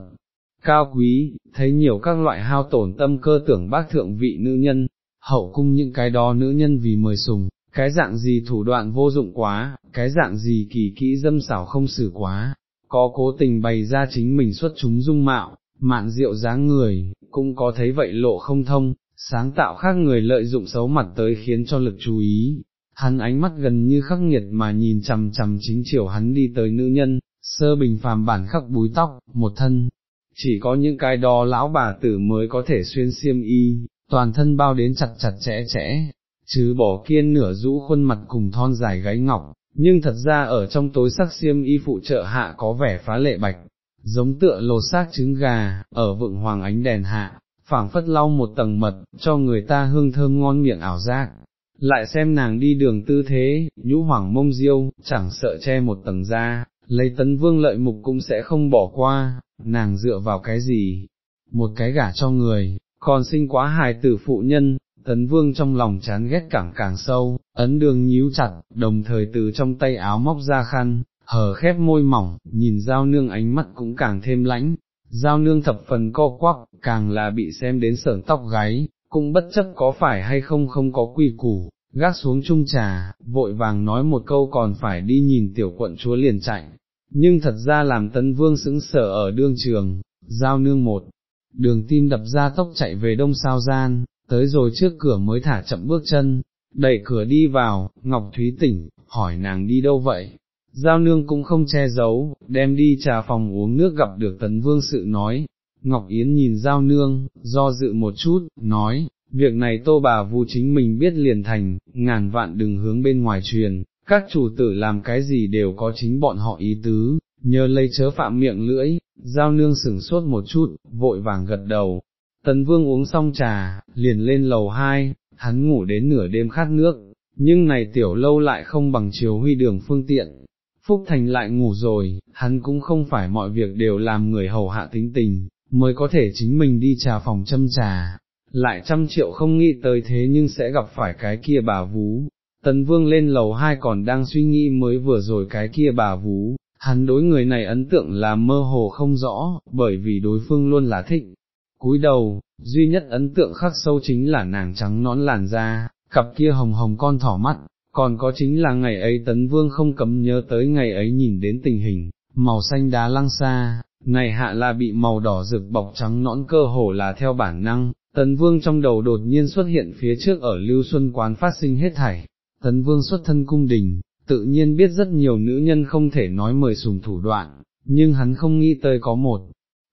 cao quý, thấy nhiều các loại hao tổn tâm cơ tưởng bác thượng vị nữ nhân, hậu cung những cái đó nữ nhân vì mời sùng, cái dạng gì thủ đoạn vô dụng quá, cái dạng gì kỳ kỹ dâm xảo không xử quá, có cố tình bày ra chính mình xuất chúng dung mạo, mạn rượu dáng người, cũng có thấy vậy lộ không thông, sáng tạo khác người lợi dụng xấu mặt tới khiến cho lực chú ý. Hắn ánh mắt gần như khắc nghiệt mà nhìn chằm chằm chính chiều hắn đi tới nữ nhân, sơ bình phàm bản khắc búi tóc, một thân, chỉ có những cái đó lão bà tử mới có thể xuyên xiêm y, toàn thân bao đến chặt chặt chẽ chẽ, chứ bỏ kiên nửa rũ khuôn mặt cùng thon dài gáy ngọc, nhưng thật ra ở trong tối sắc xiêm y phụ trợ hạ có vẻ phá lệ bạch, giống tựa lột xác trứng gà, ở vựng hoàng ánh đèn hạ, phảng phất lau một tầng mật, cho người ta hương thơm ngon miệng ảo giác. Lại xem nàng đi đường tư thế, nhũ hoàng mông diêu, chẳng sợ che một tầng da, lấy tấn vương lợi mục cũng sẽ không bỏ qua, nàng dựa vào cái gì, một cái gả cho người, còn sinh quá hài tử phụ nhân, tấn vương trong lòng chán ghét càng càng sâu, ấn đường nhíu chặt, đồng thời từ trong tay áo móc ra khăn, hờ khép môi mỏng, nhìn giao nương ánh mắt cũng càng thêm lãnh, giao nương thập phần co quắc, càng là bị xem đến sởn tóc gáy, cũng bất chấp có phải hay không không có quy củ, gác xuống chung trà, vội vàng nói một câu còn phải đi nhìn tiểu quận chúa liền chạy, nhưng thật ra làm tấn vương sững sở ở đương trường, giao nương một, đường tim đập ra tốc chạy về đông sao gian, tới rồi trước cửa mới thả chậm bước chân, đẩy cửa đi vào, Ngọc Thúy tỉnh, hỏi nàng đi đâu vậy, giao nương cũng không che giấu, đem đi trà phòng uống nước gặp được tấn vương sự nói, Ngọc Yến nhìn giao nương, do dự một chút, nói, việc này tô bà vu chính mình biết liền thành, ngàn vạn đừng hướng bên ngoài truyền, các chủ tử làm cái gì đều có chính bọn họ ý tứ, nhờ lấy chớ phạm miệng lưỡi, giao nương sửng sốt một chút, vội vàng gật đầu. Tấn vương uống xong trà, liền lên lầu hai, hắn ngủ đến nửa đêm khát nước, nhưng này tiểu lâu lại không bằng chiều huy đường phương tiện. Phúc Thành lại ngủ rồi, hắn cũng không phải mọi việc đều làm người hầu hạ tính tình, mới có thể chính mình đi trà phòng châm trà, lại trăm triệu không nghĩ tới thế nhưng sẽ gặp phải cái kia bà vú. Tấn vương lên lầu hai còn đang suy nghĩ mới vừa rồi cái kia bà vú, hắn đối người này ấn tượng là mơ hồ không rõ, bởi vì đối phương luôn là thịnh. cúi đầu, duy nhất ấn tượng khắc sâu chính là nàng trắng nón làn da, cặp kia hồng hồng con thỏ mắt, còn có chính là ngày ấy tấn vương không cấm nhớ tới ngày ấy nhìn đến tình hình, màu xanh đá lăng xa, ngày hạ là bị màu đỏ rực bọc trắng nõn cơ hồ là theo bản năng, tấn vương trong đầu đột nhiên xuất hiện phía trước ở lưu xuân quán phát sinh hết thảy, tấn vương xuất thân cung đình, tự nhiên biết rất nhiều nữ nhân không thể nói mời sùng thủ đoạn, nhưng hắn không nghĩ tới có một,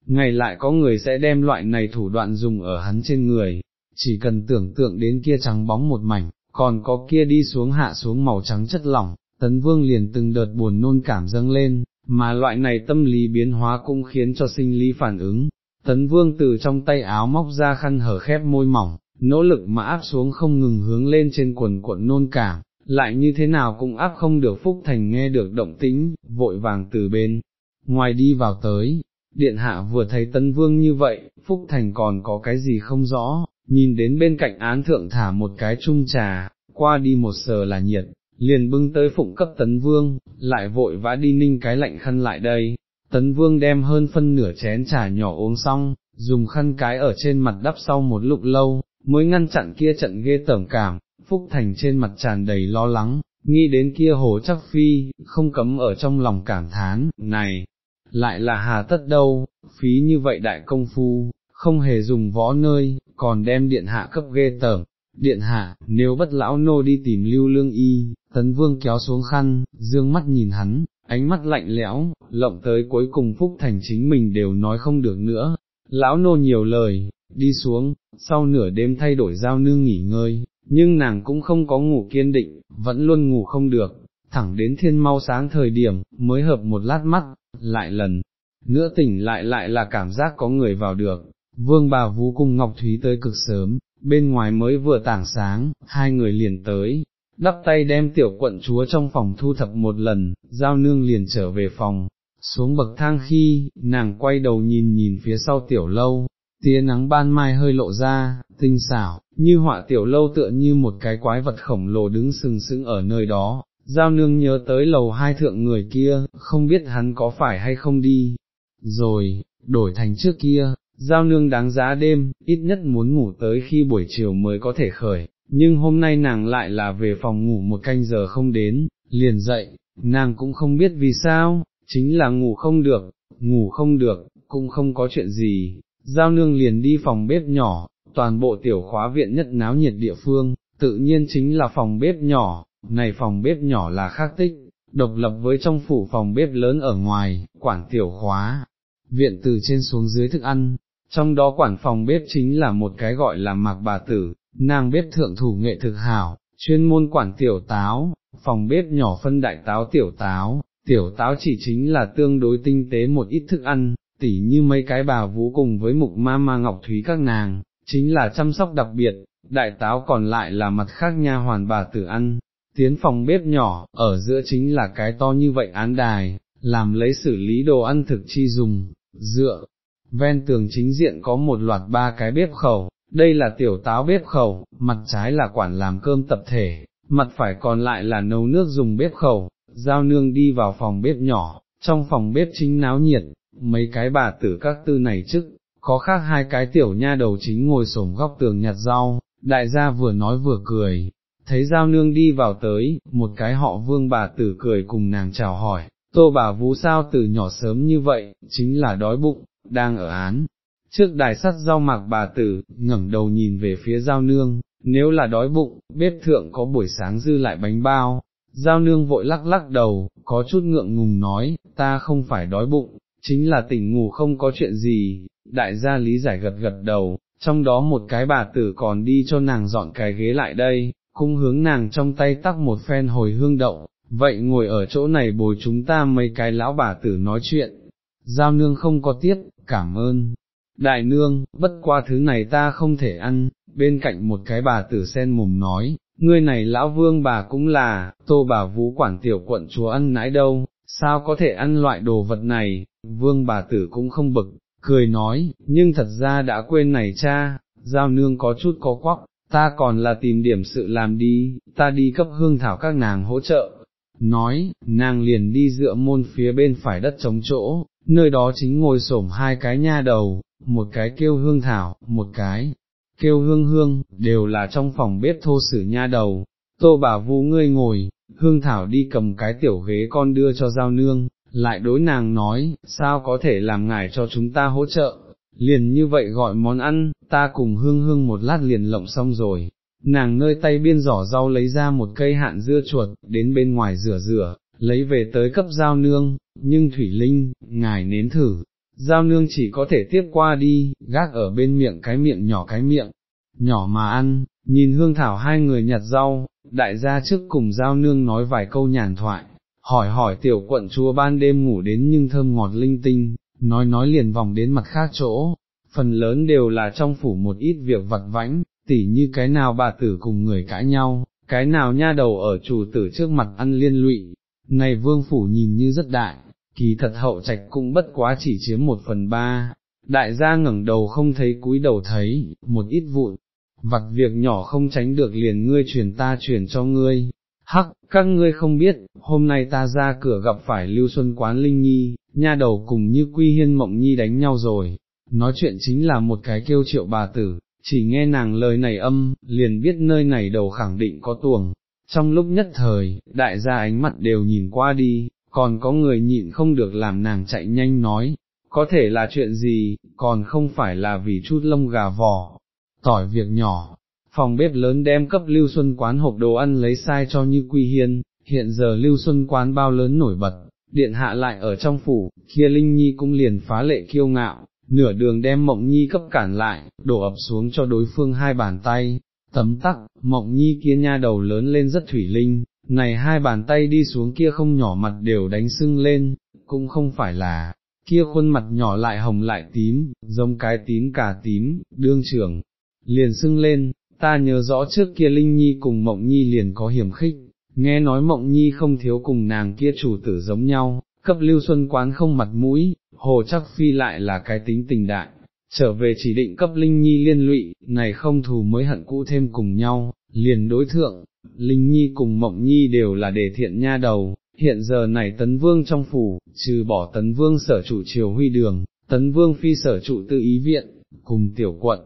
ngày lại có người sẽ đem loại này thủ đoạn dùng ở hắn trên người, chỉ cần tưởng tượng đến kia trắng bóng một mảnh, còn có kia đi xuống hạ xuống màu trắng chất lỏng, tấn vương liền từng đợt buồn nôn cảm dâng lên, mà loại này tâm lý biến hóa cũng khiến cho sinh lý phản ứng. Tấn vương từ trong tay áo móc ra khăn hở khép môi mỏng, nỗ lực mà áp xuống không ngừng hướng lên trên quần cuộn nôn cảm, lại như thế nào cũng áp không được Phúc Thành nghe được động tĩnh, vội vàng từ bên, ngoài đi vào tới, điện hạ vừa thấy tấn vương như vậy, Phúc Thành còn có cái gì không rõ, nhìn đến bên cạnh án thượng thả một cái chung trà, qua đi một sờ là nhiệt, liền bưng tới phụng cấp tấn vương, lại vội vã đi ninh cái lạnh khăn lại đây, tấn vương đem hơn phân nửa chén trà nhỏ uống xong, dùng khăn cái ở trên mặt đắp sau một lúc lâu, mới ngăn chặn kia trận ghê tởm cảm, Phúc Thành trên mặt tràn đầy lo lắng, nghĩ đến kia hồ chắc phi, không cấm ở trong lòng cảm thán, này, lại là hà tất đâu, phí như vậy đại công phu, không hề dùng võ nơi, còn đem điện hạ cấp ghê tởm. Điện hạ, nếu bất lão nô đi tìm lưu lương y, tấn vương kéo xuống khăn, dương mắt nhìn hắn, ánh mắt lạnh lẽo, lộng tới cuối cùng Phúc Thành chính mình đều nói không được nữa. Lão nô nhiều lời, đi xuống, sau nửa đêm thay đổi giao nương nghỉ ngơi, nhưng nàng cũng không có ngủ kiên định, vẫn luôn ngủ không được, thẳng đến thiên mau sáng thời điểm, mới hợp một lát mắt, lại lần, nữa tỉnh lại lại là cảm giác có người vào được, vương bà vũ cùng Ngọc Thúy tới cực sớm, bên ngoài mới vừa tảng sáng, hai người liền tới, đắp tay đem tiểu quận chúa trong phòng thu thập một lần, giao nương liền trở về phòng, xuống bậc thang khi, nàng quay đầu nhìn nhìn phía sau tiểu lâu, tia nắng ban mai hơi lộ ra, tinh xảo, như họa tiểu lâu tựa như một cái quái vật khổng lồ đứng sừng sững ở nơi đó, giao nương nhớ tới lầu hai thượng người kia, không biết hắn có phải hay không đi, rồi, đổi thành trước kia, giao nương đáng giá đêm, ít nhất muốn ngủ tới khi buổi chiều mới có thể khởi, nhưng hôm nay nàng lại là về phòng ngủ một canh giờ không đến, liền dậy, nàng cũng không biết vì sao, chính là ngủ không được, ngủ không được, cũng không có chuyện gì, giao nương liền đi phòng bếp nhỏ, toàn bộ tiểu khóa viện nhất náo nhiệt địa phương, tự nhiên chính là phòng bếp nhỏ, này phòng bếp nhỏ là khác tích, độc lập với trong phủ phòng bếp lớn ở ngoài, quản tiểu khóa, viện từ trên xuống dưới thức ăn, trong đó quản phòng bếp chính là một cái gọi là mạc bà tử, nàng bếp thượng thủ nghệ thực hảo, chuyên môn quản tiểu táo, phòng bếp nhỏ phân đại táo tiểu táo, tiểu táo chỉ chính là tương đối tinh tế một ít thức ăn, tỉ như mấy cái bà vũ cùng với mục ma ma ngọc thúy các nàng, chính là chăm sóc đặc biệt, đại táo còn lại là mặt khác nha hoàn bà tử ăn, tiến phòng bếp nhỏ, ở giữa chính là cái to như vậy án đài, làm lấy xử lý đồ ăn thực chi dùng, dựa, ven tường chính diện có một loạt ba cái bếp khẩu, đây là tiểu táo bếp khẩu, mặt trái là quản làm cơm tập thể, mặt phải còn lại là nấu nước dùng bếp khẩu, giao nương đi vào phòng bếp nhỏ, trong phòng bếp chính náo nhiệt, mấy cái bà tử các tư này chức, có khác hai cái tiểu nha đầu chính ngồi sổm góc tường nhặt rau, đại gia vừa nói vừa cười, thấy giao nương đi vào tới, một cái họ vương bà tử cười cùng nàng chào hỏi, tô bà vú sao từ nhỏ sớm như vậy, chính là đói bụng, đang ở án. Trước đài sắt rau mạc bà tử, ngẩng đầu nhìn về phía giao nương, nếu là đói bụng, bếp thượng có buổi sáng dư lại bánh bao, giao nương vội lắc lắc đầu, có chút ngượng ngùng nói, ta không phải đói bụng, chính là tỉnh ngủ không có chuyện gì, đại gia lý giải gật gật đầu, trong đó một cái bà tử còn đi cho nàng dọn cái ghế lại đây, cung hướng nàng trong tay tắc một phen hồi hương đậu, vậy ngồi ở chỗ này bồi chúng ta mấy cái lão bà tử nói chuyện, giao nương không có tiết, cảm ơn. Đại nương, bất qua thứ này ta không thể ăn, bên cạnh một cái bà tử sen mồm nói, ngươi này lão vương bà cũng là, tô bà vũ quản tiểu quận chúa ăn nãi đâu, sao có thể ăn loại đồ vật này, vương bà tử cũng không bực, cười nói, nhưng thật ra đã quên này cha, giao nương có chút có quắc, ta còn là tìm điểm sự làm đi, ta đi cấp hương thảo các nàng hỗ trợ. Nói, nàng liền đi dựa môn phía bên phải đất trống chỗ, nơi đó chính ngồi xổm hai cái nha đầu, một cái kêu hương thảo, một cái kêu hương hương, đều là trong phòng bếp thô sử nha đầu. Tô bà vu ngươi ngồi, hương thảo đi cầm cái tiểu ghế con đưa cho giao nương, lại đối nàng nói, sao có thể làm ngài cho chúng ta hỗ trợ, liền như vậy gọi món ăn, ta cùng hương hương một lát liền lộng xong rồi, nàng nơi tay biên giỏ rau lấy ra một cây hạn dưa chuột, đến bên ngoài rửa rửa, lấy về tới cấp giao nương, nhưng Thủy Linh, ngài nếm thử, giao nương chỉ có thể tiếp qua đi, gác ở bên miệng cái miệng nhỏ cái miệng, nhỏ mà ăn, nhìn hương thảo hai người nhặt rau, đại gia trước cùng giao nương nói vài câu nhàn thoại, hỏi hỏi tiểu quận chúa ban đêm ngủ đến nhưng thơm ngọt linh tinh, nói nói liền vòng đến mặt khác chỗ, phần lớn đều là trong phủ một ít việc vặt vãnh, tỉ như cái nào bà tử cùng người cãi nhau, cái nào nha đầu ở chủ tử trước mặt ăn liên lụy, này vương phủ nhìn như rất đại, kỳ thật hậu trạch cũng bất quá chỉ chiếm một phần ba, đại gia ngẩng đầu không thấy cúi đầu thấy, một ít vụn, vặt việc nhỏ không tránh được liền ngươi truyền ta truyền cho ngươi, hắc, các ngươi không biết, hôm nay ta ra cửa gặp phải Lưu Xuân Quán Linh Nhi, nha đầu cùng như Quy Hiên Mộng Nhi đánh nhau rồi, nói chuyện chính là một cái kêu triệu bà tử, chỉ nghe nàng lời này âm, liền biết nơi này đầu khẳng định có tuồng. Trong lúc nhất thời, đại gia ánh mặt đều nhìn qua đi, còn có người nhịn không được làm nàng chạy nhanh nói, có thể là chuyện gì, còn không phải là vì chút lông gà vỏ, tỏi việc nhỏ, phòng bếp lớn đem cấp Lưu Xuân quán hộp đồ ăn lấy sai cho như Quy Hiên, hiện giờ Lưu Xuân quán bao lớn nổi bật, điện hạ lại ở trong phủ, kia Linh Nhi cũng liền phá lệ kiêu ngạo, nửa đường đem Mộng Nhi cấp cản lại, đổ ập xuống cho đối phương hai bàn tay, tấm tắc, Mộng Nhi kia nha đầu lớn lên rất thủy linh, này hai bàn tay đi xuống kia không nhỏ mặt đều đánh sưng lên, cũng không phải là, kia khuôn mặt nhỏ lại hồng lại tím, giống cái tím cả tím, đương trưởng, liền sưng lên, ta nhớ rõ trước kia Linh Nhi cùng Mộng Nhi liền có hiểm khích, nghe nói Mộng Nhi không thiếu cùng nàng kia chủ tử giống nhau, cấp Lưu Xuân Quán không mặt mũi, Hồ chắc phi lại là cái tính tình đại, trở về chỉ định cấp Linh Nhi liên lụy, này không thù mới hận cũ thêm cùng nhau, liền đối thượng, Linh Nhi cùng Mộng Nhi đều là đề thiện nha đầu, hiện giờ này tấn vương trong phủ, trừ bỏ tấn vương sở trụ triều huy đường, tấn vương phi sở trụ tư ý viện, cùng tiểu quận,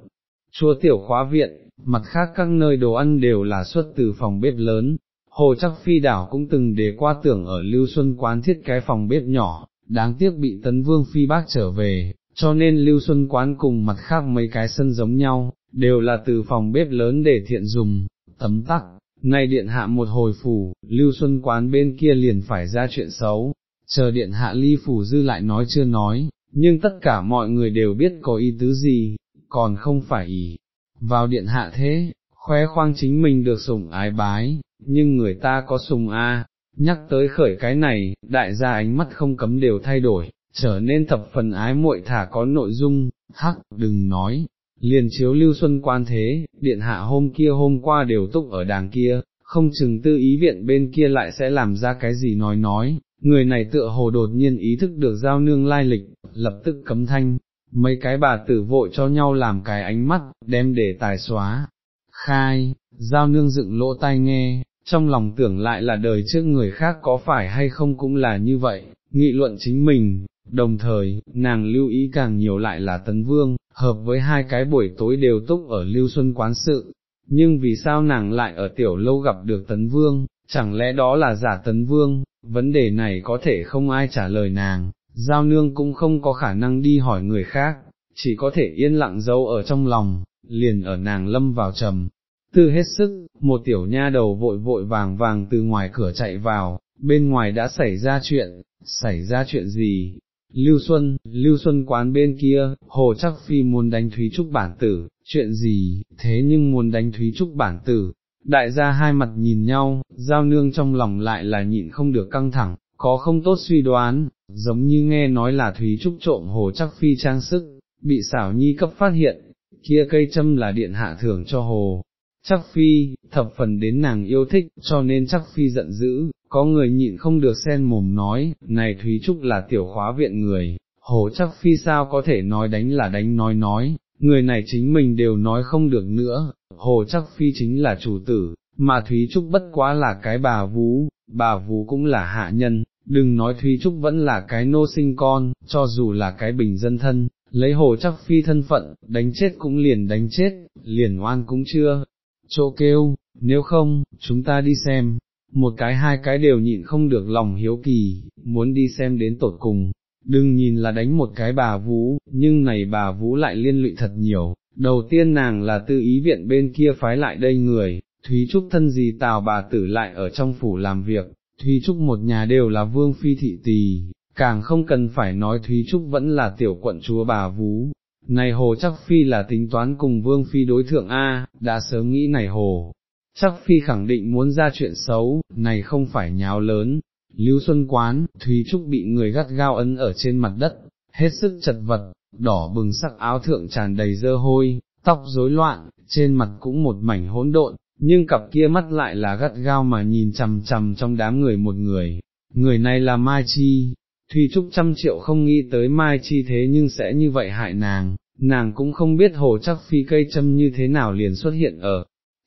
chúa tiểu khóa viện, mặt khác các nơi đồ ăn đều là xuất từ phòng bếp lớn. Hồ chắc phi đảo cũng từng đề qua tưởng ở Lưu Xuân quán thiết cái phòng bếp nhỏ, đáng tiếc bị tấn vương phi bác trở về, cho nên Lưu Xuân quán cùng mặt khác mấy cái sân giống nhau, đều là từ phòng bếp lớn để thiện dùng, tấm tắc, nay điện hạ một hồi phủ, Lưu Xuân quán bên kia liền phải ra chuyện xấu, chờ điện hạ ly phủ dư lại nói chưa nói, nhưng tất cả mọi người đều biết có ý tứ gì, còn không phải ý, vào điện hạ thế, khoe khoang chính mình được sủng ái bái, nhưng người ta có sùng a. Nhắc tới khởi cái này, đại gia ánh mắt không cấm đều thay đổi, trở nên thập phần ái muội thả có nội dung, hắc, đừng nói, liền chiếu lưu xuân quan thế, điện hạ hôm kia hôm qua đều túc ở đàng kia, không chừng tư ý viện bên kia lại sẽ làm ra cái gì nói nói, người này tựa hồ đột nhiên ý thức được giao nương lai lịch, lập tức cấm thanh, mấy cái bà tử vội cho nhau làm cái ánh mắt, đem để tài xóa, khai, giao nương dựng lỗ tai nghe, trong lòng tưởng lại là đời trước người khác có phải hay không cũng là như vậy, nghị luận chính mình, đồng thời, nàng lưu ý càng nhiều lại là tấn vương, hợp với hai cái buổi tối đều túc ở lưu xuân quán sự, nhưng vì sao nàng lại ở tiểu lâu gặp được tấn vương, chẳng lẽ đó là giả tấn vương, vấn đề này có thể không ai trả lời nàng, giao nương cũng không có khả năng đi hỏi người khác, chỉ có thể yên lặng giấu ở trong lòng, liền ở nàng lâm vào trầm. Tư hết sức, một tiểu nha đầu vội vội vàng vàng từ ngoài cửa chạy vào, bên ngoài đã xảy ra chuyện, xảy ra chuyện gì? Lưu Xuân, Lưu Xuân quán bên kia, Hồ Chắc Phi muốn đánh Thúy Trúc bản tử, chuyện gì, thế nhưng muốn đánh Thúy Trúc bản tử, đại gia hai mặt nhìn nhau, giao nương trong lòng lại là nhịn không được căng thẳng, có không tốt suy đoán, giống như nghe nói là Thúy Trúc trộm Hồ Chắc Phi trang sức, bị xảo nhi cấp phát hiện, kia cây châm là điện hạ thưởng cho Hồ. Chắc phi, thập phần đến nàng yêu thích, cho nên chắc phi giận dữ, có người nhịn không được sen mồm nói, này Thúy Trúc là tiểu khóa viện người, hồ chắc phi sao có thể nói đánh là đánh nói nói, người này chính mình đều nói không được nữa, hồ chắc phi chính là chủ tử, mà Thúy Trúc bất quá là cái bà vú, bà vú cũng là hạ nhân, đừng nói Thúy Trúc vẫn là cái nô sinh con, cho dù là cái bình dân thân, lấy hồ chắc phi thân phận, đánh chết cũng liền đánh chết, liền oan cũng chưa, chỗ kêu, nếu không, chúng ta đi xem, một cái hai cái đều nhịn không được lòng hiếu kỳ, muốn đi xem đến tột cùng, đừng nhìn là đánh một cái bà vũ, nhưng này bà vũ lại liên lụy thật nhiều, đầu tiên nàng là tư ý viện bên kia phái lại đây người, Thúy Trúc thân gì tào bà tử lại ở trong phủ làm việc, Thúy Trúc một nhà đều là vương phi thị tỳ, càng không cần phải nói Thúy Trúc vẫn là tiểu quận chúa bà vú. Này hồ chắc phi là tính toán cùng vương phi đối thượng A, đã sớm nghĩ này hồ, chắc phi khẳng định muốn ra chuyện xấu, này không phải nháo lớn, lưu xuân quán, Thúy Trúc bị người gắt gao ấn ở trên mặt đất, hết sức chật vật, đỏ bừng sắc áo thượng tràn đầy dơ hôi, tóc rối loạn, trên mặt cũng một mảnh hỗn độn, nhưng cặp kia mắt lại là gắt gao mà nhìn chằm chằm trong đám người một người, người này là Mai Chi, Thùy Trúc trăm triệu không nghĩ tới Mai Chi thế nhưng sẽ như vậy hại nàng, nàng cũng không biết hồ chắc phi cây châm như thế nào liền xuất hiện ở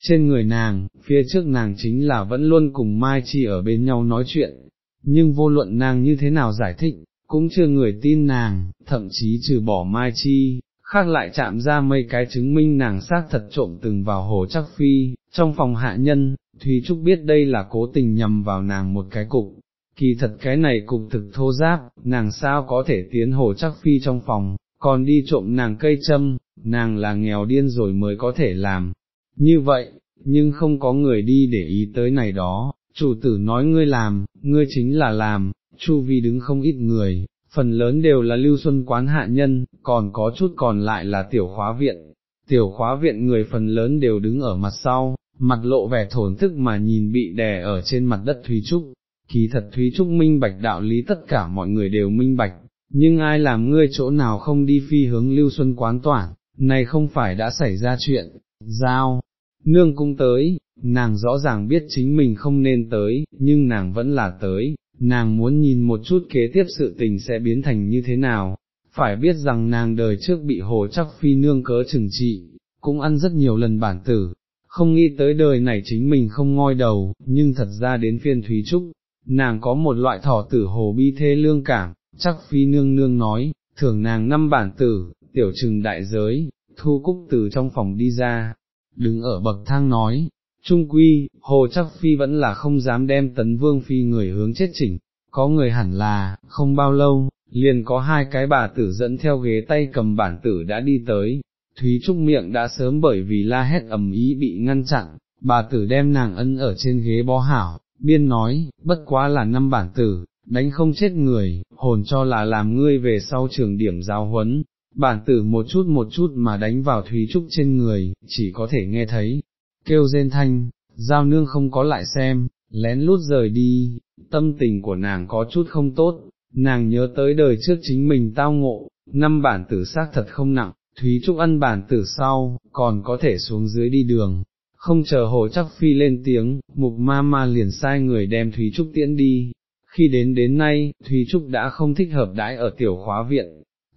trên người nàng, phía trước nàng chính là vẫn luôn cùng Mai Chi ở bên nhau nói chuyện, nhưng vô luận nàng như thế nào giải thích, cũng chưa người tin nàng, thậm chí trừ bỏ Mai Chi, khác lại chạm ra mấy cái chứng minh nàng xác thật trộm từng vào hồ chắc phi, trong phòng hạ nhân, Thùy Trúc biết đây là cố tình nhầm vào nàng một cái cục, kỳ thật cái này cục thực thô giáp, nàng sao có thể tiến hồ chắc phi trong phòng, còn đi trộm nàng cây châm, nàng là nghèo điên rồi mới có thể làm, như vậy, nhưng không có người đi để ý tới này đó, chủ tử nói ngươi làm, ngươi chính là làm, chu vi đứng không ít người, phần lớn đều là lưu xuân quán hạ nhân, còn có chút còn lại là tiểu khóa viện, tiểu khóa viện người phần lớn đều đứng ở mặt sau, mặt lộ vẻ thổn thức mà nhìn bị đè ở trên mặt đất Thúy Trúc, kỳ thật Thúy Trúc minh bạch đạo lý tất cả mọi người đều minh bạch, nhưng ai làm ngươi chỗ nào không đi phi hướng lưu xuân quán toản, này không phải đã xảy ra chuyện, giao, nương cung tới, nàng rõ ràng biết chính mình không nên tới, nhưng nàng vẫn là tới, nàng muốn nhìn một chút kế tiếp sự tình sẽ biến thành như thế nào, phải biết rằng nàng đời trước bị hồ chắc phi nương cớ trừng trị, cũng ăn rất nhiều lần bản tử, không nghĩ tới đời này chính mình không ngoi đầu, nhưng thật ra đến phiên Thúy Trúc, nàng có một loại thỏ tử hồ bi thê lương cảm, chắc phi nương nương nói, thưởng nàng năm bản tử, tiểu trừng đại giới, thu cúc từ trong phòng đi ra, đứng ở bậc thang nói, trung quy, hồ chắc phi vẫn là không dám đem tấn vương phi người hướng chết chỉnh, có người hẳn là, không bao lâu, liền có hai cái bà tử dẫn theo ghế tay cầm bản tử đã đi tới, Thúy Trúc miệng đã sớm bởi vì la hét ầm ý bị ngăn chặn, bà tử đem nàng ân ở trên ghế bó hảo, biên nói, bất quá là năm bản tử, đánh không chết người, hồn cho là làm ngươi về sau trường điểm giáo huấn, bản tử một chút một chút mà đánh vào Thúy Trúc trên người, chỉ có thể nghe thấy, kêu rên thanh, giao nương không có lại xem, lén lút rời đi, tâm tình của nàng có chút không tốt, nàng nhớ tới đời trước chính mình tao ngộ, năm bản tử xác thật không nặng, Thúy Trúc ăn bản tử sau, còn có thể xuống dưới đi đường, không chờ hồ chắc phi lên tiếng, mục ma ma liền sai người đem Thúy Trúc tiễn đi, khi đến đến nay, Thúy Trúc đã không thích hợp đãi ở tiểu khóa viện,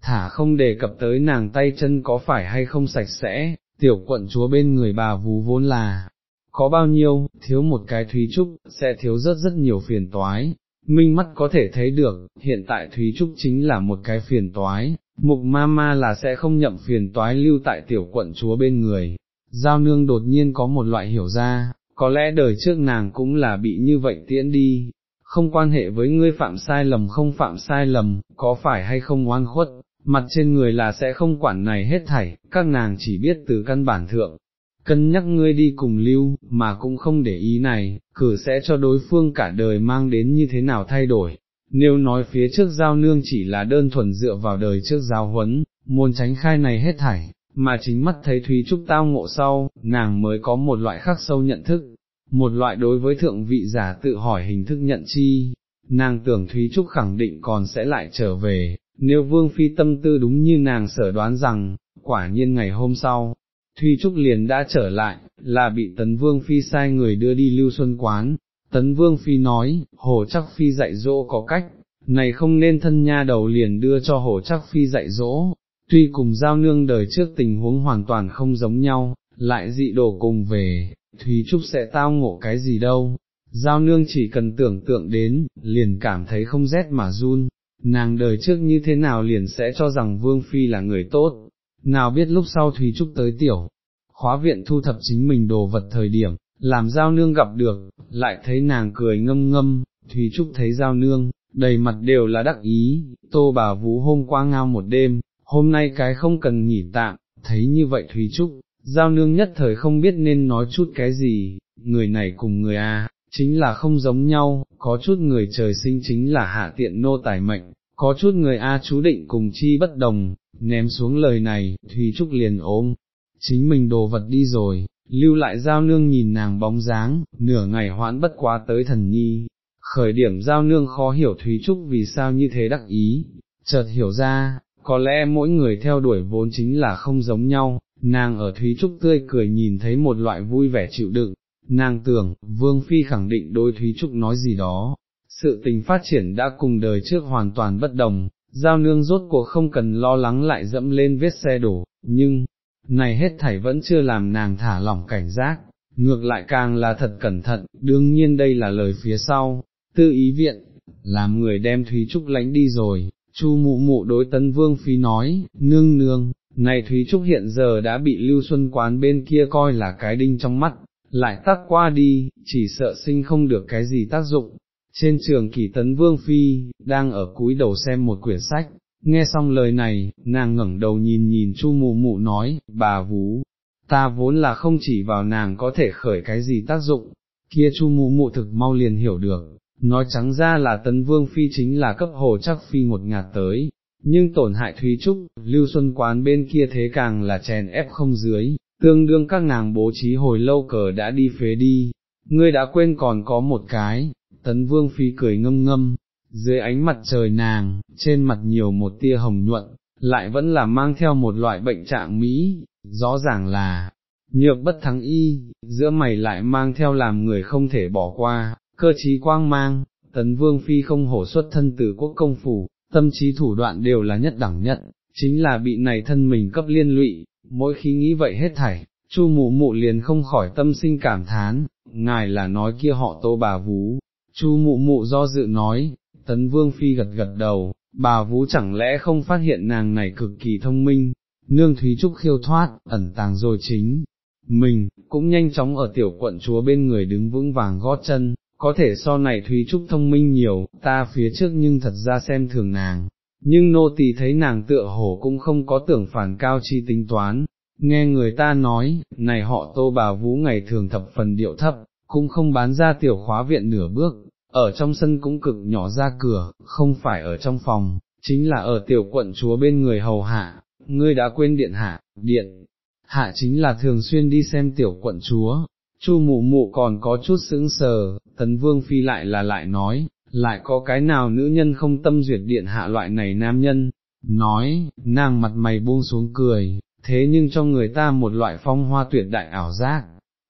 thả không đề cập tới nàng tay chân có phải hay không sạch sẽ, tiểu quận chúa bên người bà vú vốn là, có bao nhiêu, thiếu một cái Thúy Trúc, sẽ thiếu rất rất nhiều phiền toái, minh mắt có thể thấy được, hiện tại Thúy Trúc chính là một cái phiền toái, mục ma ma là sẽ không nhậm phiền toái lưu tại tiểu quận chúa bên người. Giao nương đột nhiên có một loại hiểu ra, có lẽ đời trước nàng cũng là bị như vậy tiễn đi, không quan hệ với ngươi phạm sai lầm không phạm sai lầm, có phải hay không oan khuất, mặt trên người là sẽ không quản này hết thảy, các nàng chỉ biết từ căn bản thượng, cân nhắc ngươi đi cùng lưu, mà cũng không để ý này, cử sẽ cho đối phương cả đời mang đến như thế nào thay đổi. Nếu nói phía trước giao nương chỉ là đơn thuần dựa vào đời trước giao huấn, muốn tránh khai này hết thảy, mà chính mắt thấy Thúy Trúc tao ngộ sau, nàng mới có một loại khắc sâu nhận thức, một loại đối với thượng vị giả tự hỏi hình thức nhận chi, nàng tưởng Thúy Trúc khẳng định còn sẽ lại trở về, nếu Vương Phi tâm tư đúng như nàng sở đoán rằng, quả nhiên ngày hôm sau, Thúy Trúc liền đã trở lại, là bị Tấn Vương Phi sai người đưa đi lưu xuân quán, Tấn Vương Phi nói, Hồ chắc Phi dạy dỗ có cách, này không nên thân nha đầu liền đưa cho Hồ chắc Phi dạy dỗ, tuy cùng giao nương đời trước tình huống hoàn toàn không giống nhau, lại dị đồ cùng về, Thúy Trúc sẽ tao ngộ cái gì đâu, giao nương chỉ cần tưởng tượng đến, liền cảm thấy không rét mà run, nàng đời trước như thế nào liền sẽ cho rằng Vương Phi là người tốt, nào biết lúc sau Thúy Trúc tới tiểu, khóa viện thu thập chính mình đồ vật thời điểm, làm giao nương gặp được, lại thấy nàng cười ngâm ngâm, Thúy Trúc thấy giao nương, đầy mặt đều là đắc ý, tô bà vũ hôm qua ngao một đêm, hôm nay cái không cần nghỉ tạm, thấy như vậy Thúy Trúc, giao nương nhất thời không biết nên nói chút cái gì, người này cùng người A, chính là không giống nhau, có chút người trời sinh chính là hạ tiện nô tài mệnh, có chút người A chú định cùng chi bất đồng, ném xuống lời này, Thúy Trúc liền ôm, chính mình đồ vật đi rồi, lưu lại giao nương nhìn nàng bóng dáng, nửa ngày hoãn bất quá tới thần nhi, khởi điểm giao nương khó hiểu Thúy Trúc vì sao như thế đắc ý, chợt hiểu ra, có lẽ mỗi người theo đuổi vốn chính là không giống nhau, nàng ở Thúy Trúc tươi cười nhìn thấy một loại vui vẻ chịu đựng, nàng tưởng, Vương Phi khẳng định đôi Thúy Trúc nói gì đó, sự tình phát triển đã cùng đời trước hoàn toàn bất đồng, giao nương rốt cuộc không cần lo lắng lại dẫm lên vết xe đổ, nhưng, này hết thảy vẫn chưa làm nàng thả lỏng cảnh giác, ngược lại càng là thật cẩn thận, đương nhiên đây là lời phía sau, tư ý viện, làm người đem Thúy Trúc lánh đi rồi, Chu mụ mụ đối tân vương phi nói, nương nương, này Thúy Trúc hiện giờ đã bị lưu xuân quán bên kia coi là cái đinh trong mắt, lại tắt qua đi, chỉ sợ sinh không được cái gì tác dụng. Trên trường kỳ tấn vương phi, đang ở cúi đầu xem một quyển sách, nghe xong lời này, nàng ngẩng đầu nhìn nhìn chu mụ mụ nói, bà vú, ta vốn là không chỉ vào nàng có thể khởi cái gì tác dụng, kia chu mụ mụ thực mau liền hiểu được, nói trắng ra là tấn vương phi chính là cấp hồ chắc phi một ngạt tới, nhưng tổn hại Thúy Trúc, Lưu Xuân Quán bên kia thế càng là chèn ép không dưới, tương đương các nàng bố trí hồi lâu cờ đã đi phế đi, ngươi đã quên còn có một cái, tấn vương phi cười ngâm ngâm, dưới ánh mặt trời nàng, trên mặt nhiều một tia hồng nhuận, lại vẫn là mang theo một loại bệnh trạng Mỹ, rõ ràng là, nhược bất thắng y, giữa mày lại mang theo làm người không thể bỏ qua, cơ trí quang mang, tấn vương phi không hổ xuất thân từ quốc công phủ, tâm trí thủ đoạn đều là nhất đẳng nhất, chính là bị này thân mình cấp liên lụy, mỗi khi nghĩ vậy hết thảy, chu mụ mụ liền không khỏi tâm sinh cảm thán, ngài là nói kia họ tô bà vú, chu mụ mụ do dự nói, tấn vương phi gật gật đầu, bà vú chẳng lẽ không phát hiện nàng này cực kỳ thông minh, nương thúy trúc khiêu thoát, ẩn tàng rồi chính. Mình, cũng nhanh chóng ở tiểu quận chúa bên người đứng vững vàng gót chân, có thể so này Thúy Trúc thông minh nhiều, ta phía trước nhưng thật ra xem thường nàng, nhưng nô tỳ thấy nàng tựa hổ cũng không có tưởng phản cao chi tính toán, nghe người ta nói, này họ tô bà vũ ngày thường thập phần điệu thấp, cũng không bán ra tiểu khóa viện nửa bước, ở trong sân cũng cực nhỏ ra cửa, không phải ở trong phòng, chính là ở tiểu quận chúa bên người hầu hạ, ngươi đã quên điện hạ, điện, hạ chính là thường xuyên đi xem tiểu quận chúa, Chu mụ mụ còn có chút sững sờ, tấn vương phi lại là lại nói, lại có cái nào nữ nhân không tâm duyệt điện hạ loại này nam nhân, nói, nàng mặt mày buông xuống cười, thế nhưng cho người ta một loại phong hoa tuyệt đại ảo giác,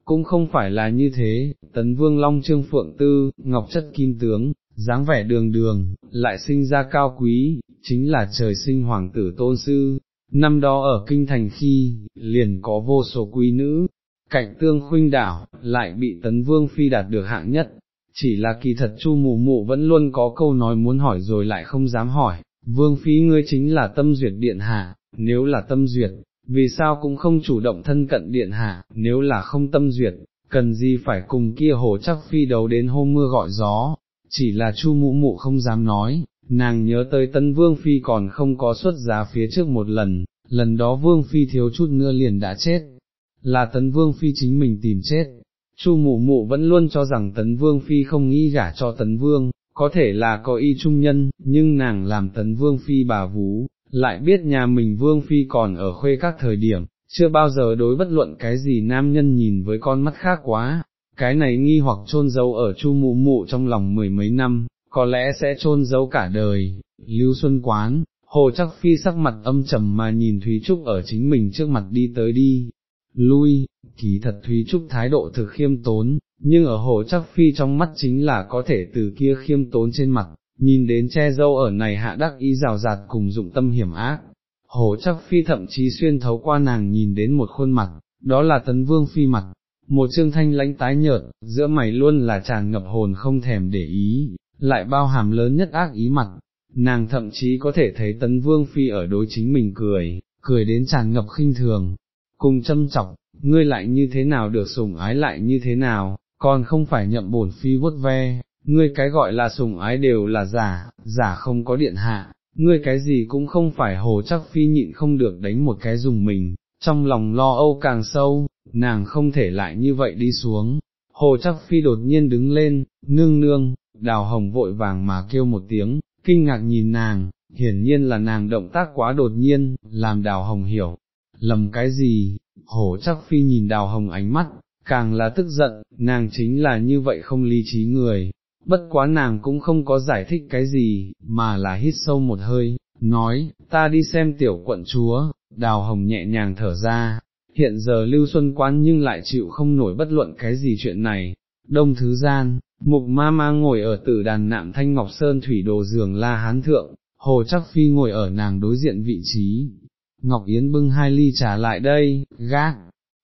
cũng không phải là như thế, tấn vương long trương phượng tư, ngọc chất kim tướng, dáng vẻ đường đường, lại sinh ra cao quý, chính là trời sinh hoàng tử tôn sư, năm đó ở kinh thành khi, liền có vô số quý nữ, cạnh tương khuynh đảo, lại bị tấn vương phi đạt được hạng nhất, chỉ là kỳ thật chu mụ mụ vẫn luôn có câu nói muốn hỏi rồi lại không dám hỏi, vương phi ngươi chính là tâm duyệt điện hạ, nếu là tâm duyệt, vì sao cũng không chủ động thân cận điện hạ, nếu là không tâm duyệt, cần gì phải cùng kia hồ chắc phi đấu đến hôm mưa gọi gió, chỉ là chu mụ mụ không dám nói, nàng nhớ tới tân vương phi còn không có xuất giá phía trước một lần, lần đó vương phi thiếu chút nữa liền đã chết, là tấn vương phi chính mình tìm chết. Chu mụ mụ vẫn luôn cho rằng tấn vương phi không nghĩ gả cho tấn vương, có thể là có y trung nhân, nhưng nàng làm tấn vương phi bà vú, lại biết nhà mình vương phi còn ở khuê các thời điểm, chưa bao giờ đối bất luận cái gì nam nhân nhìn với con mắt khác quá, cái này nghi hoặc chôn giấu ở chu mụ mụ trong lòng mười mấy năm, có lẽ sẽ chôn giấu cả đời, lưu xuân quán, hồ chắc phi sắc mặt âm trầm mà nhìn Thúy Trúc ở chính mình trước mặt đi tới đi, lui, kỳ thật Thúy Trúc thái độ thực khiêm tốn, nhưng ở hồ chắc phi trong mắt chính là có thể từ kia khiêm tốn trên mặt, nhìn đến che dâu ở này hạ đắc ý rào rạt cùng dụng tâm hiểm ác. Hồ chắc phi thậm chí xuyên thấu qua nàng nhìn đến một khuôn mặt, đó là tấn vương phi mặt, một trương thanh lãnh tái nhợt, giữa mày luôn là tràn ngập hồn không thèm để ý, lại bao hàm lớn nhất ác ý mặt, nàng thậm chí có thể thấy tấn vương phi ở đối chính mình cười, cười đến tràn ngập khinh thường, cùng châm chọc, ngươi lại như thế nào được sủng ái lại như thế nào, còn không phải nhậm bổn phi vuốt ve, ngươi cái gọi là sủng ái đều là giả, giả không có điện hạ, ngươi cái gì cũng không phải hồ chắc phi nhịn không được đánh một cái dùng mình, trong lòng lo âu càng sâu, nàng không thể lại như vậy đi xuống. Hồ chắc phi đột nhiên đứng lên, nương nương, đào hồng vội vàng mà kêu một tiếng, kinh ngạc nhìn nàng, hiển nhiên là nàng động tác quá đột nhiên, làm đào hồng hiểu, lầm cái gì, hổ chắc phi nhìn đào hồng ánh mắt, càng là tức giận, nàng chính là như vậy không lý trí người, bất quá nàng cũng không có giải thích cái gì, mà là hít sâu một hơi, nói, ta đi xem tiểu quận chúa, đào hồng nhẹ nhàng thở ra, hiện giờ lưu xuân quán nhưng lại chịu không nổi bất luận cái gì chuyện này, đông thứ gian, mục ma ma ngồi ở tử đàn nạm thanh ngọc sơn thủy đồ giường la hán thượng, hồ chắc phi ngồi ở nàng đối diện vị trí, Ngọc Yến bưng hai ly trà lại đây, gác,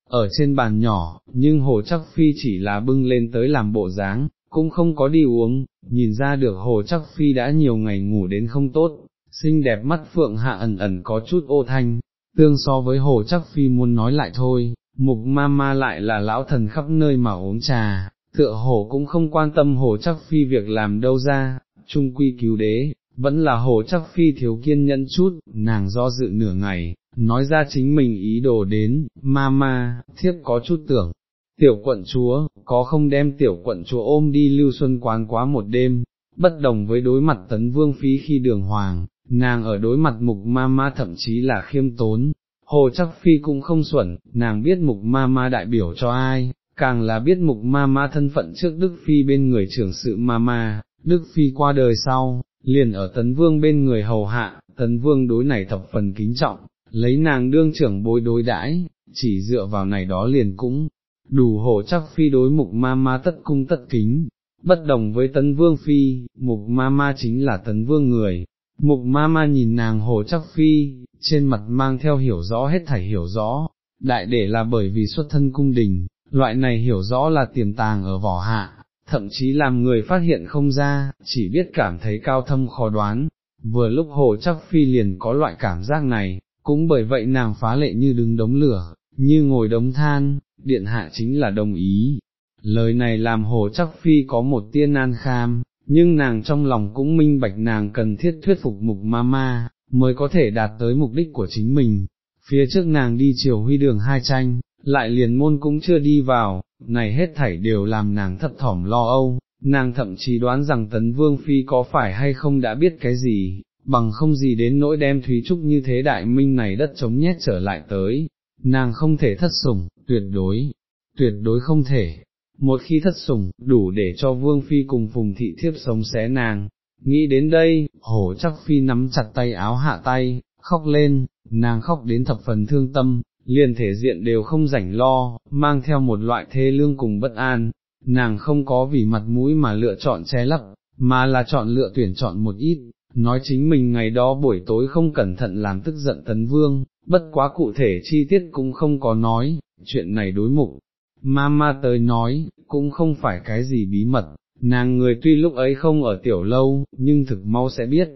ở trên bàn nhỏ, nhưng hồ chắc phi chỉ là bưng lên tới làm bộ dáng, cũng không có đi uống, nhìn ra được hồ chắc phi đã nhiều ngày ngủ đến không tốt, xinh đẹp mắt phượng hạ ẩn ẩn có chút ô thanh, tương so với hồ chắc phi muốn nói lại thôi, mục ma ma lại là lão thần khắp nơi mà uống trà, tựa hồ cũng không quan tâm hồ chắc phi việc làm đâu ra, trung quy cứu đế, vẫn là hồ chắc phi thiếu kiên nhẫn chút, nàng do dự nửa ngày, nói ra chính mình ý đồ đến, ma ma, thiếp có chút tưởng, tiểu quận chúa, có không đem tiểu quận chúa ôm đi lưu xuân quán quá một đêm, bất đồng với đối mặt tấn vương phí khi đường hoàng, nàng ở đối mặt mục ma ma thậm chí là khiêm tốn, hồ chắc phi cũng không xuẩn, nàng biết mục ma ma đại biểu cho ai, càng là biết mục ma ma thân phận trước Đức Phi bên người trưởng sự ma ma, Đức Phi qua đời sau, liền ở tấn vương bên người hầu hạ, tấn vương đối này thập phần kính trọng, lấy nàng đương trưởng bối đối đãi, chỉ dựa vào này đó liền cũng, đủ hổ chắc phi đối mục ma ma tất cung tất kính, bất đồng với tấn vương phi, mục ma ma chính là tấn vương người, mục ma ma nhìn nàng hồ chắc phi, trên mặt mang theo hiểu rõ hết thảy hiểu rõ, đại để là bởi vì xuất thân cung đình, loại này hiểu rõ là tiềm tàng ở vỏ hạ, thậm chí làm người phát hiện không ra, chỉ biết cảm thấy cao thâm khó đoán, vừa lúc hồ chắc phi liền có loại cảm giác này, cũng bởi vậy nàng phá lệ như đứng đống lửa, như ngồi đống than, điện hạ chính là đồng ý. Lời này làm hồ chắc phi có một tiên nan kham, nhưng nàng trong lòng cũng minh bạch nàng cần thiết thuyết phục mục ma ma, mới có thể đạt tới mục đích của chính mình. Phía trước nàng đi chiều huy đường hai tranh, lại liền môn cũng chưa đi vào, này hết thảy đều làm nàng thấp thỏm lo âu, nàng thậm chí đoán rằng tấn vương phi có phải hay không đã biết cái gì, bằng không gì đến nỗi đem Thúy Trúc như thế đại minh này đất chống nhét trở lại tới, nàng không thể thất sủng, tuyệt đối, tuyệt đối không thể, một khi thất sủng, đủ để cho vương phi cùng phùng thị thiếp sống xé nàng, nghĩ đến đây, hổ chắc phi nắm chặt tay áo hạ tay, khóc lên, nàng khóc đến thập phần thương tâm, liền thể diện đều không rảnh lo, mang theo một loại thê lương cùng bất an, nàng không có vì mặt mũi mà lựa chọn che lấp, mà là chọn lựa tuyển chọn một ít, nói chính mình ngày đó buổi tối không cẩn thận làm tức giận tấn vương, bất quá cụ thể chi tiết cũng không có nói, chuyện này đối mục. Mama tới nói, cũng không phải cái gì bí mật, nàng người tuy lúc ấy không ở tiểu lâu, nhưng thực mau sẽ biết,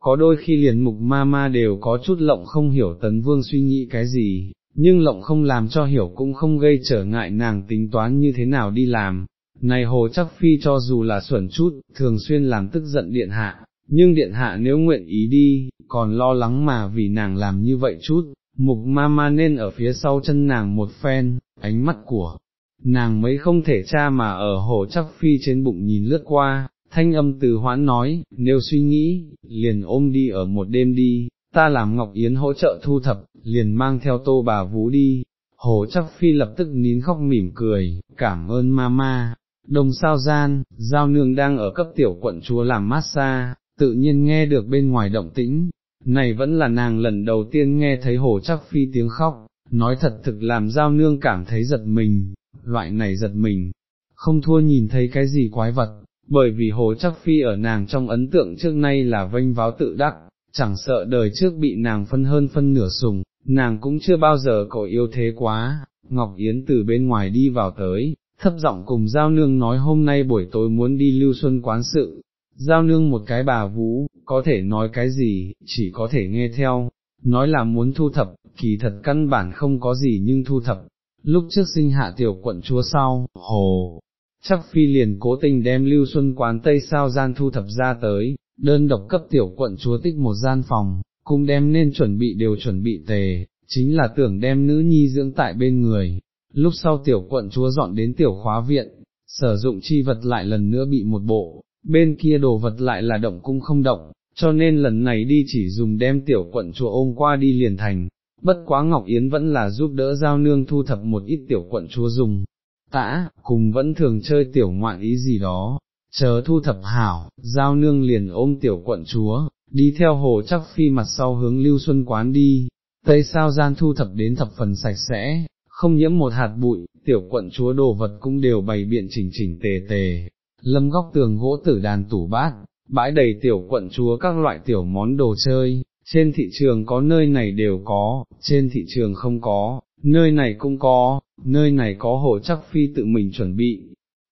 có đôi khi liền mục ma ma đều có chút lộng không hiểu tấn vương suy nghĩ cái gì, nhưng lộng không làm cho hiểu cũng không gây trở ngại nàng tính toán như thế nào đi làm. Này hồ chắc phi cho dù là xuẩn chút, thường xuyên làm tức giận điện hạ, nhưng điện hạ nếu nguyện ý đi, còn lo lắng mà vì nàng làm như vậy chút, mục ma ma nên ở phía sau chân nàng một phen, ánh mắt của nàng mấy không thể cha mà ở hồ chắc phi trên bụng nhìn lướt qua, thanh âm từ hoãn nói, nếu suy nghĩ, liền ôm đi ở một đêm đi, ta làm Ngọc Yến hỗ trợ thu thập, liền mang theo tô bà vú đi, hồ chắc phi lập tức nín khóc mỉm cười, cảm ơn mama. Đồng sao gian, giao nương đang ở cấp tiểu quận chúa làm massage, tự nhiên nghe được bên ngoài động tĩnh, này vẫn là nàng lần đầu tiên nghe thấy hồ chắc phi tiếng khóc, nói thật thực làm giao nương cảm thấy giật mình, loại này giật mình, không thua nhìn thấy cái gì quái vật, bởi vì hồ chắc phi ở nàng trong ấn tượng trước nay là vênh váo tự đắc, chẳng sợ đời trước bị nàng phân hơn phân nửa sùng, nàng cũng chưa bao giờ có yêu thế quá, Ngọc Yến từ bên ngoài đi vào tới, thấp giọng cùng Giao Nương nói hôm nay buổi tối muốn đi lưu xuân quán sự, Giao Nương một cái bà vũ, có thể nói cái gì, chỉ có thể nghe theo, nói là muốn thu thập, kỳ thật căn bản không có gì nhưng thu thập, lúc trước sinh hạ tiểu quận chúa sau, hồ, chắc phi liền cố tình đem lưu xuân quán tây sao gian thu thập ra tới, đơn độc cấp tiểu quận chúa tích một gian phòng, cũng đem nên chuẩn bị đều chuẩn bị tề, chính là tưởng đem nữ nhi dưỡng tại bên người. Lúc sau tiểu quận chúa dọn đến tiểu khóa viện, sử dụng chi vật lại lần nữa bị một bộ, bên kia đồ vật lại là động cũng không động, cho nên lần này đi chỉ dùng đem tiểu quận chúa ôm qua đi liền thành. Bất quá Ngọc Yến vẫn là giúp đỡ giao nương thu thập một ít tiểu quận chúa dùng, tã, cùng vẫn thường chơi tiểu ngoạn ý gì đó, chờ thu thập hảo, giao nương liền ôm tiểu quận chúa, đi theo hồ chắc phi mặt sau hướng lưu xuân quán đi, tây sao gian thu thập đến thập phần sạch sẽ, không nhiễm một hạt bụi, tiểu quận chúa đồ vật cũng đều bày biện chỉnh chỉnh tề tề, lâm góc tường gỗ tử đàn tủ bát, bãi đầy tiểu quận chúa các loại tiểu món đồ chơi, trên thị trường có nơi này đều có, trên thị trường không có, nơi này cũng có, nơi này có hồ chắc phi tự mình chuẩn bị,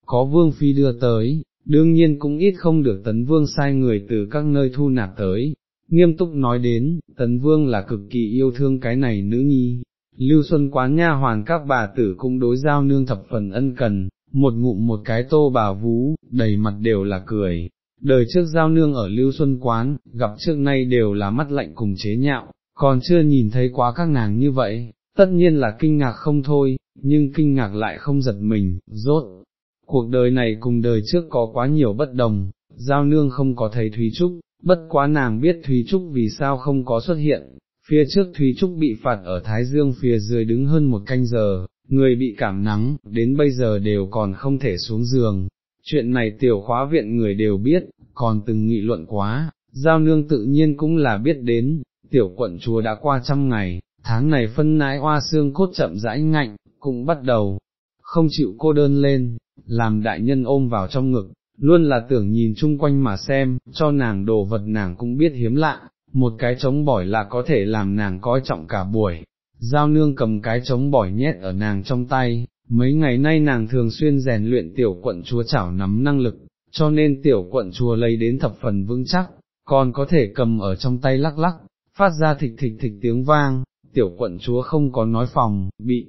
có vương phi đưa tới, đương nhiên cũng ít không được tấn vương sai người từ các nơi thu nạp tới. Nghiêm túc nói đến, tấn vương là cực kỳ yêu thương cái này nữ nhi, lưu xuân quán nha hoàn các bà tử cũng đối giao nương thập phần ân cần, một ngụm một cái tô bà vú, đầy mặt đều là cười. Đời trước giao nương ở lưu xuân quán, gặp trước nay đều là mắt lạnh cùng chế nhạo, còn chưa nhìn thấy quá các nàng như vậy, tất nhiên là kinh ngạc không thôi, nhưng kinh ngạc lại không giật mình, rốt. Cuộc đời này cùng đời trước có quá nhiều bất đồng, giao nương không có thấy Thúy Trúc, bất quá nàng biết Thúy Trúc vì sao không có xuất hiện, phía trước Thúy Trúc bị phạt ở Thái Dương phía dưới đứng hơn một canh giờ, người bị cảm nắng, đến bây giờ đều còn không thể xuống giường. Chuyện này tiểu khóa viện người đều biết, còn từng nghị luận quá, giao nương tự nhiên cũng là biết đến, tiểu quận chúa đã qua trăm ngày, tháng này phân nái hoa xương cốt chậm rãi ngạnh, cũng bắt đầu, không chịu cô đơn lên, làm đại nhân ôm vào trong ngực, luôn là tưởng nhìn chung quanh mà xem, cho nàng đồ vật nàng cũng biết hiếm lạ, một cái trống bỏi là có thể làm nàng coi trọng cả buổi. Giao nương cầm cái trống bỏi nhét ở nàng trong tay, mấy ngày nay nàng thường xuyên rèn luyện tiểu quận chúa chảo nắm năng lực, cho nên tiểu quận chúa lấy đến thập phần vững chắc, còn có thể cầm ở trong tay lắc lắc, phát ra thịch thịch thịch tiếng vang, tiểu quận chúa không có nói phòng, bị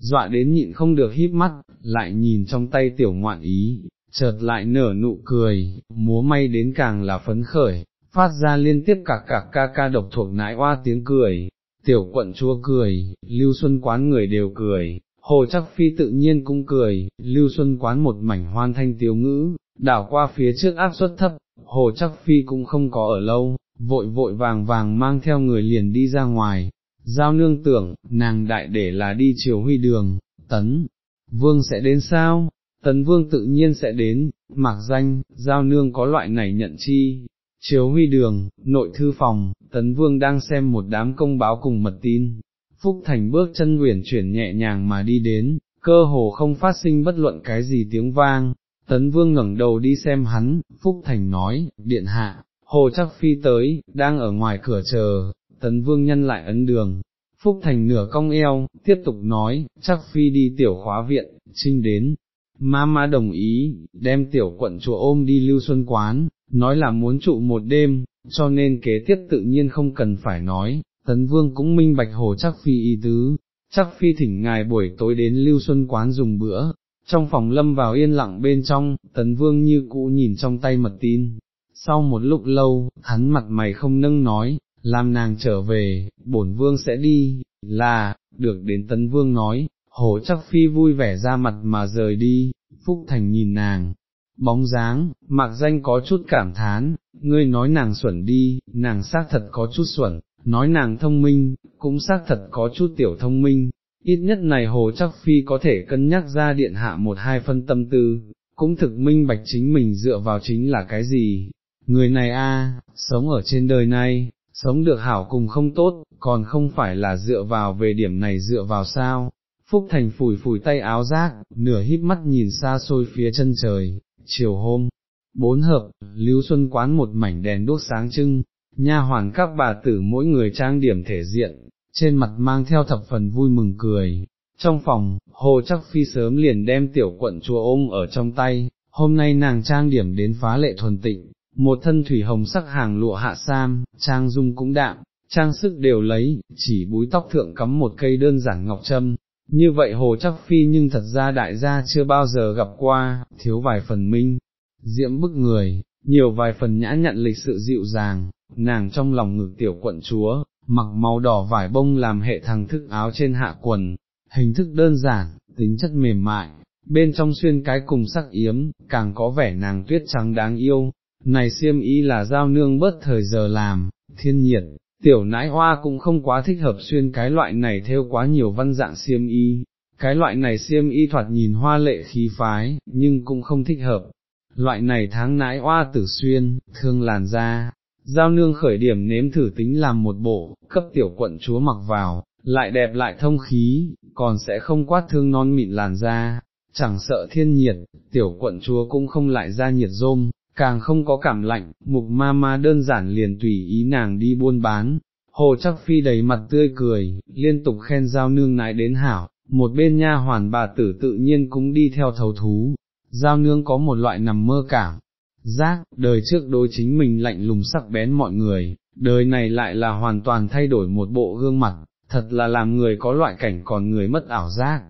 dọa đến nhịn không được híp mắt, lại nhìn trong tay tiểu ngoạn ý, chợt lại nở nụ cười, múa may đến càng là phấn khởi, phát ra liên tiếp cả cả ca ca độc thuộc nãi oa tiếng cười, tiểu quận chúa cười, lưu xuân quán người đều cười, hồ chắc phi tự nhiên cũng cười, lưu xuân quán một mảnh hoan thanh tiếu ngữ, đảo qua phía trước áp suất thấp, hồ chắc phi cũng không có ở lâu, vội vội vàng vàng mang theo người liền đi ra ngoài, giao nương tưởng, nàng đại để là đi chiều huy đường, tấn, vương sẽ đến sao, tấn vương tự nhiên sẽ đến, mặc danh, giao nương có loại này nhận chi, chiếu huy đường, nội thư phòng, tấn vương đang xem một đám công báo cùng mật tin, Phúc Thành bước chân nguyện chuyển nhẹ nhàng mà đi đến, cơ hồ không phát sinh bất luận cái gì tiếng vang, tấn vương ngẩng đầu đi xem hắn, Phúc Thành nói, điện hạ, hồ chắc phi tới, đang ở ngoài cửa chờ, tấn vương nhân lại ấn đường, Phúc Thành nửa cong eo, tiếp tục nói, chắc phi đi tiểu khóa viện, trinh đến, Mama đồng ý, đem tiểu quận chùa ôm đi lưu xuân quán, nói là muốn trụ một đêm, cho nên kế tiếp tự nhiên không cần phải nói, tấn vương cũng minh bạch hồ chắc phi y tứ, chắc phi thỉnh ngài buổi tối đến lưu xuân quán dùng bữa, trong phòng lâm vào yên lặng bên trong, tấn vương như cũ nhìn trong tay mật tin, sau một lúc lâu, hắn mặt mày không nâng nói, làm nàng trở về, bổn vương sẽ đi, là, được đến tấn vương nói, hồ chắc phi vui vẻ ra mặt mà rời đi, Phúc Thành nhìn nàng, bóng dáng, mạc danh có chút cảm thán, ngươi nói nàng xuẩn đi, nàng xác thật có chút xuẩn, nói nàng thông minh, cũng xác thật có chút tiểu thông minh, ít nhất này hồ chắc phi có thể cân nhắc ra điện hạ một hai phân tâm tư, cũng thực minh bạch chính mình dựa vào chính là cái gì, người này a, sống ở trên đời này, sống được hảo cùng không tốt, còn không phải là dựa vào về điểm này dựa vào sao. Phúc Thành phủi phủi tay áo rác, nửa híp mắt nhìn xa xôi phía chân trời, chiều hôm, bốn hợp, Lưu Xuân quán một mảnh đèn đốt sáng trưng, nha hoàn các bà tử mỗi người trang điểm thể diện, trên mặt mang theo thập phần vui mừng cười. Trong phòng, Hồ chắc phi sớm liền đem tiểu quận chùa ôm ở trong tay, hôm nay nàng trang điểm đến phá lệ thuần tịnh, một thân thủy hồng sắc hàng lụa hạ sam, trang dung cũng đạm, trang sức đều lấy, chỉ búi tóc thượng cắm một cây đơn giản ngọc trâm. Như vậy hồ chắc phi nhưng thật ra đại gia chưa bao giờ gặp qua, thiếu vài phần minh, diễm bức người, nhiều vài phần nhã nhận lịch sự dịu dàng, nàng trong lòng ngực tiểu quận chúa, mặc màu đỏ vải bông làm hệ thằng thức áo trên hạ quần, hình thức đơn giản, tính chất mềm mại, bên trong xuyên cái cùng sắc yếm, càng có vẻ nàng tuyết trắng đáng yêu, này xiêm y là giao nương bớt thời giờ làm, thiên nhiệt, tiểu nãi hoa cũng không quá thích hợp xuyên cái loại này theo quá nhiều văn dạng xiêm y, cái loại này xiêm y thoạt nhìn hoa lệ khí phái, nhưng cũng không thích hợp. Loại này tháng nãi hoa tử xuyên, thương làn da, giao nương khởi điểm nếm thử tính làm một bộ, cấp tiểu quận chúa mặc vào, lại đẹp lại thông khí, còn sẽ không quát thương non mịn làn da, chẳng sợ thiên nhiệt, tiểu quận chúa cũng không lại ra nhiệt rôm, càng không có cảm lạnh, mục ma ma đơn giản liền tùy ý nàng đi buôn bán. Hồ chắc phi đầy mặt tươi cười, liên tục khen giao nương nại đến hảo, một bên nha hoàn bà tử tự nhiên cũng đi theo thầu thú, giao nương có một loại nằm mơ cảm, giác, đời trước đối chính mình lạnh lùng sắc bén mọi người, đời này lại là hoàn toàn thay đổi một bộ gương mặt, thật là làm người có loại cảnh còn người mất ảo giác.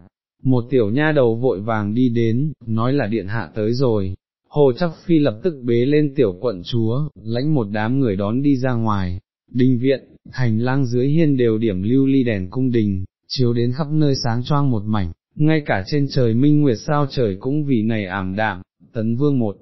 Một tiểu nha đầu vội vàng đi đến, nói là điện hạ tới rồi, hồ chắc phi lập tức bế lên tiểu quận chúa, lãnh một đám người đón đi ra ngoài, đình viện, hành lang dưới hiên đều điểm lưu ly đèn cung đình, chiếu đến khắp nơi sáng choang một mảnh, ngay cả trên trời minh nguyệt sao trời cũng vì này ảm đạm, tấn vương một,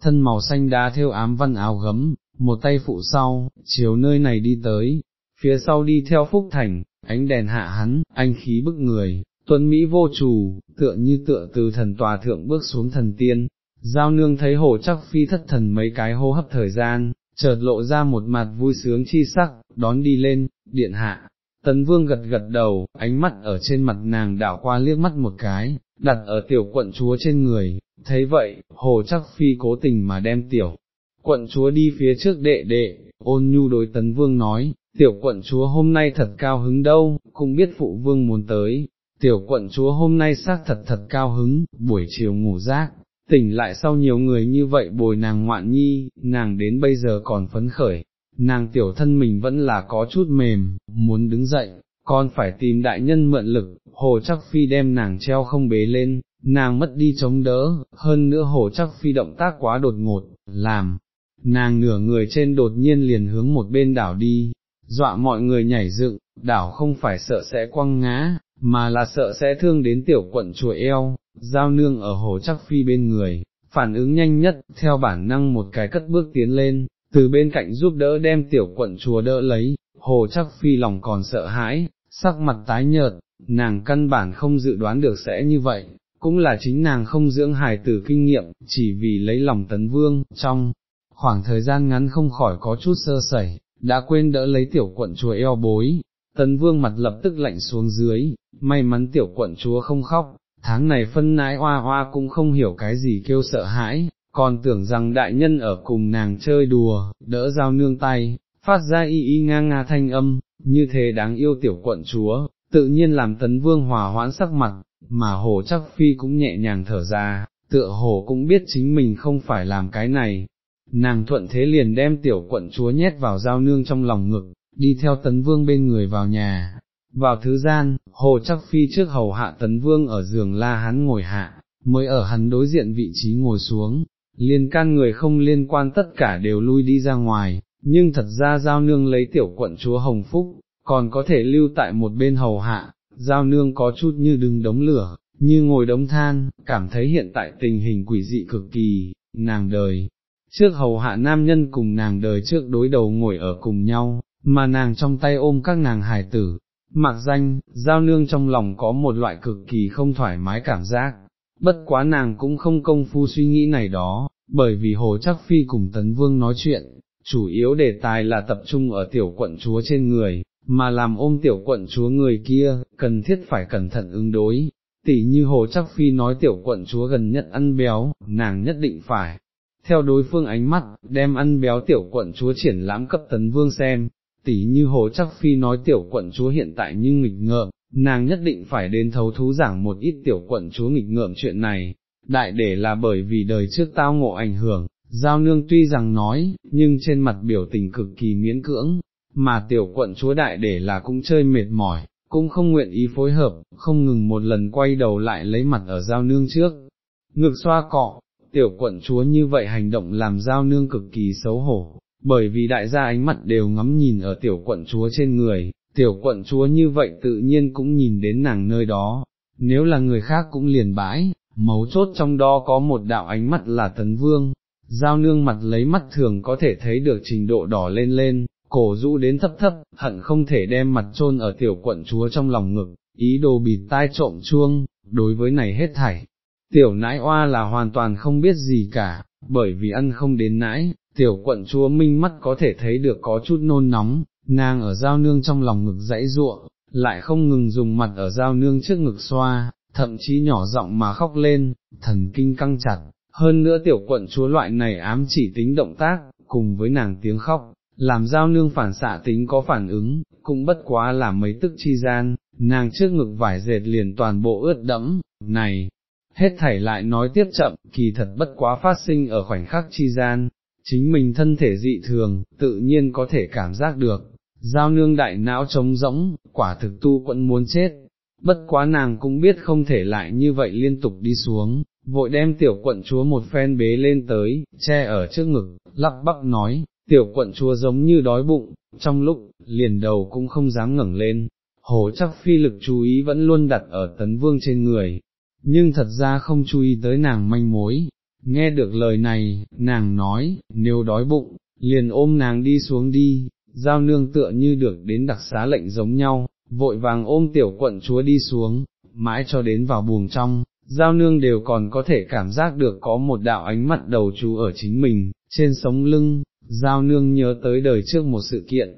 thân màu xanh đá theo ám văn áo gấm, một tay phụ sau, chiếu nơi này đi tới, phía sau đi theo phúc thành, ánh đèn hạ hắn, anh khí bức người, tuấn Mỹ vô trù, tựa như tựa từ thần tòa thượng bước xuống thần tiên, giao nương thấy hồ chắc phi thất thần mấy cái hô hấp thời gian, chợt lộ ra một mặt vui sướng chi sắc, đón đi lên, điện hạ. Tấn vương gật gật đầu, ánh mắt ở trên mặt nàng đảo qua liếc mắt một cái, đặt ở tiểu quận chúa trên người, thấy vậy, hồ chắc phi cố tình mà đem tiểu. Quận chúa đi phía trước đệ đệ, ôn nhu đối tấn vương nói, tiểu quận chúa hôm nay thật cao hứng đâu, cũng biết phụ vương muốn tới, tiểu quận chúa hôm nay xác thật thật cao hứng, buổi chiều ngủ rác, tỉnh lại sau nhiều người như vậy bồi nàng ngoạn nhi, nàng đến bây giờ còn phấn khởi, nàng tiểu thân mình vẫn là có chút mềm, muốn đứng dậy, còn phải tìm đại nhân mượn lực, hồ chắc phi đem nàng treo không bế lên, nàng mất đi chống đỡ, hơn nữa hồ chắc phi động tác quá đột ngột, làm, nàng nửa người trên đột nhiên liền hướng một bên đảo đi, dọa mọi người nhảy dựng, đảo không phải sợ sẽ quăng ngã, mà là sợ sẽ thương đến tiểu quận chùa eo, giao nương ở hồ chắc phi bên người, phản ứng nhanh nhất, theo bản năng một cái cất bước tiến lên, từ bên cạnh giúp đỡ đem tiểu quận chùa đỡ lấy, hồ chắc phi lòng còn sợ hãi, sắc mặt tái nhợt, nàng căn bản không dự đoán được sẽ như vậy, cũng là chính nàng không dưỡng hài tử kinh nghiệm, chỉ vì lấy lòng tấn vương, trong khoảng thời gian ngắn không khỏi có chút sơ sẩy, đã quên đỡ lấy tiểu quận chùa eo bối, tấn vương mặt lập tức lạnh xuống dưới, may mắn tiểu quận chúa không khóc, tháng này phân nãi hoa hoa cũng không hiểu cái gì kêu sợ hãi, còn tưởng rằng đại nhân ở cùng nàng chơi đùa, đỡ giao nương tay, phát ra y y nga nga thanh âm, như thế đáng yêu tiểu quận chúa, tự nhiên làm tấn vương hòa hoãn sắc mặt, mà hồ chắc phi cũng nhẹ nhàng thở ra, tựa hồ cũng biết chính mình không phải làm cái này. Nàng thuận thế liền đem tiểu quận chúa nhét vào giao nương trong lòng ngực, đi theo tấn vương bên người vào nhà. Vào thứ gian, hồ chắc phi trước hầu hạ tấn vương ở giường la hắn ngồi hạ, mới ở hắn đối diện vị trí ngồi xuống, liên can người không liên quan tất cả đều lui đi ra ngoài, nhưng thật ra giao nương lấy tiểu quận chúa Hồng Phúc, còn có thể lưu tại một bên hầu hạ, giao nương có chút như đứng đống lửa, như ngồi đống than, cảm thấy hiện tại tình hình quỷ dị cực kỳ, nàng đời. Trước hầu hạ nam nhân cùng nàng đời trước đối đầu ngồi ở cùng nhau, mà nàng trong tay ôm các nàng hài tử, mặc danh, giao nương trong lòng có một loại cực kỳ không thoải mái cảm giác, bất quá nàng cũng không công phu suy nghĩ này đó, bởi vì hồ chắc phi cùng tấn vương nói chuyện, chủ yếu đề tài là tập trung ở tiểu quận chúa trên người, mà làm ôm tiểu quận chúa người kia, cần thiết phải cẩn thận ứng đối. Tỷ như hồ chắc phi nói tiểu quận chúa gần nhất ăn béo, nàng nhất định phải, theo đối phương ánh mắt, đem ăn béo tiểu quận chúa triển lãm cấp tấn vương xem, tỷ như hồ chắc phi nói tiểu quận chúa hiện tại như nghịch ngợm, nàng nhất định phải đến thấu thú giảng một ít tiểu quận chúa nghịch ngợm chuyện này, đại để là bởi vì đời trước tao ngộ ảnh hưởng, giao nương tuy rằng nói, nhưng trên mặt biểu tình cực kỳ miễn cưỡng, mà tiểu quận chúa đại để là cũng chơi mệt mỏi, cũng không nguyện ý phối hợp, không ngừng một lần quay đầu lại lấy mặt ở giao nương trước, ngược xoa cọ, tiểu quận chúa như vậy hành động làm giao nương cực kỳ xấu hổ, bởi vì đại gia ánh mặt đều ngắm nhìn ở tiểu quận chúa trên người, tiểu quận chúa như vậy tự nhiên cũng nhìn đến nàng nơi đó, nếu là người khác cũng liền bãi, mấu chốt trong đó có một đạo ánh mắt là tấn vương, giao nương mặt lấy mắt thường có thể thấy được trình độ đỏ lên lên, cổ rũ đến thấp thấp, hận không thể đem mặt chôn ở tiểu quận chúa trong lòng ngực, ý đồ bịt tai trộm chuông, đối với này hết thảy. Tiểu nãi oa là hoàn toàn không biết gì cả, bởi vì ăn không đến nãi, tiểu quận chúa minh mắt có thể thấy được có chút nôn nóng, nàng ở giao nương trong lòng ngực dãy ruộng, lại không ngừng dùng mặt ở giao nương trước ngực xoa, thậm chí nhỏ giọng mà khóc lên, thần kinh căng chặt, hơn nữa tiểu quận chúa loại này ám chỉ tính động tác, cùng với nàng tiếng khóc, làm giao nương phản xạ tính có phản ứng, cũng bất quá là mấy tức chi gian, nàng trước ngực vải dệt liền toàn bộ ướt đẫm, này, hết thảy lại nói tiếp chậm, kỳ thật bất quá phát sinh ở khoảnh khắc chi gian, chính mình thân thể dị thường, tự nhiên có thể cảm giác được, giao nương đại não trống rỗng, quả thực tu quẫn muốn chết, bất quá nàng cũng biết không thể lại như vậy liên tục đi xuống, vội đem tiểu quận chúa một phen bế lên tới, che ở trước ngực, lắc bắp nói, tiểu quận chúa giống như đói bụng, trong lúc, liền đầu cũng không dám ngẩng lên, hồ chắc phi lực chú ý vẫn luôn đặt ở tấn vương trên người, nhưng thật ra không chú ý tới nàng manh mối, nghe được lời này, nàng nói, nếu đói bụng, liền ôm nàng đi xuống đi, giao nương tựa như được đến đặc xá lệnh giống nhau, vội vàng ôm tiểu quận chúa đi xuống, mãi cho đến vào buồng trong, giao nương đều còn có thể cảm giác được có một đạo ánh mắt đầu chú ở chính mình, trên sống lưng, giao nương nhớ tới đời trước một sự kiện,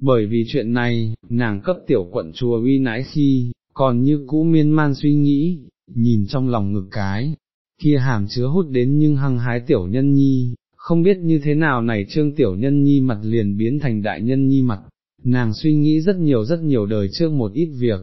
bởi vì chuyện này, nàng cấp tiểu quận chúa uy nãi khi, còn như cũ miên man suy nghĩ, nhìn trong lòng ngực cái, kia hàm chứa hút đến nhưng hăng hái tiểu nhân nhi, không biết như thế nào này trương tiểu nhân nhi mặt liền biến thành đại nhân nhi mặt, nàng suy nghĩ rất nhiều rất nhiều đời trước một ít việc,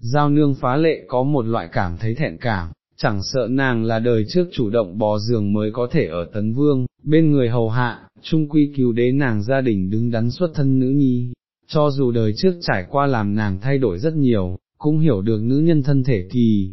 giao nương phá lệ có một loại cảm thấy thẹn cảm, chẳng sợ nàng là đời trước chủ động bò giường mới có thể ở tấn vương, bên người hầu hạ, trung quy cứu đế nàng gia đình đứng đắn xuất thân nữ nhi, cho dù đời trước trải qua làm nàng thay đổi rất nhiều, cũng hiểu được nữ nhân thân thể kỳ,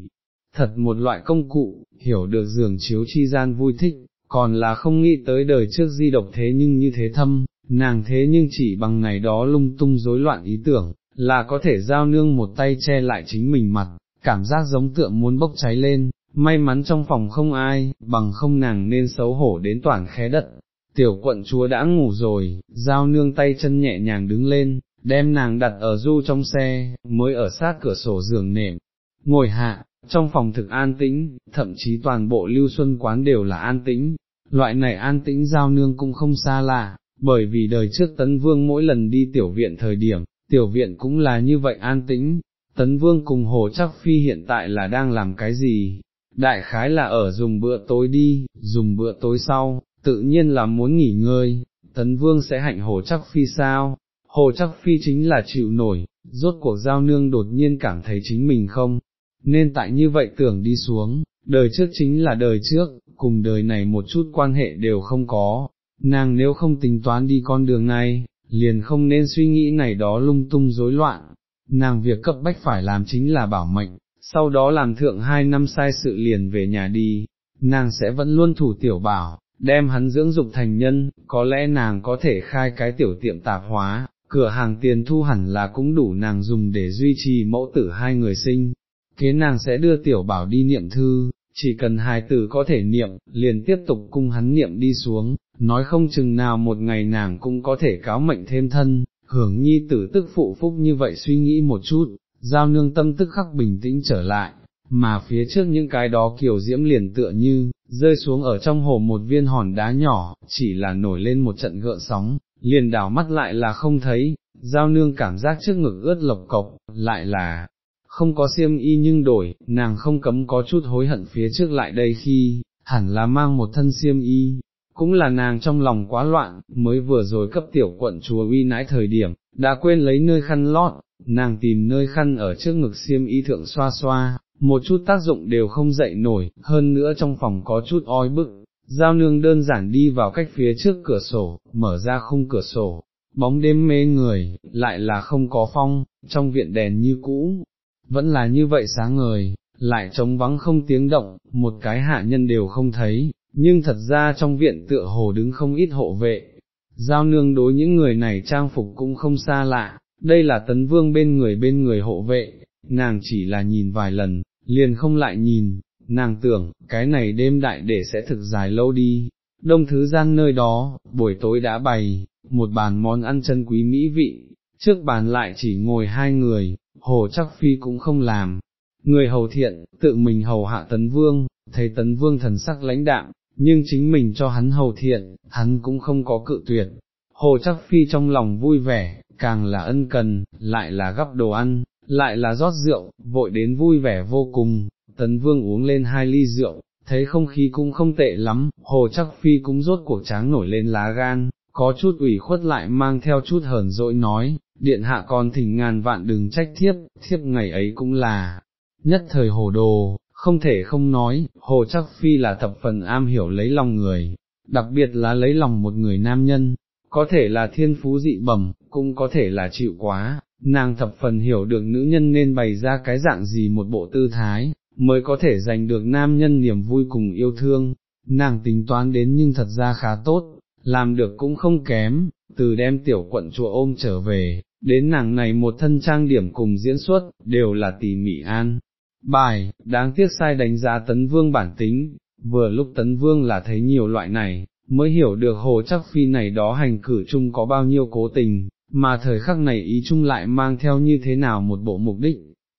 thật một loại công cụ, hiểu được giường chiếu chi gian vui thích, còn là không nghĩ tới đời trước di độc thế nhưng như thế thâm, nàng thế nhưng chỉ bằng ngày đó lung tung rối loạn ý tưởng, là có thể giao nương một tay che lại chính mình mặt, cảm giác giống tượng muốn bốc cháy lên, may mắn trong phòng không ai, bằng không nàng nên xấu hổ đến toàn khé đất. Tiểu quận chúa đã ngủ rồi, giao nương tay chân nhẹ nhàng đứng lên, đem nàng đặt ở du trong xe, mới ở sát cửa sổ giường nệm, ngồi hạ, trong phòng thực an tĩnh, thậm chí toàn bộ lưu xuân quán đều là an tĩnh, loại này an tĩnh giao nương cũng không xa lạ, bởi vì đời trước tấn vương mỗi lần đi tiểu viện thời điểm, tiểu viện cũng là như vậy an tĩnh, tấn vương cùng hồ chắc phi hiện tại là đang làm cái gì, đại khái là ở dùng bữa tối đi, dùng bữa tối sau, tự nhiên là muốn nghỉ ngơi, tấn vương sẽ hạnh hồ chắc phi sao, hồ chắc phi chính là chịu nổi, rốt cuộc giao nương đột nhiên cảm thấy chính mình không, nên tại như vậy tưởng đi xuống, đời trước chính là đời trước, cùng đời này một chút quan hệ đều không có, nàng nếu không tính toán đi con đường này, liền không nên suy nghĩ này đó lung tung rối loạn, nàng việc cấp bách phải làm chính là bảo mệnh, sau đó làm thượng hai năm sai sự liền về nhà đi, nàng sẽ vẫn luôn thủ tiểu bảo, đem hắn dưỡng dục thành nhân, có lẽ nàng có thể khai cái tiểu tiệm tạp hóa, cửa hàng tiền thu hẳn là cũng đủ nàng dùng để duy trì mẫu tử hai người sinh, kế nàng sẽ đưa tiểu bảo đi niệm thư, chỉ cần hài tử có thể niệm, liền tiếp tục cung hắn niệm đi xuống, nói không chừng nào một ngày nàng cũng có thể cáo mệnh thêm thân, hưởng nhi tử tức phụ phúc như vậy suy nghĩ một chút, giao nương tâm tức khắc bình tĩnh trở lại, mà phía trước những cái đó kiểu diễm liền tựa như, rơi xuống ở trong hồ một viên hòn đá nhỏ, chỉ là nổi lên một trận gợn sóng, liền đảo mắt lại là không thấy, giao nương cảm giác trước ngực ướt lộc cộc, lại là, không có xiêm y nhưng đổi, nàng không cấm có chút hối hận phía trước lại đây khi, hẳn là mang một thân xiêm y, cũng là nàng trong lòng quá loạn, mới vừa rồi cấp tiểu quận chúa uy nãi thời điểm, đã quên lấy nơi khăn lót, nàng tìm nơi khăn ở trước ngực xiêm y thượng xoa xoa, một chút tác dụng đều không dậy nổi, hơn nữa trong phòng có chút oi bức, giao nương đơn giản đi vào cách phía trước cửa sổ, mở ra khung cửa sổ, bóng đêm mê người, lại là không có phong, trong viện đèn như cũ, vẫn là như vậy sáng ngời, lại trống vắng không tiếng động, một cái hạ nhân đều không thấy, nhưng thật ra trong viện tựa hồ đứng không ít hộ vệ. Giao nương đối những người này trang phục cũng không xa lạ, đây là tấn vương bên người bên người hộ vệ, nàng chỉ là nhìn vài lần, liền không lại nhìn, nàng tưởng, cái này đêm đại để sẽ thực dài lâu đi, đông thứ gian nơi đó, buổi tối đã bày, một bàn món ăn chân quý mỹ vị, trước bàn lại chỉ ngồi hai người, hồ chắc phi cũng không làm. Người hầu thiện, tự mình hầu hạ tấn vương, thấy tấn vương thần sắc lãnh đạm, nhưng chính mình cho hắn hầu thiện, hắn cũng không có cự tuyệt. Hồ chắc phi trong lòng vui vẻ, càng là ân cần, lại là gắp đồ ăn, lại là rót rượu, vội đến vui vẻ vô cùng, tấn vương uống lên hai ly rượu, thấy không khí cũng không tệ lắm, hồ chắc phi cũng rốt cuộc tráng nổi lên lá gan, có chút ủy khuất lại mang theo chút hờn dỗi nói, điện hạ còn thỉnh ngàn vạn đừng trách thiếp, thiếp ngày ấy cũng là, nhất thời hồ đồ, không thể không nói, hồ chắc phi là thập phần am hiểu lấy lòng người, đặc biệt là lấy lòng một người nam nhân, có thể là thiên phú dị bẩm, cũng có thể là chịu quá, nàng thập phần hiểu được nữ nhân nên bày ra cái dạng gì một bộ tư thái, mới có thể giành được nam nhân niềm vui cùng yêu thương, nàng tính toán đến nhưng thật ra khá tốt, làm được cũng không kém, từ đem tiểu quận chùa ôm trở về, đến nàng này một thân trang điểm cùng diễn xuất, đều là tỉ mỉ an. Bài, đáng tiếc sai đánh giá tấn vương bản tính, vừa lúc tấn vương là thấy nhiều loại này, mới hiểu được hồ chắc phi này đó hành cử chung có bao nhiêu cố tình, mà thời khắc này ý chung lại mang theo như thế nào một bộ mục đích,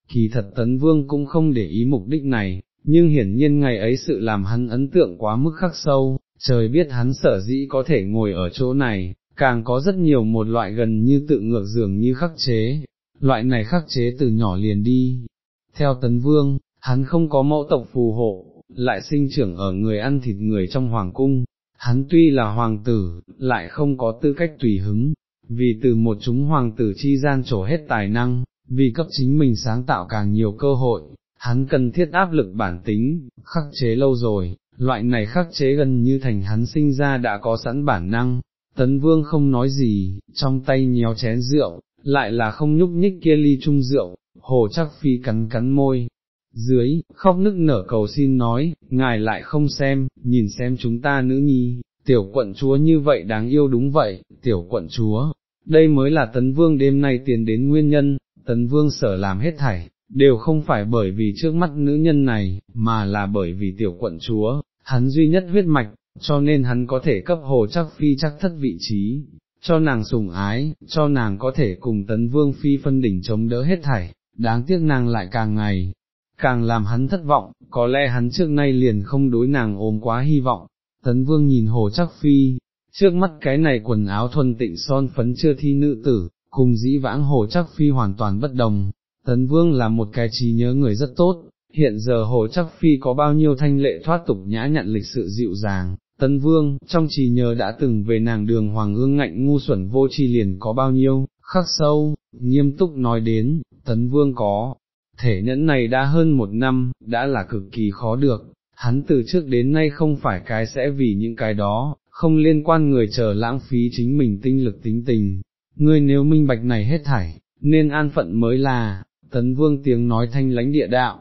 kỳ thật tấn vương cũng không để ý mục đích này, nhưng hiển nhiên ngày ấy sự làm hắn ấn tượng quá mức khắc sâu, trời biết hắn sở dĩ có thể ngồi ở chỗ này, càng có rất nhiều một loại gần như tự ngược dường như khắc chế, loại này khắc chế từ nhỏ liền đi. Theo tấn vương, hắn không có mẫu tộc phù hộ, lại sinh trưởng ở người ăn thịt người trong hoàng cung, hắn tuy là hoàng tử, lại không có tư cách tùy hứng, vì từ một chúng hoàng tử chi gian trổ hết tài năng, vì cấp chính mình sáng tạo càng nhiều cơ hội, hắn cần thiết áp lực bản tính, khắc chế lâu rồi, loại này khắc chế gần như thành hắn sinh ra đã có sẵn bản năng. Tấn vương không nói gì, trong tay nhéo chén rượu, lại là không nhúc nhích kia ly chung rượu, hồ chắc phi cắn cắn môi, dưới, khóc nức nở cầu xin nói, ngài lại không xem, nhìn xem chúng ta nữ nhi, tiểu quận chúa như vậy đáng yêu đúng vậy, tiểu quận chúa, đây mới là tấn vương đêm nay tiến đến nguyên nhân, tấn vương sở làm hết thảy, đều không phải bởi vì trước mắt nữ nhân này, mà là bởi vì tiểu quận chúa, hắn duy nhất huyết mạch, cho nên hắn có thể cấp hồ chắc phi chắc thất vị trí, cho nàng sùng ái, cho nàng có thể cùng tấn vương phi phân đỉnh chống đỡ hết thảy, đáng tiếc nàng lại càng ngày, càng làm hắn thất vọng, có lẽ hắn trước nay liền không đối nàng ôm quá hy vọng, tấn vương nhìn hồ chắc phi, trước mắt cái này quần áo thuần tịnh son phấn chưa thi nữ tử, cùng dĩ vãng hồ chắc phi hoàn toàn bất đồng, tấn vương là một cái trí nhớ người rất tốt, hiện giờ hồ chắc phi có bao nhiêu thanh lệ thoát tục nhã nhặn lịch sự dịu dàng. Tấn Vương, trong trí nhớ đã từng về nàng đường Hoàng ương ngạnh ngu xuẩn vô tri liền có bao nhiêu, khắc sâu, nghiêm túc nói đến, Tấn Vương có, thể nhẫn này đã hơn một năm, đã là cực kỳ khó được, hắn từ trước đến nay không phải cái sẽ vì những cái đó, không liên quan người chờ lãng phí chính mình tinh lực tính tình, ngươi nếu minh bạch này hết thảy, nên an phận mới là, tấn vương tiếng nói thanh lãnh địa đạo,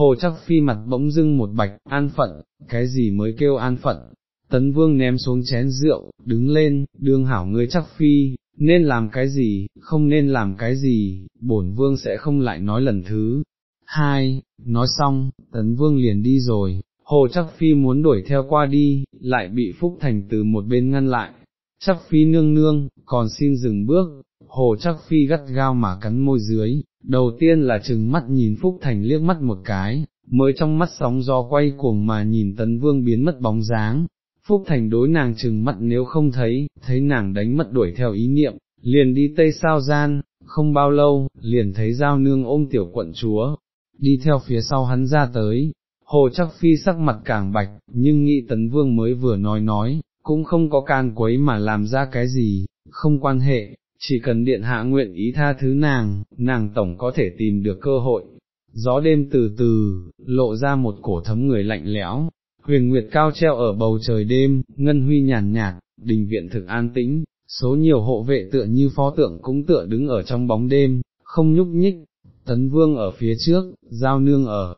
hồ chắc phi mặt bỗng dưng một bạch, an phận, cái gì mới kêu an phận, tấn vương ném xuống chén rượu, đứng lên, đương hảo ngươi chắc phi, nên làm cái gì, không nên làm cái gì, bổn vương sẽ không lại nói lần thứ. Hai, nói xong, tấn vương liền đi rồi, hồ chắc phi muốn đuổi theo qua đi, lại bị Phúc Thành từ một bên ngăn lại, chắc phi nương nương, còn xin dừng bước, hồ chắc phi gắt gao mà cắn môi dưới, đầu tiên là chừng mắt nhìn Phúc Thành liếc mắt một cái, mới trong mắt sóng gió quay cuồng mà nhìn tấn vương biến mất bóng dáng, Phúc Thành đối nàng chừng mắt nếu không thấy, thấy nàng đánh mất đuổi theo ý niệm, liền đi tây sao gian, không bao lâu, liền thấy giao nương ôm tiểu quận chúa, đi theo phía sau hắn ra tới, hồ chắc phi sắc mặt càng bạch, nhưng nghĩ tấn vương mới vừa nói nói, cũng không có can quấy mà làm ra cái gì, không quan hệ, chỉ cần điện hạ nguyện ý tha thứ nàng, nàng tổng có thể tìm được cơ hội. Gió đêm từ từ, lộ ra một cổ thấm người lạnh lẽo, huyền nguyệt cao treo ở bầu trời đêm, ngân huy nhàn nhạt, đình viện thực an tĩnh, số nhiều hộ vệ tựa như phó tượng cũng tựa đứng ở trong bóng đêm, không nhúc nhích, tấn vương ở phía trước, giao nương ở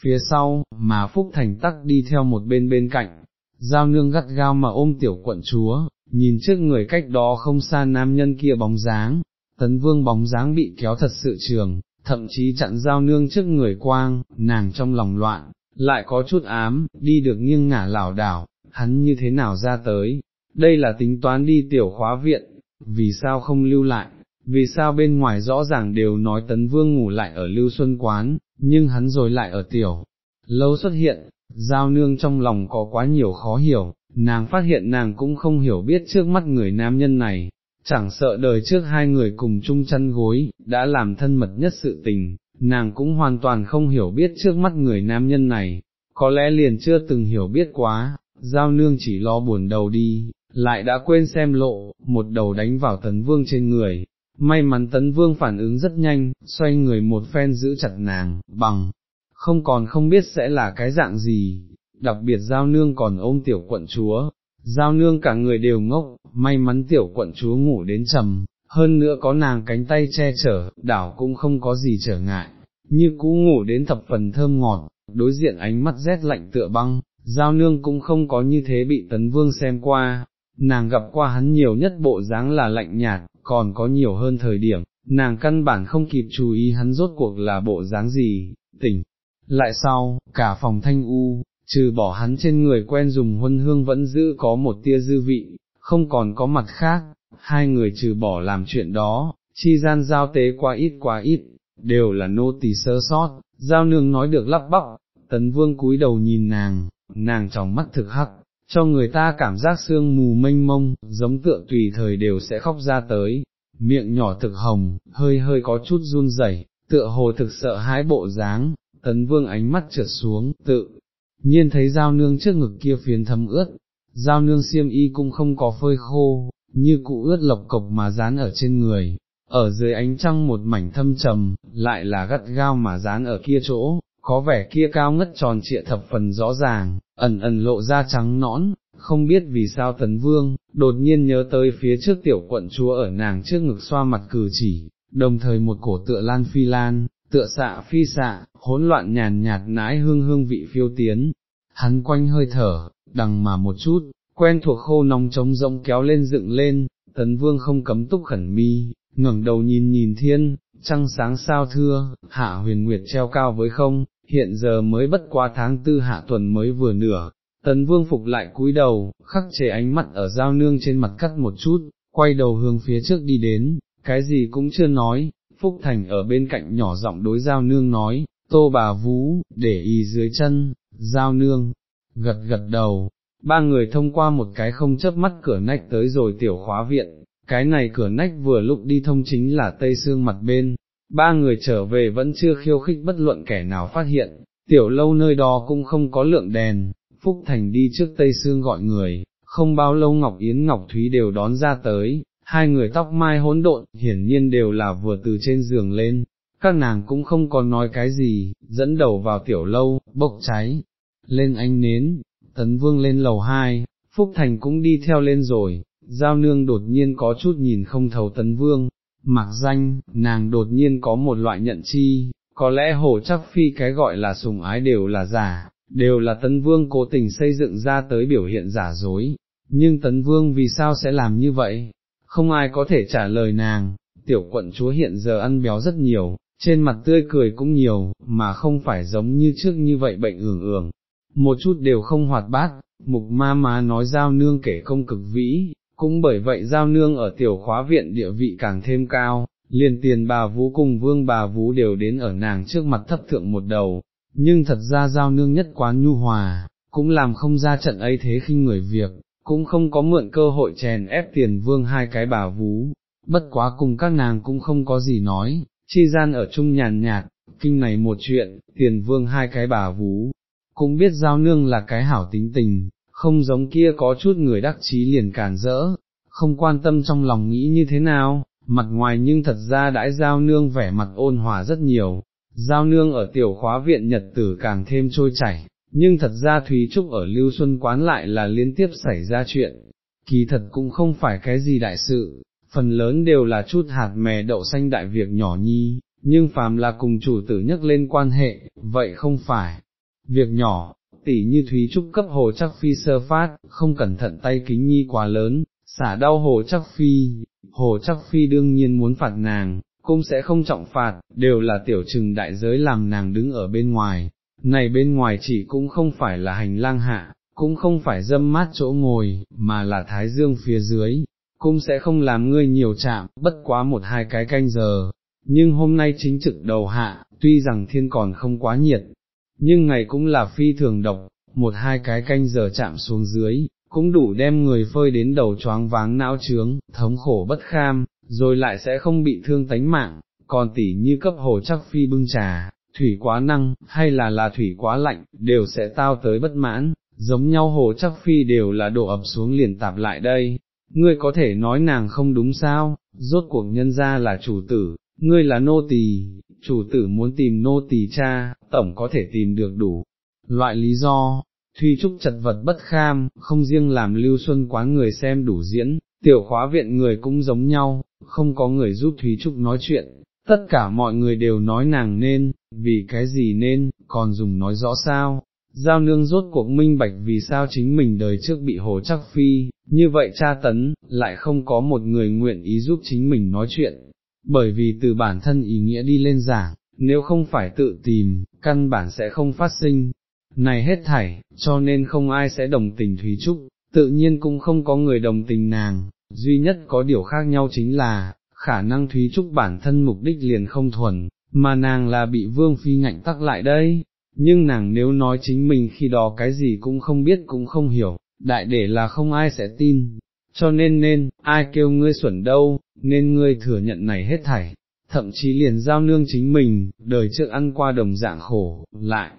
phía sau, mà Phúc Thành tắc đi theo một bên bên cạnh, giao nương gắt gao mà ôm tiểu quận chúa, nhìn trước người cách đó không xa nam nhân kia bóng dáng, tấn vương bóng dáng bị kéo thật sự trường, thậm chí chặn giao nương trước người quang, nàng trong lòng loạn, lại có chút ám, đi được nghiêng ngả lảo đảo, hắn như thế nào ra tới, đây là tính toán đi tiểu khóa viện, vì sao không lưu lại, vì sao bên ngoài rõ ràng đều nói tấn vương ngủ lại ở lưu xuân quán, nhưng hắn rồi lại ở tiểu, lâu xuất hiện, giao nương trong lòng có quá nhiều khó hiểu, nàng phát hiện nàng cũng không hiểu biết trước mắt người nam nhân này, chẳng sợ đời trước hai người cùng chung chăn gối, đã làm thân mật nhất sự tình, nàng cũng hoàn toàn không hiểu biết trước mắt người nam nhân này, có lẽ liền chưa từng hiểu biết quá, giao nương chỉ lo buồn đầu đi, lại đã quên xem lộ, một đầu đánh vào tấn vương trên người. May mắn tấn vương phản ứng rất nhanh, xoay người một phen giữ chặt nàng, bằng, không còn không biết sẽ là cái dạng gì, đặc biệt giao nương còn ôm tiểu quận chúa, giao nương cả người đều ngốc, may mắn tiểu quận chúa ngủ đến trầm, hơn nữa có nàng cánh tay che chở, đảo cũng không có gì trở ngại, như cũ ngủ đến thập phần thơm ngọt, đối diện ánh mắt rét lạnh tựa băng, giao nương cũng không có như thế bị tấn vương xem qua, nàng gặp qua hắn nhiều nhất bộ dáng là lạnh nhạt, còn có nhiều hơn thời điểm, nàng căn bản không kịp chú ý hắn rốt cuộc là bộ dáng gì, tỉnh. Lại sau, cả phòng thanh u, trừ bỏ hắn trên người quen dùng huân hương vẫn giữ có một tia dư vị, không còn có mặt khác, hai người trừ bỏ làm chuyện đó, chi gian giao tế quá ít quá ít, đều là nô tỳ sơ sót, giao nương nói được lắp bắp, tấn vương cúi đầu nhìn nàng, nàng trong mắt thực hắc, cho người ta cảm giác sương mù mênh mông, giống tựa tùy thời đều sẽ khóc ra tới, miệng nhỏ thực hồng, hơi hơi có chút run rẩy, tựa hồ thực sợ hãi bộ dáng, tấn vương ánh mắt trượt xuống, tự nhiên thấy giao nương trước ngực kia phiến thấm ướt, giao nương xiêm y cũng không có phơi khô, như cụ ướt lộc cộc mà dán ở trên người, ở dưới ánh trăng một mảnh thâm trầm, lại là gắt gao mà dán ở kia chỗ, có vẻ kia cao ngất tròn trịa thập phần rõ ràng, ẩn ẩn lộ ra trắng nõn, không biết vì sao tấn vương, đột nhiên nhớ tới phía trước tiểu quận chúa ở nàng trước ngực xoa mặt cử chỉ, đồng thời một cổ tựa lan phi lan, tựa xạ phi xạ, hỗn loạn nhàn nhạt nãi hương hương vị phiêu tiến, hắn quanh hơi thở, đằng mà một chút, quen thuộc khô nóng trống rỗng kéo lên dựng lên, tấn vương không cấm túc khẩn mi, ngẩng đầu nhìn nhìn thiên, trăng sáng sao thưa, hạ huyền nguyệt treo cao với không, hiện giờ mới bất qua tháng tư hạ tuần mới vừa nửa, tấn vương phục lại cúi đầu, khắc chế ánh mắt ở giao nương trên mặt cắt một chút, quay đầu hướng phía trước đi đến, cái gì cũng chưa nói, Phúc Thành ở bên cạnh nhỏ giọng đối giao nương nói, tô bà vú, để y dưới chân, giao nương, gật gật đầu, ba người thông qua một cái không chớp mắt cửa nách tới rồi tiểu khóa viện, cái này cửa nách vừa lúc đi thông chính là tây xương mặt bên, ba người trở về vẫn chưa khiêu khích bất luận kẻ nào phát hiện, tiểu lâu nơi đó cũng không có lượng đèn, Phúc Thành đi trước tây xương gọi người, không bao lâu Ngọc Yến Ngọc Thúy đều đón ra tới, hai người tóc mai hỗn độn, hiển nhiên đều là vừa từ trên giường lên, các nàng cũng không còn nói cái gì, dẫn đầu vào tiểu lâu, bốc cháy, lên ánh nến, tấn vương lên lầu hai, Phúc Thành cũng đi theo lên rồi, giao nương đột nhiên có chút nhìn không thấu tấn vương, mặc danh, nàng đột nhiên có một loại nhận chi, có lẽ hồ chắc phi cái gọi là sùng ái đều là giả, đều là tấn vương cố tình xây dựng ra tới biểu hiện giả dối, nhưng tấn vương vì sao sẽ làm như vậy, không ai có thể trả lời nàng, tiểu quận chúa hiện giờ ăn béo rất nhiều, trên mặt tươi cười cũng nhiều, mà không phải giống như trước như vậy bệnh ưởng ưởng, một chút đều không hoạt bát, mục ma má nói giao nương kể công cực vĩ, cũng bởi vậy giao nương ở tiểu khóa viện địa vị càng thêm cao, liền tiền bà vũ cùng vương bà vũ đều đến ở nàng trước mặt thấp thượng một đầu, nhưng thật ra giao nương nhất quán nhu hòa, cũng làm không ra trận ấy thế khinh người việc, cũng không có mượn cơ hội chèn ép tiền vương hai cái bà vú, bất quá cùng các nàng cũng không có gì nói, chi gian ở chung nhàn nhạt, kinh này một chuyện, tiền vương hai cái bà vú, cũng biết giao nương là cái hảo tính tình, không giống kia có chút người đắc chí liền cản rỡ, không quan tâm trong lòng nghĩ như thế nào, mặt ngoài nhưng thật ra đãi giao nương vẻ mặt ôn hòa rất nhiều, giao nương ở tiểu khóa viện nhật tử càng thêm trôi chảy, nhưng thật ra Thúy Trúc ở Lưu Xuân quán lại là liên tiếp xảy ra chuyện, kỳ thật cũng không phải cái gì đại sự, phần lớn đều là chút hạt mè đậu xanh đại việc nhỏ nhi, nhưng phàm là cùng chủ tử nhắc lên quan hệ, vậy không phải. Việc nhỏ, tỉ như Thúy Trúc cấp hồ chắc phi sơ phát, không cẩn thận tay kính nhi quá lớn, xả đau hồ chắc phi, hồ chắc phi đương nhiên muốn phạt nàng, cũng sẽ không trọng phạt, đều là tiểu trừng đại giới làm nàng đứng ở bên ngoài, này bên ngoài chỉ cũng không phải là hành lang hạ, cũng không phải dâm mát chỗ ngồi, mà là thái dương phía dưới, cũng sẽ không làm ngươi nhiều chạm, bất quá một hai cái canh giờ, nhưng hôm nay chính trực đầu hạ, tuy rằng thiên còn không quá nhiệt, nhưng ngày cũng là phi thường độc, một hai cái canh giờ chạm xuống dưới, cũng đủ đem người phơi đến đầu choáng váng não trướng, thống khổ bất kham, rồi lại sẽ không bị thương tánh mạng, còn tỉ như cấp hồ chắc phi bưng trà, thủy quá năng, hay là là thủy quá lạnh, đều sẽ tao tới bất mãn, giống nhau hồ chắc phi đều là đổ ập xuống liền tạp lại đây, ngươi có thể nói nàng không đúng sao, rốt cuộc nhân ra là chủ tử, ngươi là nô tỳ, chủ tử muốn tìm nô tỳ cha, tổng có thể tìm được đủ. Loại lý do, Thuy Trúc chật vật bất kham, không riêng làm lưu xuân quán người xem đủ diễn, tiểu khóa viện người cũng giống nhau, không có người giúp Thúy Trúc nói chuyện, tất cả mọi người đều nói nàng nên, vì cái gì nên, còn dùng nói rõ sao, giao nương rốt cuộc minh bạch vì sao chính mình đời trước bị hồ chắc phi, như vậy cha tấn, lại không có một người nguyện ý giúp chính mình nói chuyện, bởi vì từ bản thân ý nghĩa đi lên giảng, nếu không phải tự tìm, căn bản sẽ không phát sinh, này hết thảy, cho nên không ai sẽ đồng tình Thúy Trúc, tự nhiên cũng không có người đồng tình nàng, duy nhất có điều khác nhau chính là, khả năng Thúy Trúc bản thân mục đích liền không thuần, mà nàng là bị Vương Phi ngạnh tắc lại đây, nhưng nàng nếu nói chính mình khi đó cái gì cũng không biết cũng không hiểu, đại để là không ai sẽ tin, cho nên nên, ai kêu ngươi xuẩn đâu, nên ngươi thừa nhận này hết thảy, thậm chí liền giao nương chính mình, đời trước ăn qua đồng dạng khổ, lại,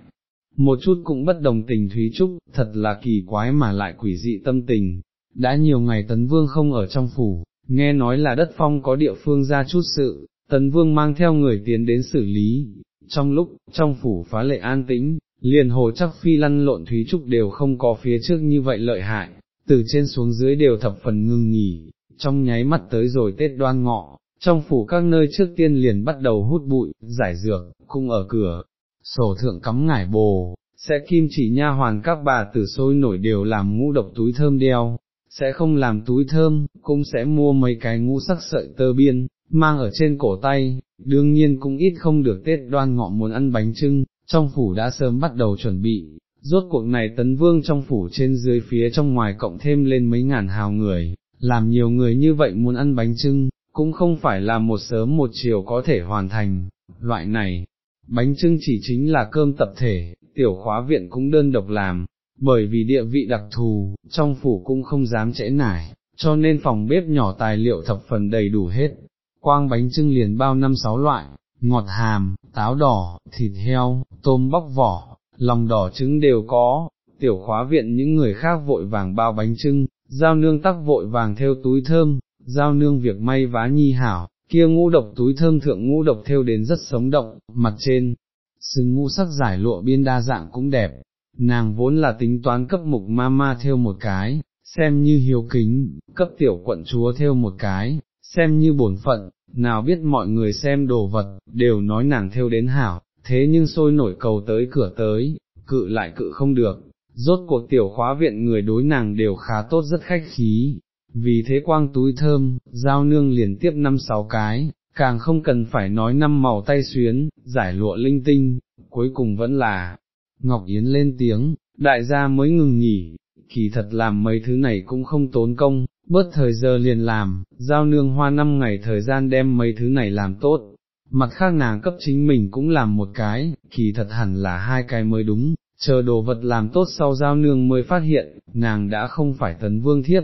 một chút cũng bất đồng tình Thúy Trúc, thật là kỳ quái mà lại quỷ dị tâm tình, đã nhiều ngày Tấn Vương không ở trong phủ, nghe nói là đất phong có địa phương ra chút sự, Tấn Vương mang theo người tiến đến xử lý, trong lúc, trong phủ phá lệ an tĩnh, liền hồ chắc phi lăn lộn Thúy Trúc đều không có phía trước như vậy lợi hại, từ trên xuống dưới đều thập phần ngưng nghỉ, trong nháy mắt tới rồi Tết đoan ngọ, trong phủ các nơi trước tiên liền bắt đầu hút bụi, giải dược, cung ở cửa, sổ thượng cắm ngải bồ, sẽ kim chỉ nha hoàn các bà tử sôi nổi đều làm ngũ độc túi thơm đeo, sẽ không làm túi thơm, cũng sẽ mua mấy cái ngũ sắc sợi tơ biên, mang ở trên cổ tay, đương nhiên cũng ít không được Tết đoan ngọ muốn ăn bánh trưng, trong phủ đã sớm bắt đầu chuẩn bị, rốt cuộc này tấn vương trong phủ trên dưới phía trong ngoài cộng thêm lên mấy ngàn hào người, làm nhiều người như vậy muốn ăn bánh trưng, cũng không phải là một sớm một chiều có thể hoàn thành, loại này, bánh trưng chỉ chính là cơm tập thể, tiểu khóa viện cũng đơn độc làm, bởi vì địa vị đặc thù, trong phủ cũng không dám trễ nải, cho nên phòng bếp nhỏ tài liệu thập phần đầy đủ hết, quang bánh trưng liền bao năm sáu loại, ngọt hàm, táo đỏ, thịt heo, tôm bóc vỏ, lòng đỏ trứng đều có, tiểu khóa viện những người khác vội vàng bao bánh trưng, giao nương tắc vội vàng theo túi thơm, giao nương việc may vá nhi hảo, kia ngũ độc túi thơm thượng ngũ độc theo đến rất sống động, mặt trên, sừng ngũ sắc giải lụa biên đa dạng cũng đẹp, nàng vốn là tính toán cấp mục ma ma theo một cái, xem như hiếu kính, cấp tiểu quận chúa theo một cái, xem như bổn phận, nào biết mọi người xem đồ vật, đều nói nàng theo đến hảo, thế nhưng sôi nổi cầu tới cửa tới, cự lại cự không được, rốt cuộc tiểu khóa viện người đối nàng đều khá tốt rất khách khí, vì thế quang túi thơm, giao nương liền tiếp năm sáu cái, càng không cần phải nói năm màu tay xuyến, giải lụa linh tinh, cuối cùng vẫn là, Ngọc Yến lên tiếng, đại gia mới ngừng nghỉ, kỳ thật làm mấy thứ này cũng không tốn công, bớt thời giờ liền làm, giao nương hoa năm ngày thời gian đem mấy thứ này làm tốt, mặt khác nàng cấp chính mình cũng làm một cái, kỳ thật hẳn là hai cái mới đúng, chờ đồ vật làm tốt sau giao nương mới phát hiện, nàng đã không phải tấn vương thiết.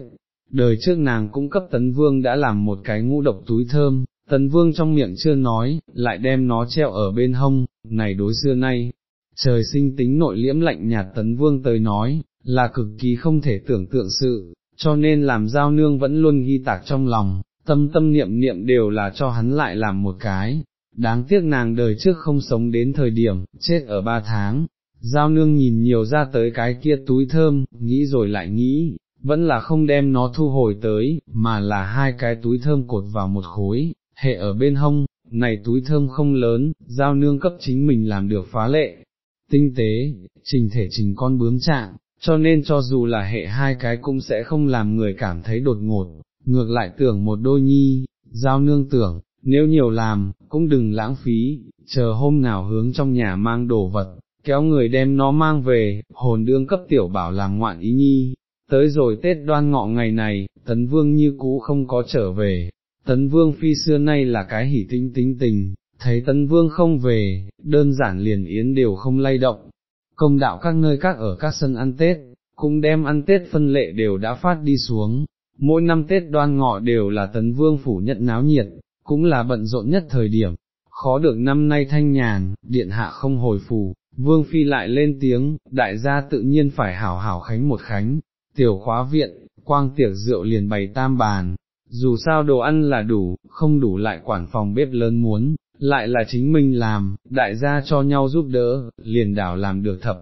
đời trước nàng cũng cấp tấn vương đã làm một cái ngũ độc túi thơm, tấn vương trong miệng chưa nói, lại đem nó treo ở bên hông, này đối xưa nay, trời sinh tính nội liễm lạnh nhạt tấn vương tới nói, là cực kỳ không thể tưởng tượng sự, cho nên làm giao nương vẫn luôn ghi tạc trong lòng, tâm tâm niệm niệm đều là cho hắn lại làm một cái, đáng tiếc nàng đời trước không sống đến thời điểm, chết ở ba tháng. Giao nương nhìn nhiều ra tới cái kia túi thơm, nghĩ rồi lại nghĩ, vẫn là không đem nó thu hồi tới, mà là hai cái túi thơm cột vào một khối, hệ ở bên hông, này túi thơm không lớn, giao nương cấp chính mình làm được phá lệ, tinh tế, trình thể trình con bướm trạng, cho nên cho dù là hệ hai cái cũng sẽ không làm người cảm thấy đột ngột, ngược lại tưởng một đôi nhi, giao nương tưởng, nếu nhiều làm, cũng đừng lãng phí, chờ hôm nào hướng trong nhà mang đồ vật, kéo người đem nó mang về, hồn đương cấp tiểu bảo làm ngoạn ý nhi. Tới rồi Tết đoan ngọ ngày này, Tấn Vương như cũ không có trở về, Tấn Vương phi xưa nay là cái hỉ tinh tính tình, thấy Tấn Vương không về, đơn giản liền yến đều không lay động, công đạo các nơi các ở các sân ăn Tết, cũng đem ăn Tết phân lệ đều đã phát đi xuống, mỗi năm Tết đoan ngọ đều là Tấn Vương phủ nhận náo nhiệt, cũng là bận rộn nhất thời điểm, khó được năm nay thanh nhàn, điện hạ không hồi phủ, Vương Phi lại lên tiếng, đại gia tự nhiên phải hảo hảo khánh một khánh, tiểu khóa viện, quang tiệc rượu liền bày tam bàn, dù sao đồ ăn là đủ, không đủ lại quản phòng bếp lớn muốn, lại là chính mình làm, đại gia cho nhau giúp đỡ, liền đảo làm được thập,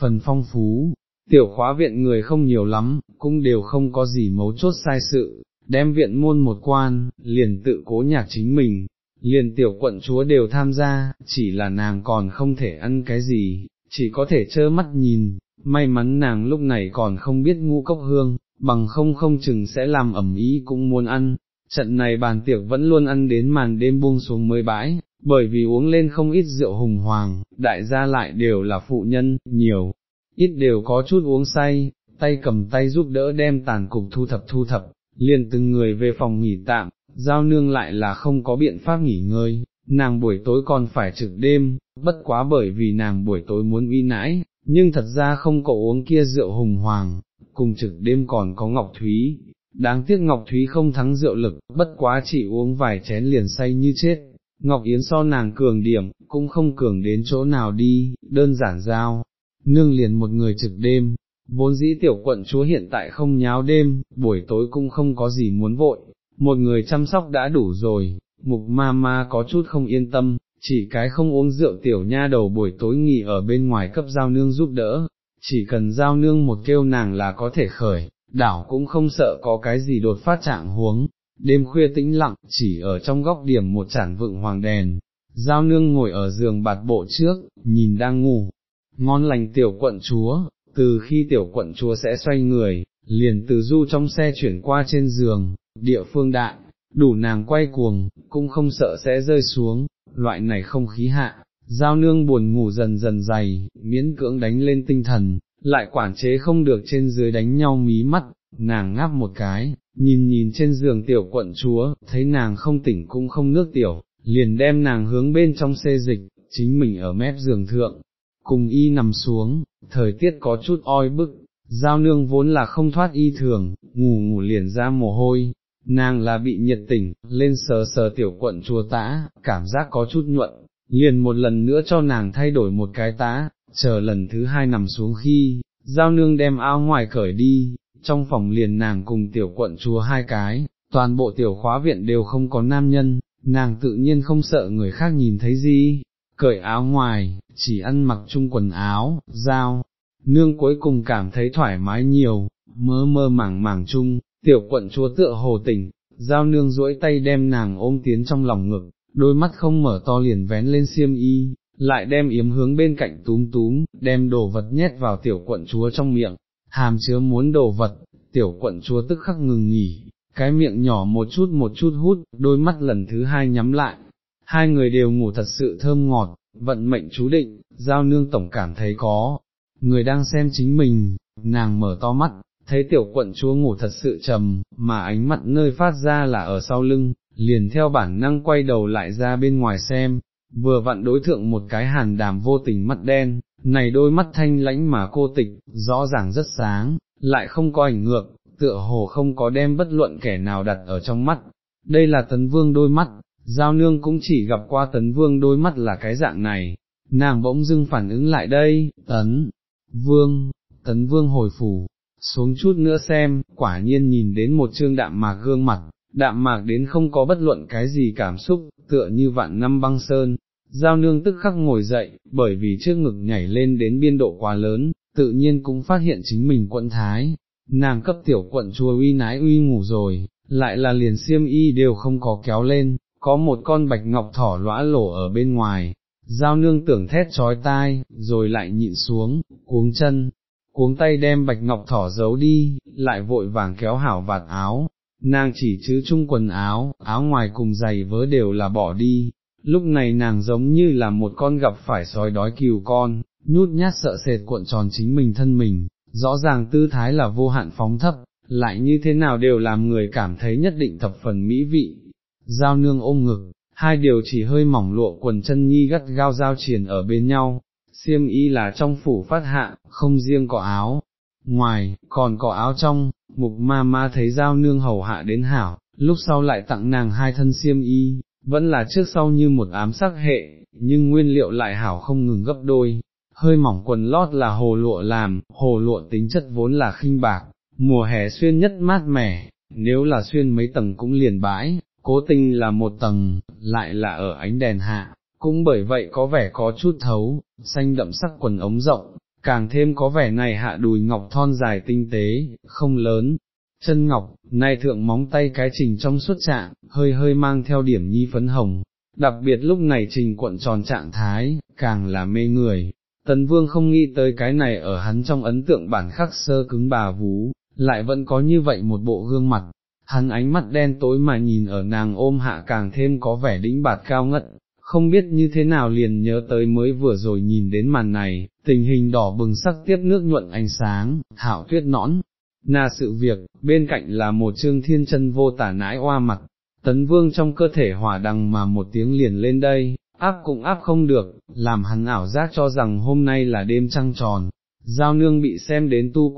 phần phong phú, tiểu khóa viện người không nhiều lắm, cũng đều không có gì mấu chốt sai sự, đem viện môn một quan, liền tự cố nhạc chính mình, liền tiểu quận chúa đều tham gia, chỉ là nàng còn không thể ăn cái gì, chỉ có thể trơ mắt nhìn, may mắn nàng lúc này còn không biết ngũ cốc hương, bằng không không chừng sẽ làm ẩm ý cũng muốn ăn, trận này bàn tiệc vẫn luôn ăn đến màn đêm buông xuống mới bãi, bởi vì uống lên không ít rượu hùng hoàng, đại gia lại đều là phụ nhân, nhiều, ít đều có chút uống say, tay cầm tay giúp đỡ đem tàn cục thu thập thu thập, liền từng người về phòng nghỉ tạm, giao nương lại là không có biện pháp nghỉ ngơi, nàng buổi tối còn phải trực đêm, bất quá bởi vì nàng buổi tối muốn uy nãi, nhưng thật ra không có uống kia rượu hùng hoàng, cùng trực đêm còn có Ngọc Thúy, đáng tiếc Ngọc Thúy không thắng rượu lực, bất quá chỉ uống vài chén liền say như chết. Ngọc Yến so nàng cường điểm, cũng không cường đến chỗ nào đi, đơn giản giao, nương liền một người trực đêm, vốn dĩ tiểu quận chúa hiện tại không nháo đêm, buổi tối cũng không có gì muốn vội, một người chăm sóc đã đủ rồi, mục ma ma có chút không yên tâm, chỉ cái không uống rượu tiểu nha đầu buổi tối nghỉ ở bên ngoài cấp giao nương giúp đỡ, chỉ cần giao nương một kêu nàng là có thể khởi, đảo cũng không sợ có cái gì đột phát trạng huống, đêm khuya tĩnh lặng, chỉ ở trong góc điểm một chản vựng hoàng đèn, giao nương ngồi ở giường bạt bộ trước, nhìn đang ngủ, ngon lành tiểu quận chúa, từ khi tiểu quận chúa sẽ xoay người, liền từ du trong xe chuyển qua trên giường, địa phương đại, đủ nàng quay cuồng, cũng không sợ sẽ rơi xuống, loại này không khí hạ, giao nương buồn ngủ dần dần dày, miễn cưỡng đánh lên tinh thần, lại quản chế không được trên dưới đánh nhau mí mắt, nàng ngáp một cái, nhìn nhìn trên giường tiểu quận chúa, thấy nàng không tỉnh cũng không nước tiểu, liền đem nàng hướng bên trong xê dịch, chính mình ở mép giường thượng, cùng y nằm xuống, thời tiết có chút oi bức, giao nương vốn là không thoát y thường, ngủ ngủ liền ra mồ hôi, nàng là bị nhiệt tỉnh, lên sờ sờ tiểu quận chùa tã, cảm giác có chút nhuận, liền một lần nữa cho nàng thay đổi một cái tá, chờ lần thứ hai nằm xuống khi, giao nương đem áo ngoài cởi đi, trong phòng liền nàng cùng tiểu quận chúa hai cái, toàn bộ tiểu khóa viện đều không có nam nhân, nàng tự nhiên không sợ người khác nhìn thấy gì, cởi áo ngoài, chỉ ăn mặc chung quần áo, dao, nương cuối cùng cảm thấy thoải mái nhiều, mơ mơ màng màng chung, tiểu quận chúa tựa hồ tỉnh, giao nương duỗi tay đem nàng ôm tiến trong lòng ngực, đôi mắt không mở to liền vén lên xiêm y, lại đem yếm hướng bên cạnh túm túm, đem đồ vật nhét vào tiểu quận chúa trong miệng, hàm chứa muốn đồ vật, tiểu quận chúa tức khắc ngừng nghỉ, cái miệng nhỏ một chút một chút hút, đôi mắt lần thứ hai nhắm lại, hai người đều ngủ thật sự thơm ngọt, vận mệnh chú định, giao nương tổng cảm thấy có, người đang xem chính mình, nàng mở to mắt, thấy tiểu quận chúa ngủ thật sự trầm, mà ánh mắt nơi phát ra là ở sau lưng, liền theo bản năng quay đầu lại ra bên ngoài xem, vừa vặn đối thượng một cái hàn đàm vô tình mắt đen, này đôi mắt thanh lãnh mà cô tịch, rõ ràng rất sáng, lại không có ảnh ngược, tựa hồ không có đem bất luận kẻ nào đặt ở trong mắt. Đây là tấn vương đôi mắt, giao nương cũng chỉ gặp qua tấn vương đôi mắt là cái dạng này, nàng bỗng dưng phản ứng lại đây, tấn, vương, tấn vương hồi phủ, xuống chút nữa xem, quả nhiên nhìn đến một trương đạm mạc gương mặt, đạm mạc đến không có bất luận cái gì cảm xúc, tựa như vạn năm băng sơn. Giao nương tức khắc ngồi dậy, bởi vì trước ngực nhảy lên đến biên độ quá lớn, tự nhiên cũng phát hiện chính mình quận thái, nàng cấp tiểu quận chùa uy nái uy ngủ rồi, lại là liền xiêm y đều không có kéo lên, có một con bạch ngọc thỏ lõa lổ ở bên ngoài, giao nương tưởng thét trói tai, rồi lại nhịn xuống, cuống chân, cuống tay đem bạch ngọc thỏ giấu đi, lại vội vàng kéo hảo vạt áo, nàng chỉ chứ chung quần áo, áo ngoài cùng giày vớ đều là bỏ đi, lúc này nàng giống như là một con gặp phải sói đói kiều con, nhút nhát sợ sệt cuộn tròn chính mình thân mình, rõ ràng tư thái là vô hạn phóng thấp, lại như thế nào đều làm người cảm thấy nhất định thập phần mỹ vị. Giao nương ôm ngực, hai điều chỉ hơi mỏng lụa quần chân nhi gắt gao giao triền ở bên nhau, xiêm y là trong phủ phát hạ, không riêng có áo, ngoài, còn có áo trong, mục ma ma thấy giao nương hầu hạ đến hảo, lúc sau lại tặng nàng hai thân xiêm y, vẫn là trước sau như một ám sắc hệ, nhưng nguyên liệu lại hảo không ngừng gấp đôi, hơi mỏng quần lót là hồ lụa làm, hồ lụa tính chất vốn là khinh bạc, mùa hè xuyên nhất mát mẻ, nếu là xuyên mấy tầng cũng liền bãi, cố tình là một tầng, lại là ở ánh đèn hạ, cũng bởi vậy có vẻ có chút thấu, xanh đậm sắc quần ống rộng, càng thêm có vẻ này hạ đùi ngọc thon dài tinh tế, không lớn. Chân ngọc, nay thượng móng tay cái trình trong suốt trạng, hơi hơi mang theo điểm nhi phấn hồng, đặc biệt lúc này trình cuộn tròn trạng thái, càng là mê người, Tần Vương không nghĩ tới cái này ở hắn trong ấn tượng bản khắc sơ cứng bà vú, lại vẫn có như vậy một bộ gương mặt, hắn ánh mắt đen tối mà nhìn ở nàng ôm hạ càng thêm có vẻ đĩnh bạt cao ngất, không biết như thế nào liền nhớ tới mới vừa rồi nhìn đến màn này, tình hình đỏ bừng sắc tiếp nước nhuận ánh sáng, thảo tuyết nõn, na sự việc, bên cạnh là một trương thiên chân vô tả nãi oa mặt, tấn vương trong cơ thể hỏa đằng mà một tiếng liền lên đây, áp cũng áp không được, làm hắn ảo giác cho rằng hôm nay là đêm trăng tròn, giao nương bị xem đến tu